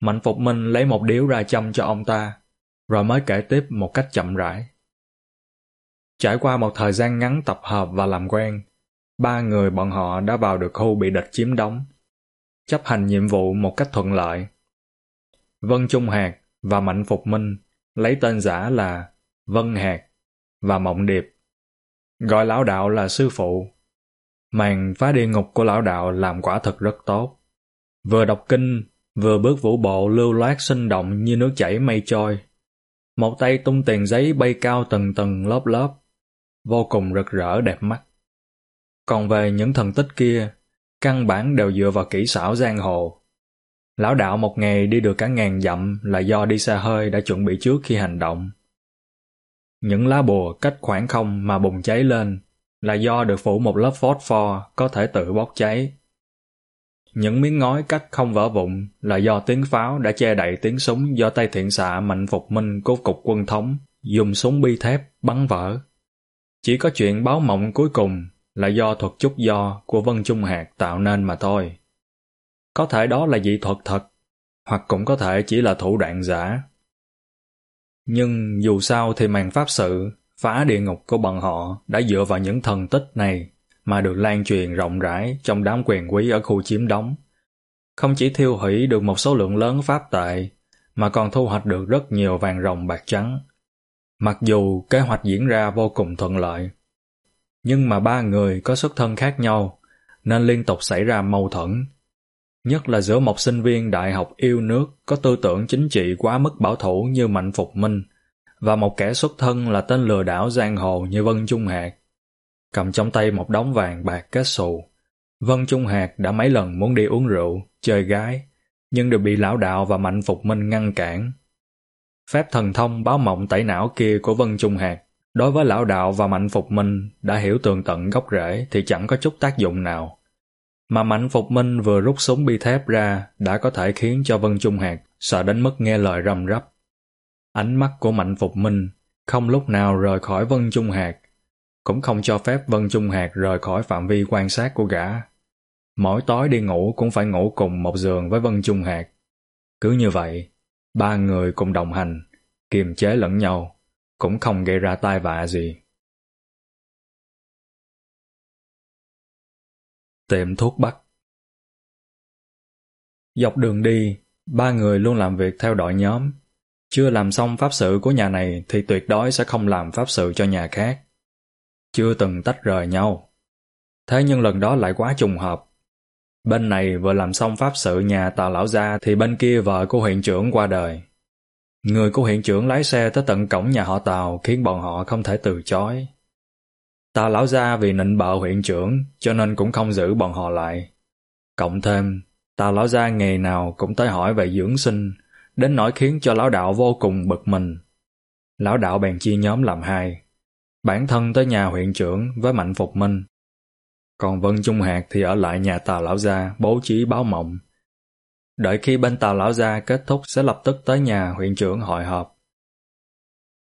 Mạnh Phục Minh lấy một điếu ra châm cho ông ta, rồi mới kể tiếp một cách chậm rãi. Trải qua một thời gian ngắn tập hợp và làm quen, ba người bọn họ đã vào được khu bị địch chiếm đóng, chấp hành nhiệm vụ một cách thuận lợi. Vân Trung Hạc và Mạnh Phục Minh lấy tên giả là Vân Hạc và Mộng Điệp, gọi lão đạo là sư phụ. Màn phá địa ngục của lão đạo làm quả thật rất tốt. Vừa đọc kinh, vừa bước vũ bộ lưu loát sinh động như nước chảy mây trôi. Một tay tung tiền giấy bay cao từng tầng lớp lớp, vô cùng rực rỡ đẹp mắt. Còn về những thần tích kia, căn bản đều dựa vào kỹ xảo giang hồ. Lão đạo một ngày đi được cả ngàn dặm là do đi xa hơi đã chuẩn bị trước khi hành động. Những lá bùa cách khoảng không mà bùng cháy lên là do được phủ một lớp phốt pho có thể tự bốc cháy. Những miếng ngói cách không vỡ vụn là do tiếng pháo đã che đậy tiếng súng do tay thiện xạ Mạnh Phục Minh của cục quân thống dùng súng bi thép bắn vỡ. Chỉ có chuyện báo mộng cuối cùng là do thuật trúc do của Vân Trung Hạt tạo nên mà thôi. Có thể đó là dị thuật thật, hoặc cũng có thể chỉ là thủ đoạn giả. Nhưng dù sao thì màn pháp sự, phá địa ngục của bọn họ đã dựa vào những thần tích này mà được lan truyền rộng rãi trong đám quyền quý ở khu chiếm đóng. Không chỉ thiêu hủy được một số lượng lớn pháp tệ, mà còn thu hoạch được rất nhiều vàng rồng bạc trắng. Mặc dù kế hoạch diễn ra vô cùng thuận lợi, nhưng mà ba người có xuất thân khác nhau, nên liên tục xảy ra mâu thuẫn. Nhất là giữa một sinh viên đại học yêu nước có tư tưởng chính trị quá mức bảo thủ như Mạnh Phục Minh, và một kẻ xuất thân là tên lừa đảo giang hồ như Vân Trung Hạc. Cầm trong tay một đống vàng bạc kết xù, Vân Trung Hạc đã mấy lần muốn đi uống rượu, chơi gái, nhưng đều bị lão đạo và Mạnh Phục Minh ngăn cản. Phép thần thông báo mộng tẩy não kia của Vân Trung Hạc đối với lão đạo và Mạnh Phục Minh đã hiểu tường tận gốc rễ thì chẳng có chút tác dụng nào. Mà Mạnh Phục Minh vừa rút súng bi thép ra đã có thể khiến cho Vân Trung Hạc sợ đến mức nghe lời rầm rắp. Ánh mắt của Mạnh Phục Minh không lúc nào rời khỏi Vân Trung Hạc, cũng không cho phép Vân Trung Hạc rời khỏi phạm vi quan sát của gã. Mỗi tối đi ngủ cũng phải ngủ cùng một giường với Vân Trung Hạc. Cứ như vậy, ba người cùng đồng hành, kiềm chế lẫn nhau, cũng không gây ra tai vạ gì. Tiệm thuốc bắc Dọc đường đi, ba người luôn làm việc theo đội nhóm. Chưa làm xong pháp sự của nhà này thì tuyệt đối sẽ không làm pháp sự cho nhà khác. Chưa từng tách rời nhau. Thế nhưng lần đó lại quá trùng hợp. Bên này vừa làm xong pháp sự nhà tà lão gia thì bên kia vợ của huyện trưởng qua đời. Người của huyện trưởng lái xe tới tận cổng nhà họ Tào khiến bọn họ không thể từ chối. Tà lão gia vì nịnh bợ huyện trưởng cho nên cũng không giữ bọn họ lại. Cộng thêm, tà lão gia ngày nào cũng tới hỏi về dưỡng sinh, đến nỗi khiến cho lão đạo vô cùng bực mình. Lão đạo bèn chia nhóm làm hai. Bản thân tới nhà huyện trưởng với Mạnh Phục Minh. Còn Vân Trung Hạc thì ở lại nhà Tào lão gia bố trí báo mộng. Đợi khi bên Tào lão gia kết thúc sẽ lập tức tới nhà huyện trưởng hội họp.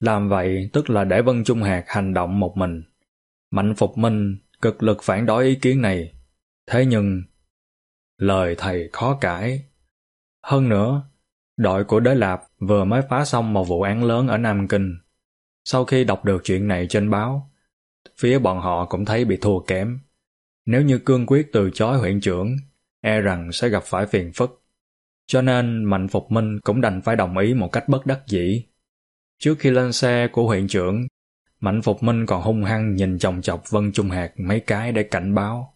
Làm vậy tức là để Vân Trung Hạc hành động một mình. Mạnh Phục Minh cực lực phản đối ý kiến này. Thế nhưng, lời thầy khó cãi. Hơn nữa, đội của Đới Lạp vừa mới phá xong một vụ án lớn ở Nam Kinh. Sau khi đọc được chuyện này trên báo, phía bọn họ cũng thấy bị thua kém. Nếu như cương quyết từ chối huyện trưởng, e rằng sẽ gặp phải phiền phức. Cho nên Mạnh Phục Minh cũng đành phải đồng ý một cách bất đắc dĩ. Trước khi lên xe của huyện trưởng, Mạnh Phục Minh còn hung hăng nhìn chồng chọc Vân Trung Hạc mấy cái để cảnh báo.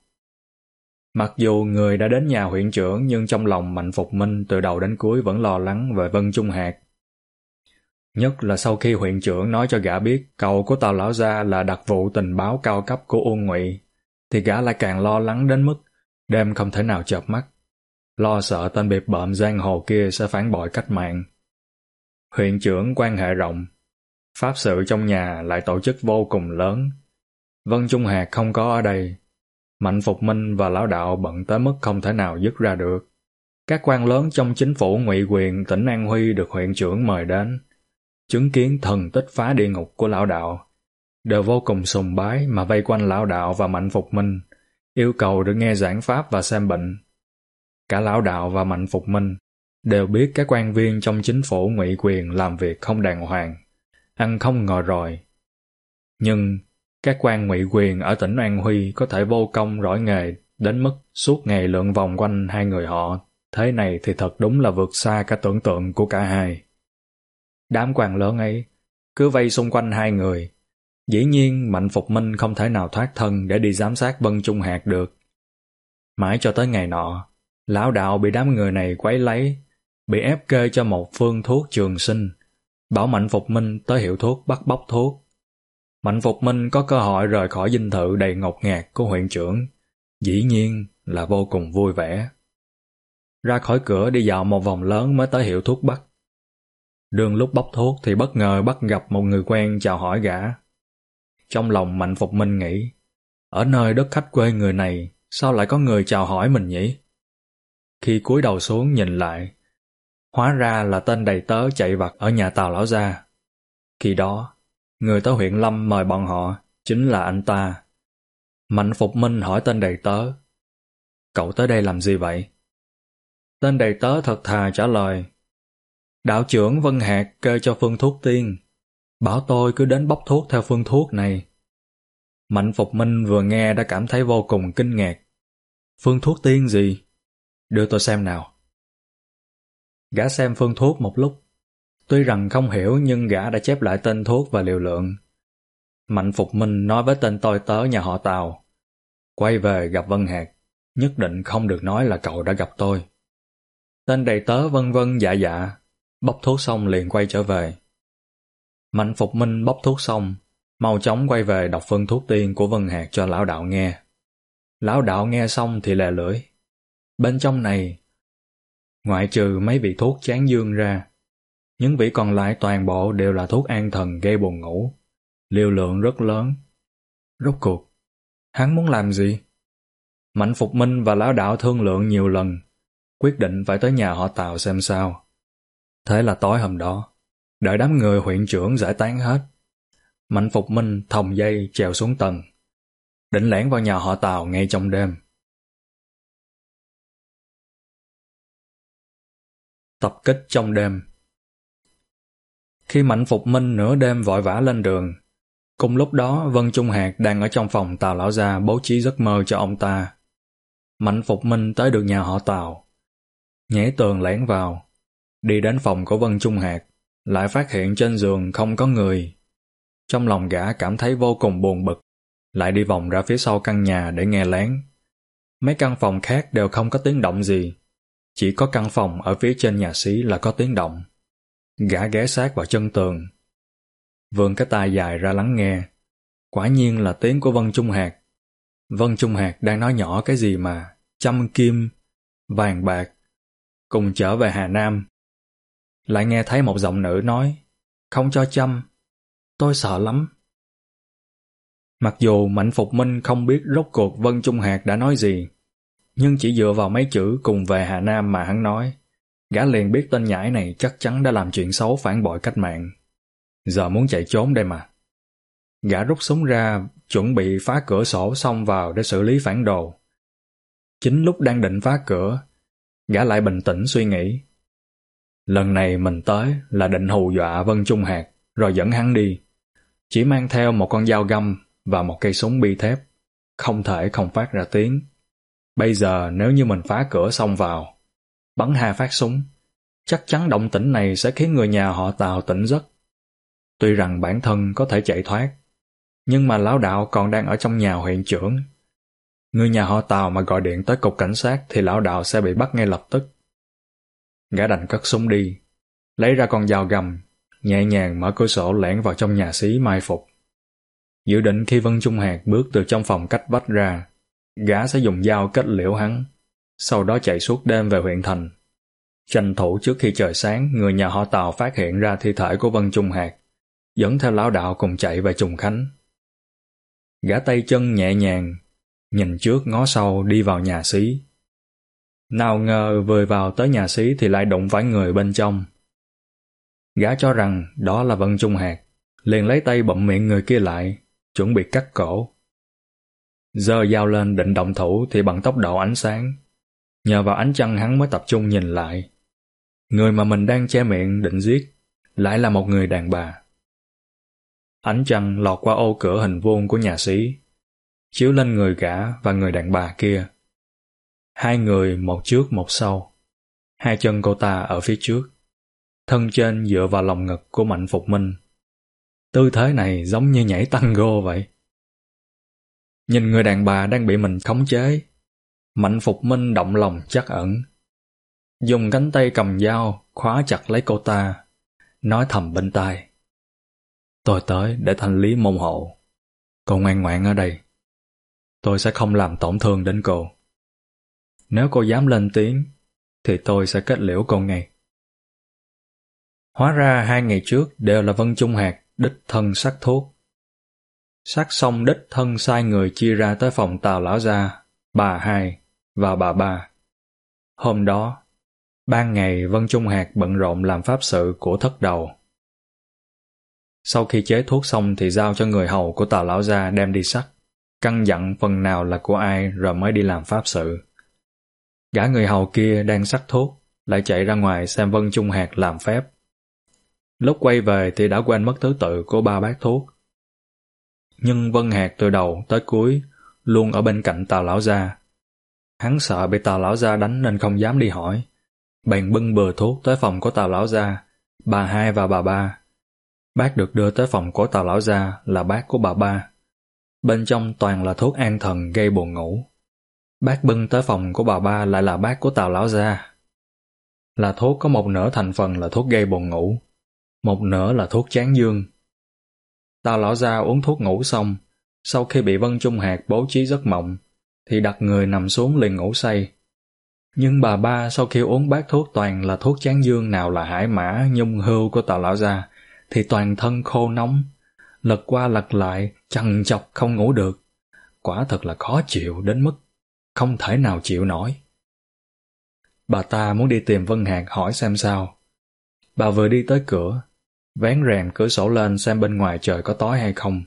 Mặc dù người đã đến nhà huyện trưởng nhưng trong lòng Mạnh Phục Minh từ đầu đến cuối vẫn lo lắng về Vân Trung Hạc. Nhất là sau khi huyện trưởng nói cho gã biết cầu của tàu Lão Gia là đặc vụ tình báo cao cấp của Uông Ngụy, thì gã lại càng lo lắng đến mức đêm không thể nào chợp mắt. Lo sợ tên biệt bợm giang hồ kia sẽ phản bội cách mạng. Huyện trưởng quan hệ rộng, pháp sự trong nhà lại tổ chức vô cùng lớn. Vân Trung Hạc không có ở đây. Mạnh Phục Minh và Lão Đạo bận tới mức không thể nào dứt ra được. Các quan lớn trong chính phủ ngụy quyền tỉnh An Huy được huyện trưởng mời đến chứng kiến thần tích phá địa ngục của lão đạo, đều vô cùng sùng bái mà vây quanh lão đạo và mạnh phục minh, yêu cầu được nghe giảng pháp và xem bệnh. Cả lão đạo và mạnh phục minh đều biết các quan viên trong chính phủ ngụy quyền làm việc không đàng hoàng, ăn không ngồi rồi. Nhưng các quan ngụy quyền ở tỉnh An Huy có thể vô công rõi nghề đến mức suốt ngày lượn vòng quanh hai người họ. Thế này thì thật đúng là vượt xa cả tưởng tượng của cả hai. Đám quan lớn ấy cứ vây xung quanh hai người. Dĩ nhiên Mạnh Phục Minh không thể nào thoát thân để đi giám sát Vân Trung Hạc được. Mãi cho tới ngày nọ, lão đạo bị đám người này quấy lấy, bị ép kê cho một phương thuốc trường sinh, bảo Mạnh Phục Minh tới hiệu thuốc bắt bóc thuốc. Mạnh Phục Minh có cơ hội rời khỏi dinh thự đầy ngột ngạt của huyện trưởng, dĩ nhiên là vô cùng vui vẻ. Ra khỏi cửa đi dạo một vòng lớn mới tới hiệu thuốc bắc. Đường lúc bóc thuốc thì bất ngờ bắt gặp một người quen chào hỏi gã. Trong lòng Mạnh Phục Minh nghĩ, ở nơi đất khách quê người này, sao lại có người chào hỏi mình nhỉ? Khi cúi đầu xuống nhìn lại, hóa ra là tên đầy tớ chạy vặt ở nhà Tào Lão Gia. Khi đó, người tới huyện Lâm mời bọn họ chính là anh ta. Mạnh Phục Minh hỏi tên đầy tớ, cậu tới đây làm gì vậy? Tên đầy tớ thật thà trả lời, Đạo trưởng Vân Hạc kê cho phương thuốc tiên. Bảo tôi cứ đến bóc thuốc theo phương thuốc này. Mạnh Phục Minh vừa nghe đã cảm thấy vô cùng kinh ngạc. Phương thuốc tiên gì? Đưa tôi xem nào. Gã xem phương thuốc một lúc. Tuy rằng không hiểu nhưng gã đã chép lại tên thuốc và liều lượng. Mạnh Phục Minh nói với tên tôi tớ nhà họ tàu Quay về gặp Vân Hạc, nhất định không được nói là cậu đã gặp tôi. Tên đầy tớ vân vân dạ dạ, Bóc thuốc xong liền quay trở về. Mạnh Phục Minh bóc thuốc xong, mau chóng quay về đọc phân thuốc tiên của Vân Hạc cho lão đạo nghe. Lão đạo nghe xong thì lè lưỡi. Bên trong này, ngoại trừ mấy vị thuốc chán dương ra, những vị còn lại toàn bộ đều là thuốc an thần gây buồn ngủ, liều lượng rất lớn. Rốt cuộc, hắn muốn làm gì? Mạnh Phục Minh và lão đạo thương lượng nhiều lần, quyết định phải tới nhà họ Tào xem sao. Thế là tối hôm đó, đợi đám người huyện trưởng giải tán hết. Mạnh Phục Minh thòng dây trèo xuống tầng, định lẻn vào nhà họ Tào ngay trong đêm. Tập kích trong đêm Khi Mạnh Phục Minh nửa đêm vội vã lên đường, cùng lúc đó Vân Trung Hạc đang ở trong phòng Tào Lão Gia bố trí giấc mơ cho ông ta. Mạnh Phục Minh tới được nhà họ Tào, nhảy tường lẻn vào, Đi đến phòng của Vân Trung Hạc, lại phát hiện trên giường không có người. Trong lòng gã cảm thấy vô cùng buồn bực, lại đi vòng ra phía sau căn nhà để nghe lén. Mấy căn phòng khác đều không có tiếng động gì, chỉ có căn phòng ở phía trên nhà xí là có tiếng động. Gã ghé sát vào chân tường. Vươn cái tai dài ra lắng nghe. Quả nhiên là tiếng của Vân Trung Hạc. Vân Trung Hạc đang nói nhỏ cái gì mà trăm kim, vàng bạc, cùng trở về Hà Nam lại nghe thấy một giọng nữ nói, không cho chăm, tôi sợ lắm. Mặc dù Mạnh Phục Minh không biết rốt cuộc Vân Trung Hạc đã nói gì, nhưng chỉ dựa vào mấy chữ cùng về Hà Nam mà hắn nói, gã liền biết tên nhãi này chắc chắn đã làm chuyện xấu phản bội cách mạng. Giờ muốn chạy trốn đây mà. Gã rút súng ra, chuẩn bị phá cửa sổ xông vào để xử lý phản đồ. Chính lúc đang định phá cửa, gã lại bình tĩnh suy nghĩ. Lần này mình tới là định hù dọa Vân Trung Hạc, rồi dẫn hắn đi. Chỉ mang theo một con dao găm và một cây súng bi thép, không thể không phát ra tiếng. Bây giờ nếu như mình phá cửa xông vào, bắn hai phát súng, chắc chắn động tĩnh này sẽ khiến người nhà họ Tào tỉnh giấc. Tuy rằng bản thân có thể chạy thoát, nhưng mà lão đạo còn đang ở trong nhà huyện trưởng. Người nhà họ Tào mà gọi điện tới cục cảnh sát thì lão đạo sẽ bị bắt ngay lập tức. Gã đành cất súng đi, lấy ra con dao gầm, nhẹ nhàng mở cửa sổ lẻn vào trong nhà xí mai phục. Dự định khi Vân Trung Hạc bước từ trong phòng cách vách ra, gã sẽ dùng dao kết liễu hắn, sau đó chạy suốt đêm về huyện thành. Tranh thủ trước khi trời sáng, người nhà họ Tào phát hiện ra thi thể của Vân Trung Hạc, dẫn theo lão đạo cùng chạy về Trùng Khánh. Gã tay chân nhẹ nhàng, nhìn trước ngó sau đi vào nhà xí. Nào ngờ vừa vào tới nhà xí thì lại đụng phải người bên trong. Gã cho rằng đó là Vân Trung Hạc, liền lấy tay bậm miệng người kia lại, chuẩn bị cắt cổ. Giờ dao lên định động thủ thì bằng tốc độ ánh sáng. Nhờ vào ánh trăng hắn mới tập trung nhìn lại. Người mà mình đang che miệng định giết lại là một người đàn bà. Ánh trăng lọt qua ô cửa hình vuông của nhà sĩ, chiếu lên người gã và người đàn bà kia. Hai người một trước một sau. Hai chân cô ta ở phía trước. Thân trên dựa vào lòng ngực của Mạnh Phục Minh. Tư thế này giống như nhảy tango vậy. Nhìn người đàn bà đang bị mình khống chế. Mạnh Phục Minh động lòng chắc ẩn. Dùng cánh tay cầm dao khóa chặt lấy cô ta, nói thầm bên tai. Tôi tới để thanh lý môn hộ. Cô ngoan ngoãn ở đây. Tôi sẽ không làm tổn thương đến cô. Nếu cô dám lên tiếng, thì tôi sẽ kết liễu cô ngay. Hóa ra hai ngày trước đều là Vân Trung Hạc đích thân sắc thuốc. Sắc xong đích thân sai người chia ra tới phòng tào lão gia, bà hai và bà ba. Hôm đó, ban ngày Vân Trung Hạc bận rộn làm pháp sự của thất đầu. Sau khi chế thuốc xong thì giao cho người hầu của tào lão gia đem đi sắc, căn dặn phần nào là của ai rồi mới đi làm pháp sự. Gã người hầu kia đang sắc thuốc, lại chạy ra ngoài xem Vân Trung Hạc làm phép. Lúc quay về thì đã quên mất thứ tự của ba bác thuốc. Nhưng Vân Hạc từ đầu tới cuối luôn ở bên cạnh Tào Lão Gia. Hắn sợ bị Tào Lão Gia đánh nên không dám đi hỏi. Bèn bưng bừa thuốc tới phòng của Tào Lão Gia, bà hai và bà ba. Bác được đưa tới phòng của Tào Lão Gia là bác của bà ba. Bên trong toàn là thuốc an thần gây buồn ngủ. Bác bưng tới phòng của bà ba lại là bác của Tào Lão Gia. Là thuốc có một nửa thành phần là thuốc gây buồn ngủ, một nửa là thuốc chán dương. Tào Lão Gia uống thuốc ngủ xong, sau khi bị Vân Trung Hạc bố trí giấc mộng, thì đặt người nằm xuống liền ngủ say. Nhưng bà ba sau khi uống bát thuốc toàn là thuốc chán dương nào là hải mã, nhung hưu của Tào Lão Gia, thì toàn thân khô nóng, lật qua lật lại, chằn chọc không ngủ được. Quả thật là khó chịu đến mức không thể nào chịu nổi. Bà ta muốn đi tìm Vân Hạc hỏi xem sao. Bà vừa đi tới cửa, vén rèm cửa sổ lên xem bên ngoài trời có tối hay không.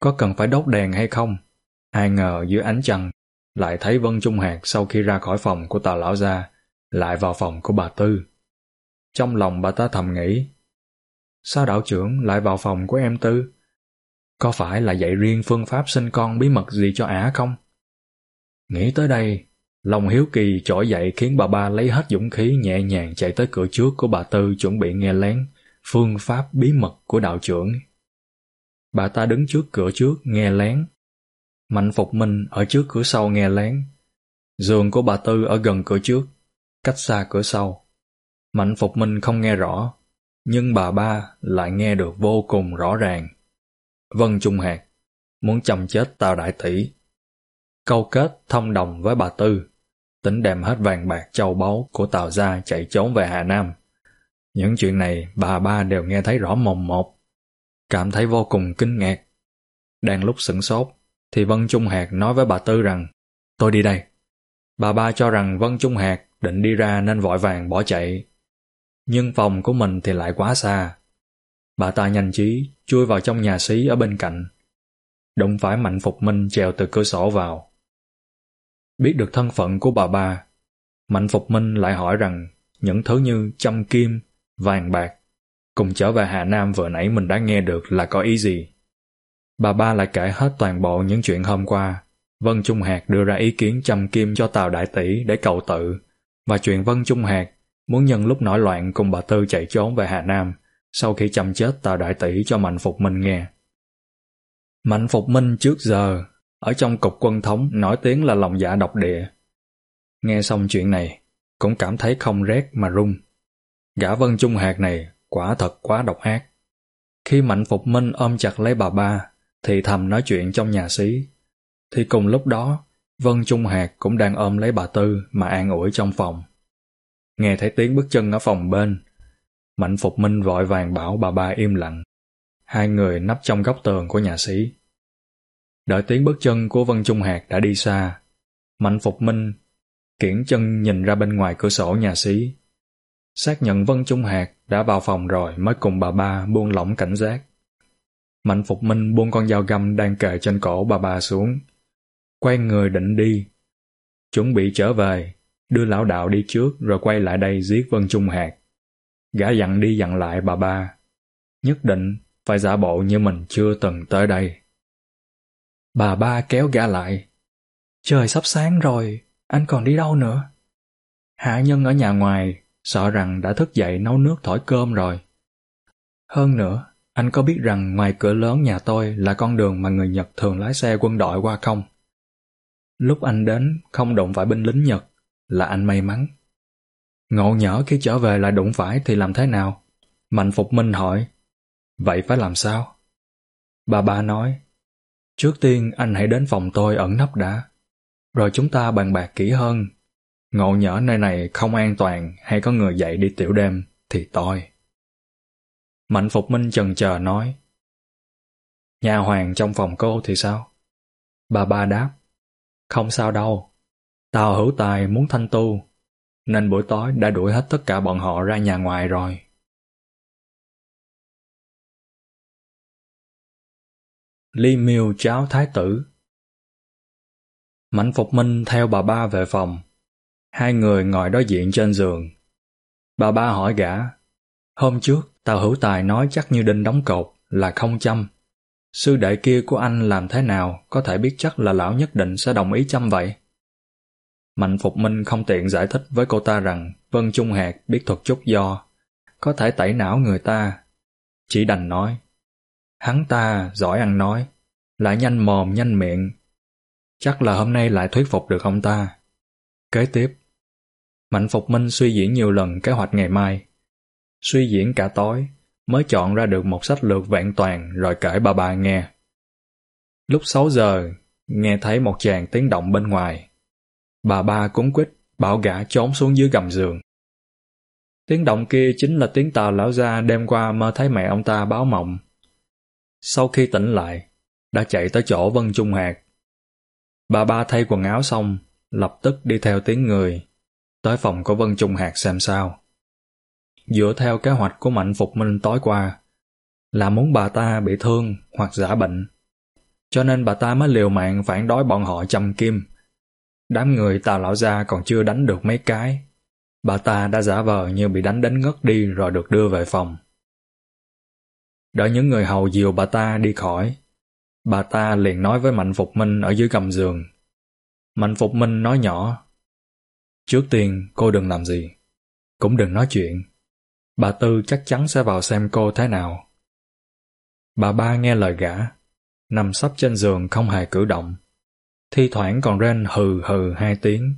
Có cần phải đốt đèn hay không? Ai ngờ dưới ánh trăng, lại thấy Vân Trung Hạc sau khi ra khỏi phòng của tà lão gia, lại vào phòng của bà Tư. Trong lòng bà ta thầm nghĩ, sao đạo trưởng lại vào phòng của em Tư? Có phải là dạy riêng phương pháp sinh con bí mật gì cho ả không? Nghĩ tới đây, lòng hiếu kỳ trỗi dậy khiến bà ba lấy hết dũng khí nhẹ nhàng chạy tới cửa trước của bà Tư chuẩn bị nghe lén phương pháp bí mật của đạo trưởng. Bà ta đứng trước cửa trước nghe lén. Mạnh Phục Minh ở trước cửa sau nghe lén. Giường của bà Tư ở gần cửa trước, cách xa cửa sau. Mạnh Phục Minh không nghe rõ, nhưng bà ba lại nghe được vô cùng rõ ràng. Vân Trung Hạc, muốn chồng chết tào đại tỷ. Câu kết thông đồng với bà Tư, tính đem hết vàng bạc châu báu của Tào Gia chạy trốn về Hà Nam. Những chuyện này bà ba đều nghe thấy rõ mồm một, cảm thấy vô cùng kinh ngạc. Đang lúc sửng sốt, thì Vân Trung Hạc nói với bà Tư rằng, tôi đi đây. Bà ba cho rằng Vân Trung Hạc định đi ra nên vội vàng bỏ chạy. Nhưng phòng của mình thì lại quá xa. Bà ta nhanh trí chui vào trong nhà xí ở bên cạnh. Đụng phải Mạnh Phục Minh trèo từ cửa sổ vào. Biết được thân phận của bà ba, Mạnh Phục Minh lại hỏi rằng những thứ như châm kim, vàng bạc, cùng trở về Hà Nam vừa nãy mình đã nghe được là có ý gì. Bà ba lại kể hết toàn bộ những chuyện hôm qua Vân Trung Hạc đưa ra ý kiến châm kim cho Tào Đại Tỷ để cầu tự, và chuyện Vân Trung Hạc muốn nhân lúc nổi loạn cùng bà Tư chạy trốn về Hà Nam sau khi chăm chết Tào Đại Tỷ cho Mạnh Phục Minh nghe. Mạnh Phục Minh trước giờ, ở trong cục quân thống nổi tiếng là lòng dạ độc địa. Nghe xong chuyện này, cũng cảm thấy không rét mà run. Gã Vân Trung Hạc này quả thật quá độc ác. Khi Mạnh Phục Minh ôm chặt lấy bà ba, thì thầm nói chuyện trong nhà xí. Thì cùng lúc đó, Vân Trung Hạc cũng đang ôm lấy bà Tư mà an ủi trong phòng. Nghe thấy tiếng bước chân ở phòng bên, Mạnh Phục Minh vội vàng bảo bà ba im lặng. Hai người nấp trong góc tường của nhà sĩ. Đợi tiếng bước chân của Vân Trung Hạc đã đi xa, Mạnh Phục Minh kiển chân nhìn ra bên ngoài cửa sổ nhà sĩ. Xác nhận Vân Trung Hạc đã vào phòng rồi mới cùng bà ba buông lỏng cảnh giác. Mạnh Phục Minh buông con dao găm đang kề trên cổ bà ba xuống. Quay người định đi. Chuẩn bị trở về, đưa lão đạo đi trước rồi quay lại đây giết Vân Trung Hạc. Gã dặn đi dặn lại bà ba. Nhất định phải giả bộ như mình chưa từng tới đây. Bà ba kéo gã lại. Trời sắp sáng rồi, anh còn đi đâu nữa? Hạ nhân ở nhà ngoài, sợ rằng đã thức dậy nấu nước thổi cơm rồi. Hơn nữa, anh có biết rằng ngoài cửa lớn nhà tôi là con đường mà người Nhật thường lái xe quân đội qua không? Lúc anh đến không đụng phải binh lính Nhật là anh may mắn. Ngộ nhỡ khi trở về lại đụng phải thì làm thế nào? Mạnh Phục Minh hỏi. Vậy phải làm sao? Bà ba nói, trước tiên anh hãy đến phòng tôi ẩn nấp đã, rồi chúng ta bàn bạc kỹ hơn. Ngộ nhỡ nơi này không an toàn hay có người dậy đi tiểu đêm thì tôi. Mạnh Phục Minh chần chờ nói, Nhà hoàng trong phòng cô thì sao? Bà ba đáp, không sao đâu, Tào hữu tài muốn thanh tu, nên buổi tối đã đuổi hết tất cả bọn họ ra nhà ngoài rồi. Ly miêu cháu thái tử Mạnh Phục Minh theo bà ba về phòng. Hai người ngồi đối diện trên giường. Bà ba hỏi gã. Hôm trước, Tào Hữu Tài nói chắc như đinh đóng cột là không chăm. Sư đệ kia của anh làm thế nào có thể biết chắc là lão nhất định sẽ đồng ý chăm vậy? Mạnh Phục Minh không tiện giải thích với cô ta rằng Vân Trung Hạc biết thuật chút do, có thể tẩy não người ta. Chỉ đành nói, hắn ta giỏi ăn nói, lại nhanh mồm nhanh miệng. Chắc là hôm nay lại thuyết phục được ông ta. Kế tiếp, Mạnh Phục Minh suy diễn nhiều lần kế hoạch ngày mai. Suy diễn cả tối, mới chọn ra được một sách lược vẹn toàn rồi kể bà bà nghe. Lúc 6 giờ, nghe thấy một chàng tiếng động bên ngoài. Bà ba cúng quýt, bảo gã trốn xuống dưới gầm giường. Tiếng động kia chính là tiếng tàu lão gia đêm qua mơ thấy mẹ ông ta báo mộng. Sau khi tỉnh lại, đã chạy tới chỗ Vân Trung Hạc. Bà ba thay quần áo xong, lập tức đi theo tiếng người, tới phòng của Vân Trung Hạc xem sao. Dựa theo kế hoạch của Mạnh Phục Minh tối qua, là muốn bà ta bị thương hoặc giả bệnh. Cho nên bà ta mới liều mạng phản đối bọn họ chăm kim. Đám người tà lão gia còn chưa đánh được mấy cái. Bà ta đã giả vờ như bị đánh đến ngất đi rồi được đưa về phòng. Đợi những người hầu dìu bà ta đi khỏi, bà ta liền nói với Mạnh Phục Minh ở dưới gầm giường. Mạnh Phục Minh nói nhỏ, Trước tiên cô đừng làm gì, cũng đừng nói chuyện. Bà Tư chắc chắn sẽ vào xem cô thế nào. Bà ba nghe lời gã, nằm sấp trên giường không hề cử động thi thoảng còn rên hừ hừ hai tiếng.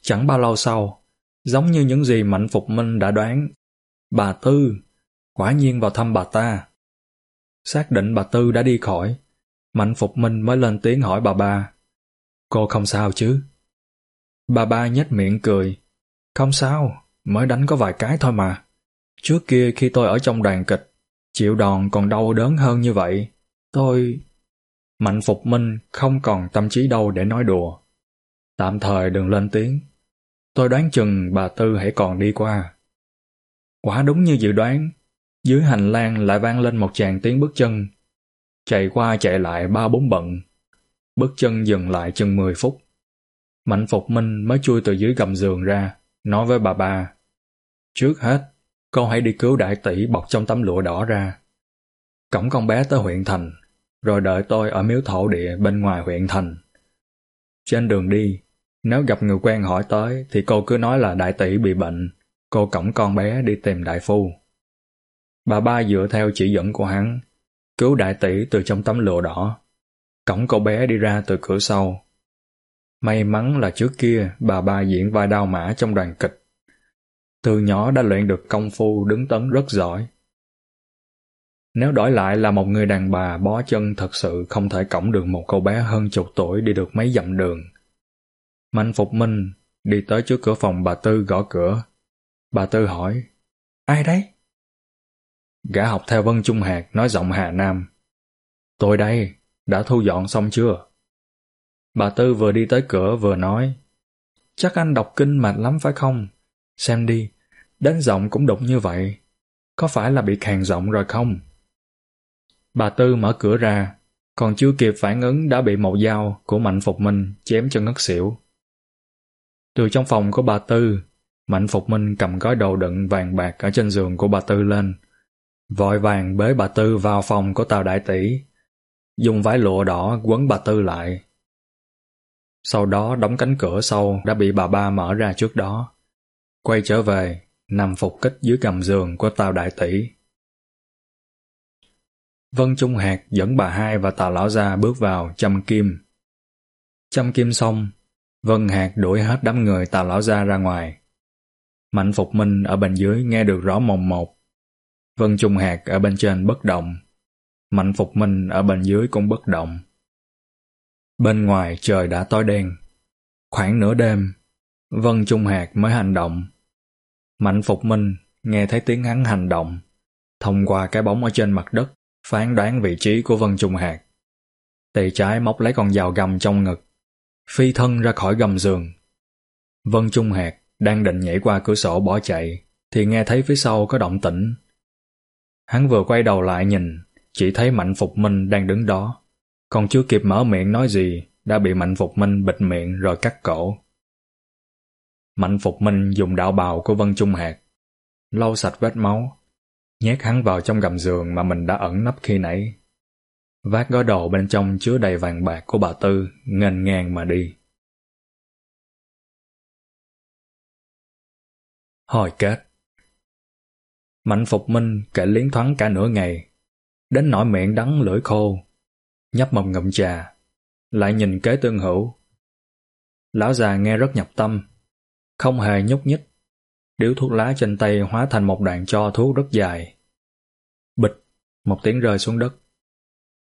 Chẳng bao lâu sau, giống như những gì Mạnh Phục Minh đã đoán, bà Tư quả nhiên vào thăm bà ta. Xác định bà Tư đã đi khỏi, Mạnh Phục Minh mới lên tiếng hỏi bà ba. Cô không sao chứ? Bà ba nhếch miệng cười. Không sao, mới đánh có vài cái thôi mà. Trước kia khi tôi ở trong đoàn kịch, chịu đòn còn đau đớn hơn như vậy. Tôi... Mạnh Phục Minh không còn tâm trí đâu để nói đùa. Tạm thời đừng lên tiếng. Tôi đoán chừng bà Tư hãy còn đi qua. Quả đúng như dự đoán, dưới hành lang lại vang lên một chàng tiếng bước chân. Chạy qua chạy lại ba bốn bận. Bước chân dừng lại chừng 10 phút. Mạnh Phục Minh mới chui từ dưới gầm giường ra, nói với bà ba. Trước hết, con hãy đi cứu đại tỷ bọc trong tấm lụa đỏ ra. Cổng con bé tới huyện thành, rồi đợi tôi ở miếu thổ địa bên ngoài huyện thành. Trên đường đi, nếu gặp người quen hỏi tới thì cô cứ nói là đại tỷ bị bệnh, cô cõng con bé đi tìm đại phu. Bà ba dựa theo chỉ dẫn của hắn, cứu đại tỷ từ trong tấm lụa đỏ, cõng cậu bé đi ra từ cửa sau. May mắn là trước kia bà ba diễn vai đao mã trong đoàn kịch. Từ nhỏ đã luyện được công phu đứng tấn rất giỏi. Nếu đổi lại là một người đàn bà bó chân thật sự không thể cõng được một cậu bé hơn chục tuổi đi được mấy dặm đường. Mạnh Phục Minh đi tới trước cửa phòng bà Tư gõ cửa. Bà Tư hỏi, ai đấy? Gã học theo Vân Trung Hạc nói giọng Hà Nam. Tôi đây, đã thu dọn xong chưa? Bà Tư vừa đi tới cửa vừa nói, chắc anh đọc kinh mệt lắm phải không? Xem đi, đến giọng cũng đục như vậy. Có phải là bị khàn giọng rồi không? Bà Tư mở cửa ra, còn chưa kịp phản ứng đã bị một dao của Mạnh Phục Minh chém cho ngất xỉu. Từ trong phòng của bà Tư, Mạnh Phục Minh cầm gói đồ đựng vàng bạc ở trên giường của bà Tư lên. Vội vàng bế bà Tư vào phòng của Tào Đại Tỷ, dùng vải lụa đỏ quấn bà Tư lại. Sau đó đóng cánh cửa sau đã bị bà ba mở ra trước đó. Quay trở về, nằm phục kích dưới gầm giường của Tào Đại Tỷ. Vân Trung Hạc dẫn bà hai và Tào Lão Gia bước vào chăm kim. Chăm kim xong, Vân Hạc đuổi hết đám người Tào Lão Gia ra ngoài. Mạnh Phục Minh ở bên dưới nghe được rõ mồm một. Vân Trung Hạc ở bên trên bất động. Mạnh Phục Minh ở bên dưới cũng bất động. Bên ngoài trời đã tối đen. Khoảng nửa đêm, Vân Trung Hạc mới hành động. Mạnh Phục Minh nghe thấy tiếng hắn hành động, thông qua cái bóng ở trên mặt đất, phán đoán vị trí của Vân Trung Hạc. Tay trái móc lấy con dao găm trong ngực, phi thân ra khỏi gầm giường. Vân Trung Hạc đang định nhảy qua cửa sổ bỏ chạy, thì nghe thấy phía sau có động tĩnh. Hắn vừa quay đầu lại nhìn, chỉ thấy Mạnh Phục Minh đang đứng đó. Còn chưa kịp mở miệng nói gì, đã bị Mạnh Phục Minh bịt miệng rồi cắt cổ. Mạnh Phục Minh dùng đạo bào của Vân Trung Hạc, lau sạch vết máu, nhét hắn vào trong gầm giường mà mình đã ẩn nấp khi nãy. Vác gói đồ bên trong chứa đầy vàng bạc của bà Tư, ngênh ngang mà đi. Hồi kết Mạnh Phục Minh kể liến thoáng cả nửa ngày, đến nỗi miệng đắng lưỡi khô, nhấp mồm ngậm trà, lại nhìn kế tương hữu. Lão già nghe rất nhập tâm, không hề nhúc nhích. Điếu thuốc lá trên tay hóa thành một đoạn cho thuốc rất dài. Bịch, một tiếng rơi xuống đất.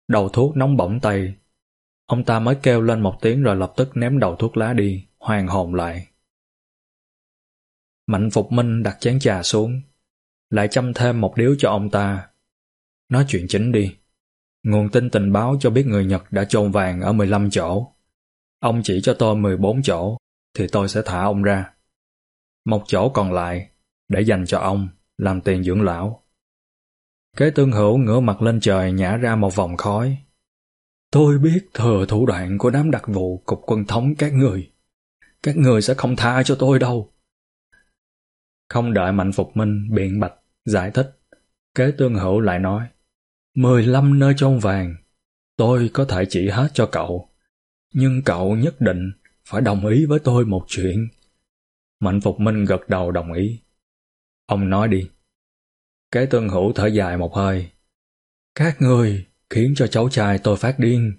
Đầu thuốc nóng bỏng tay. Ông ta mới kêu lên một tiếng rồi lập tức ném đầu thuốc lá đi, hoàn hồn lại. Mạnh Phục Minh đặt chén trà xuống, lại chăm thêm một điếu cho ông ta. Nói chuyện chính đi. Nguồn tin tình báo cho biết người Nhật đã chôn vàng ở 15 chỗ. Ông chỉ cho tôi 14 chỗ, thì tôi sẽ thả ông ra. Một chỗ còn lại, để dành cho ông, làm tiền dưỡng lão. Kế tương hữu ngửa mặt lên trời nhả ra một vòng khói. Tôi biết thừa thủ đoạn của đám đặc vụ cục quân thống các người. Các người sẽ không tha cho tôi đâu. Không đợi Mạnh Phục Minh biện bạch, giải thích. Kế tương hữu lại nói, mười lăm nơi chôn vàng, tôi có thể chỉ hết cho cậu. Nhưng cậu nhất định phải đồng ý với tôi một chuyện. Mạnh Phục Minh gật đầu đồng ý. Ông nói đi. Kế tương hữu thở dài một hơi. Các người khiến cho cháu trai tôi phát điên.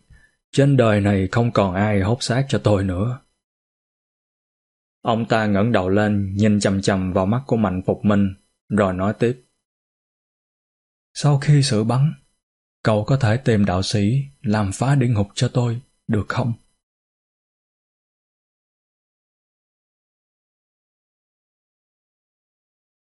Trên đời này không còn ai hốt xác cho tôi nữa. Ông ta ngẩng đầu lên nhìn chầm chầm vào mắt của Mạnh Phục Minh, rồi nói tiếp. Sau khi sự bắn, cậu có thể tìm đạo sĩ làm phá điện ngục cho tôi, được không?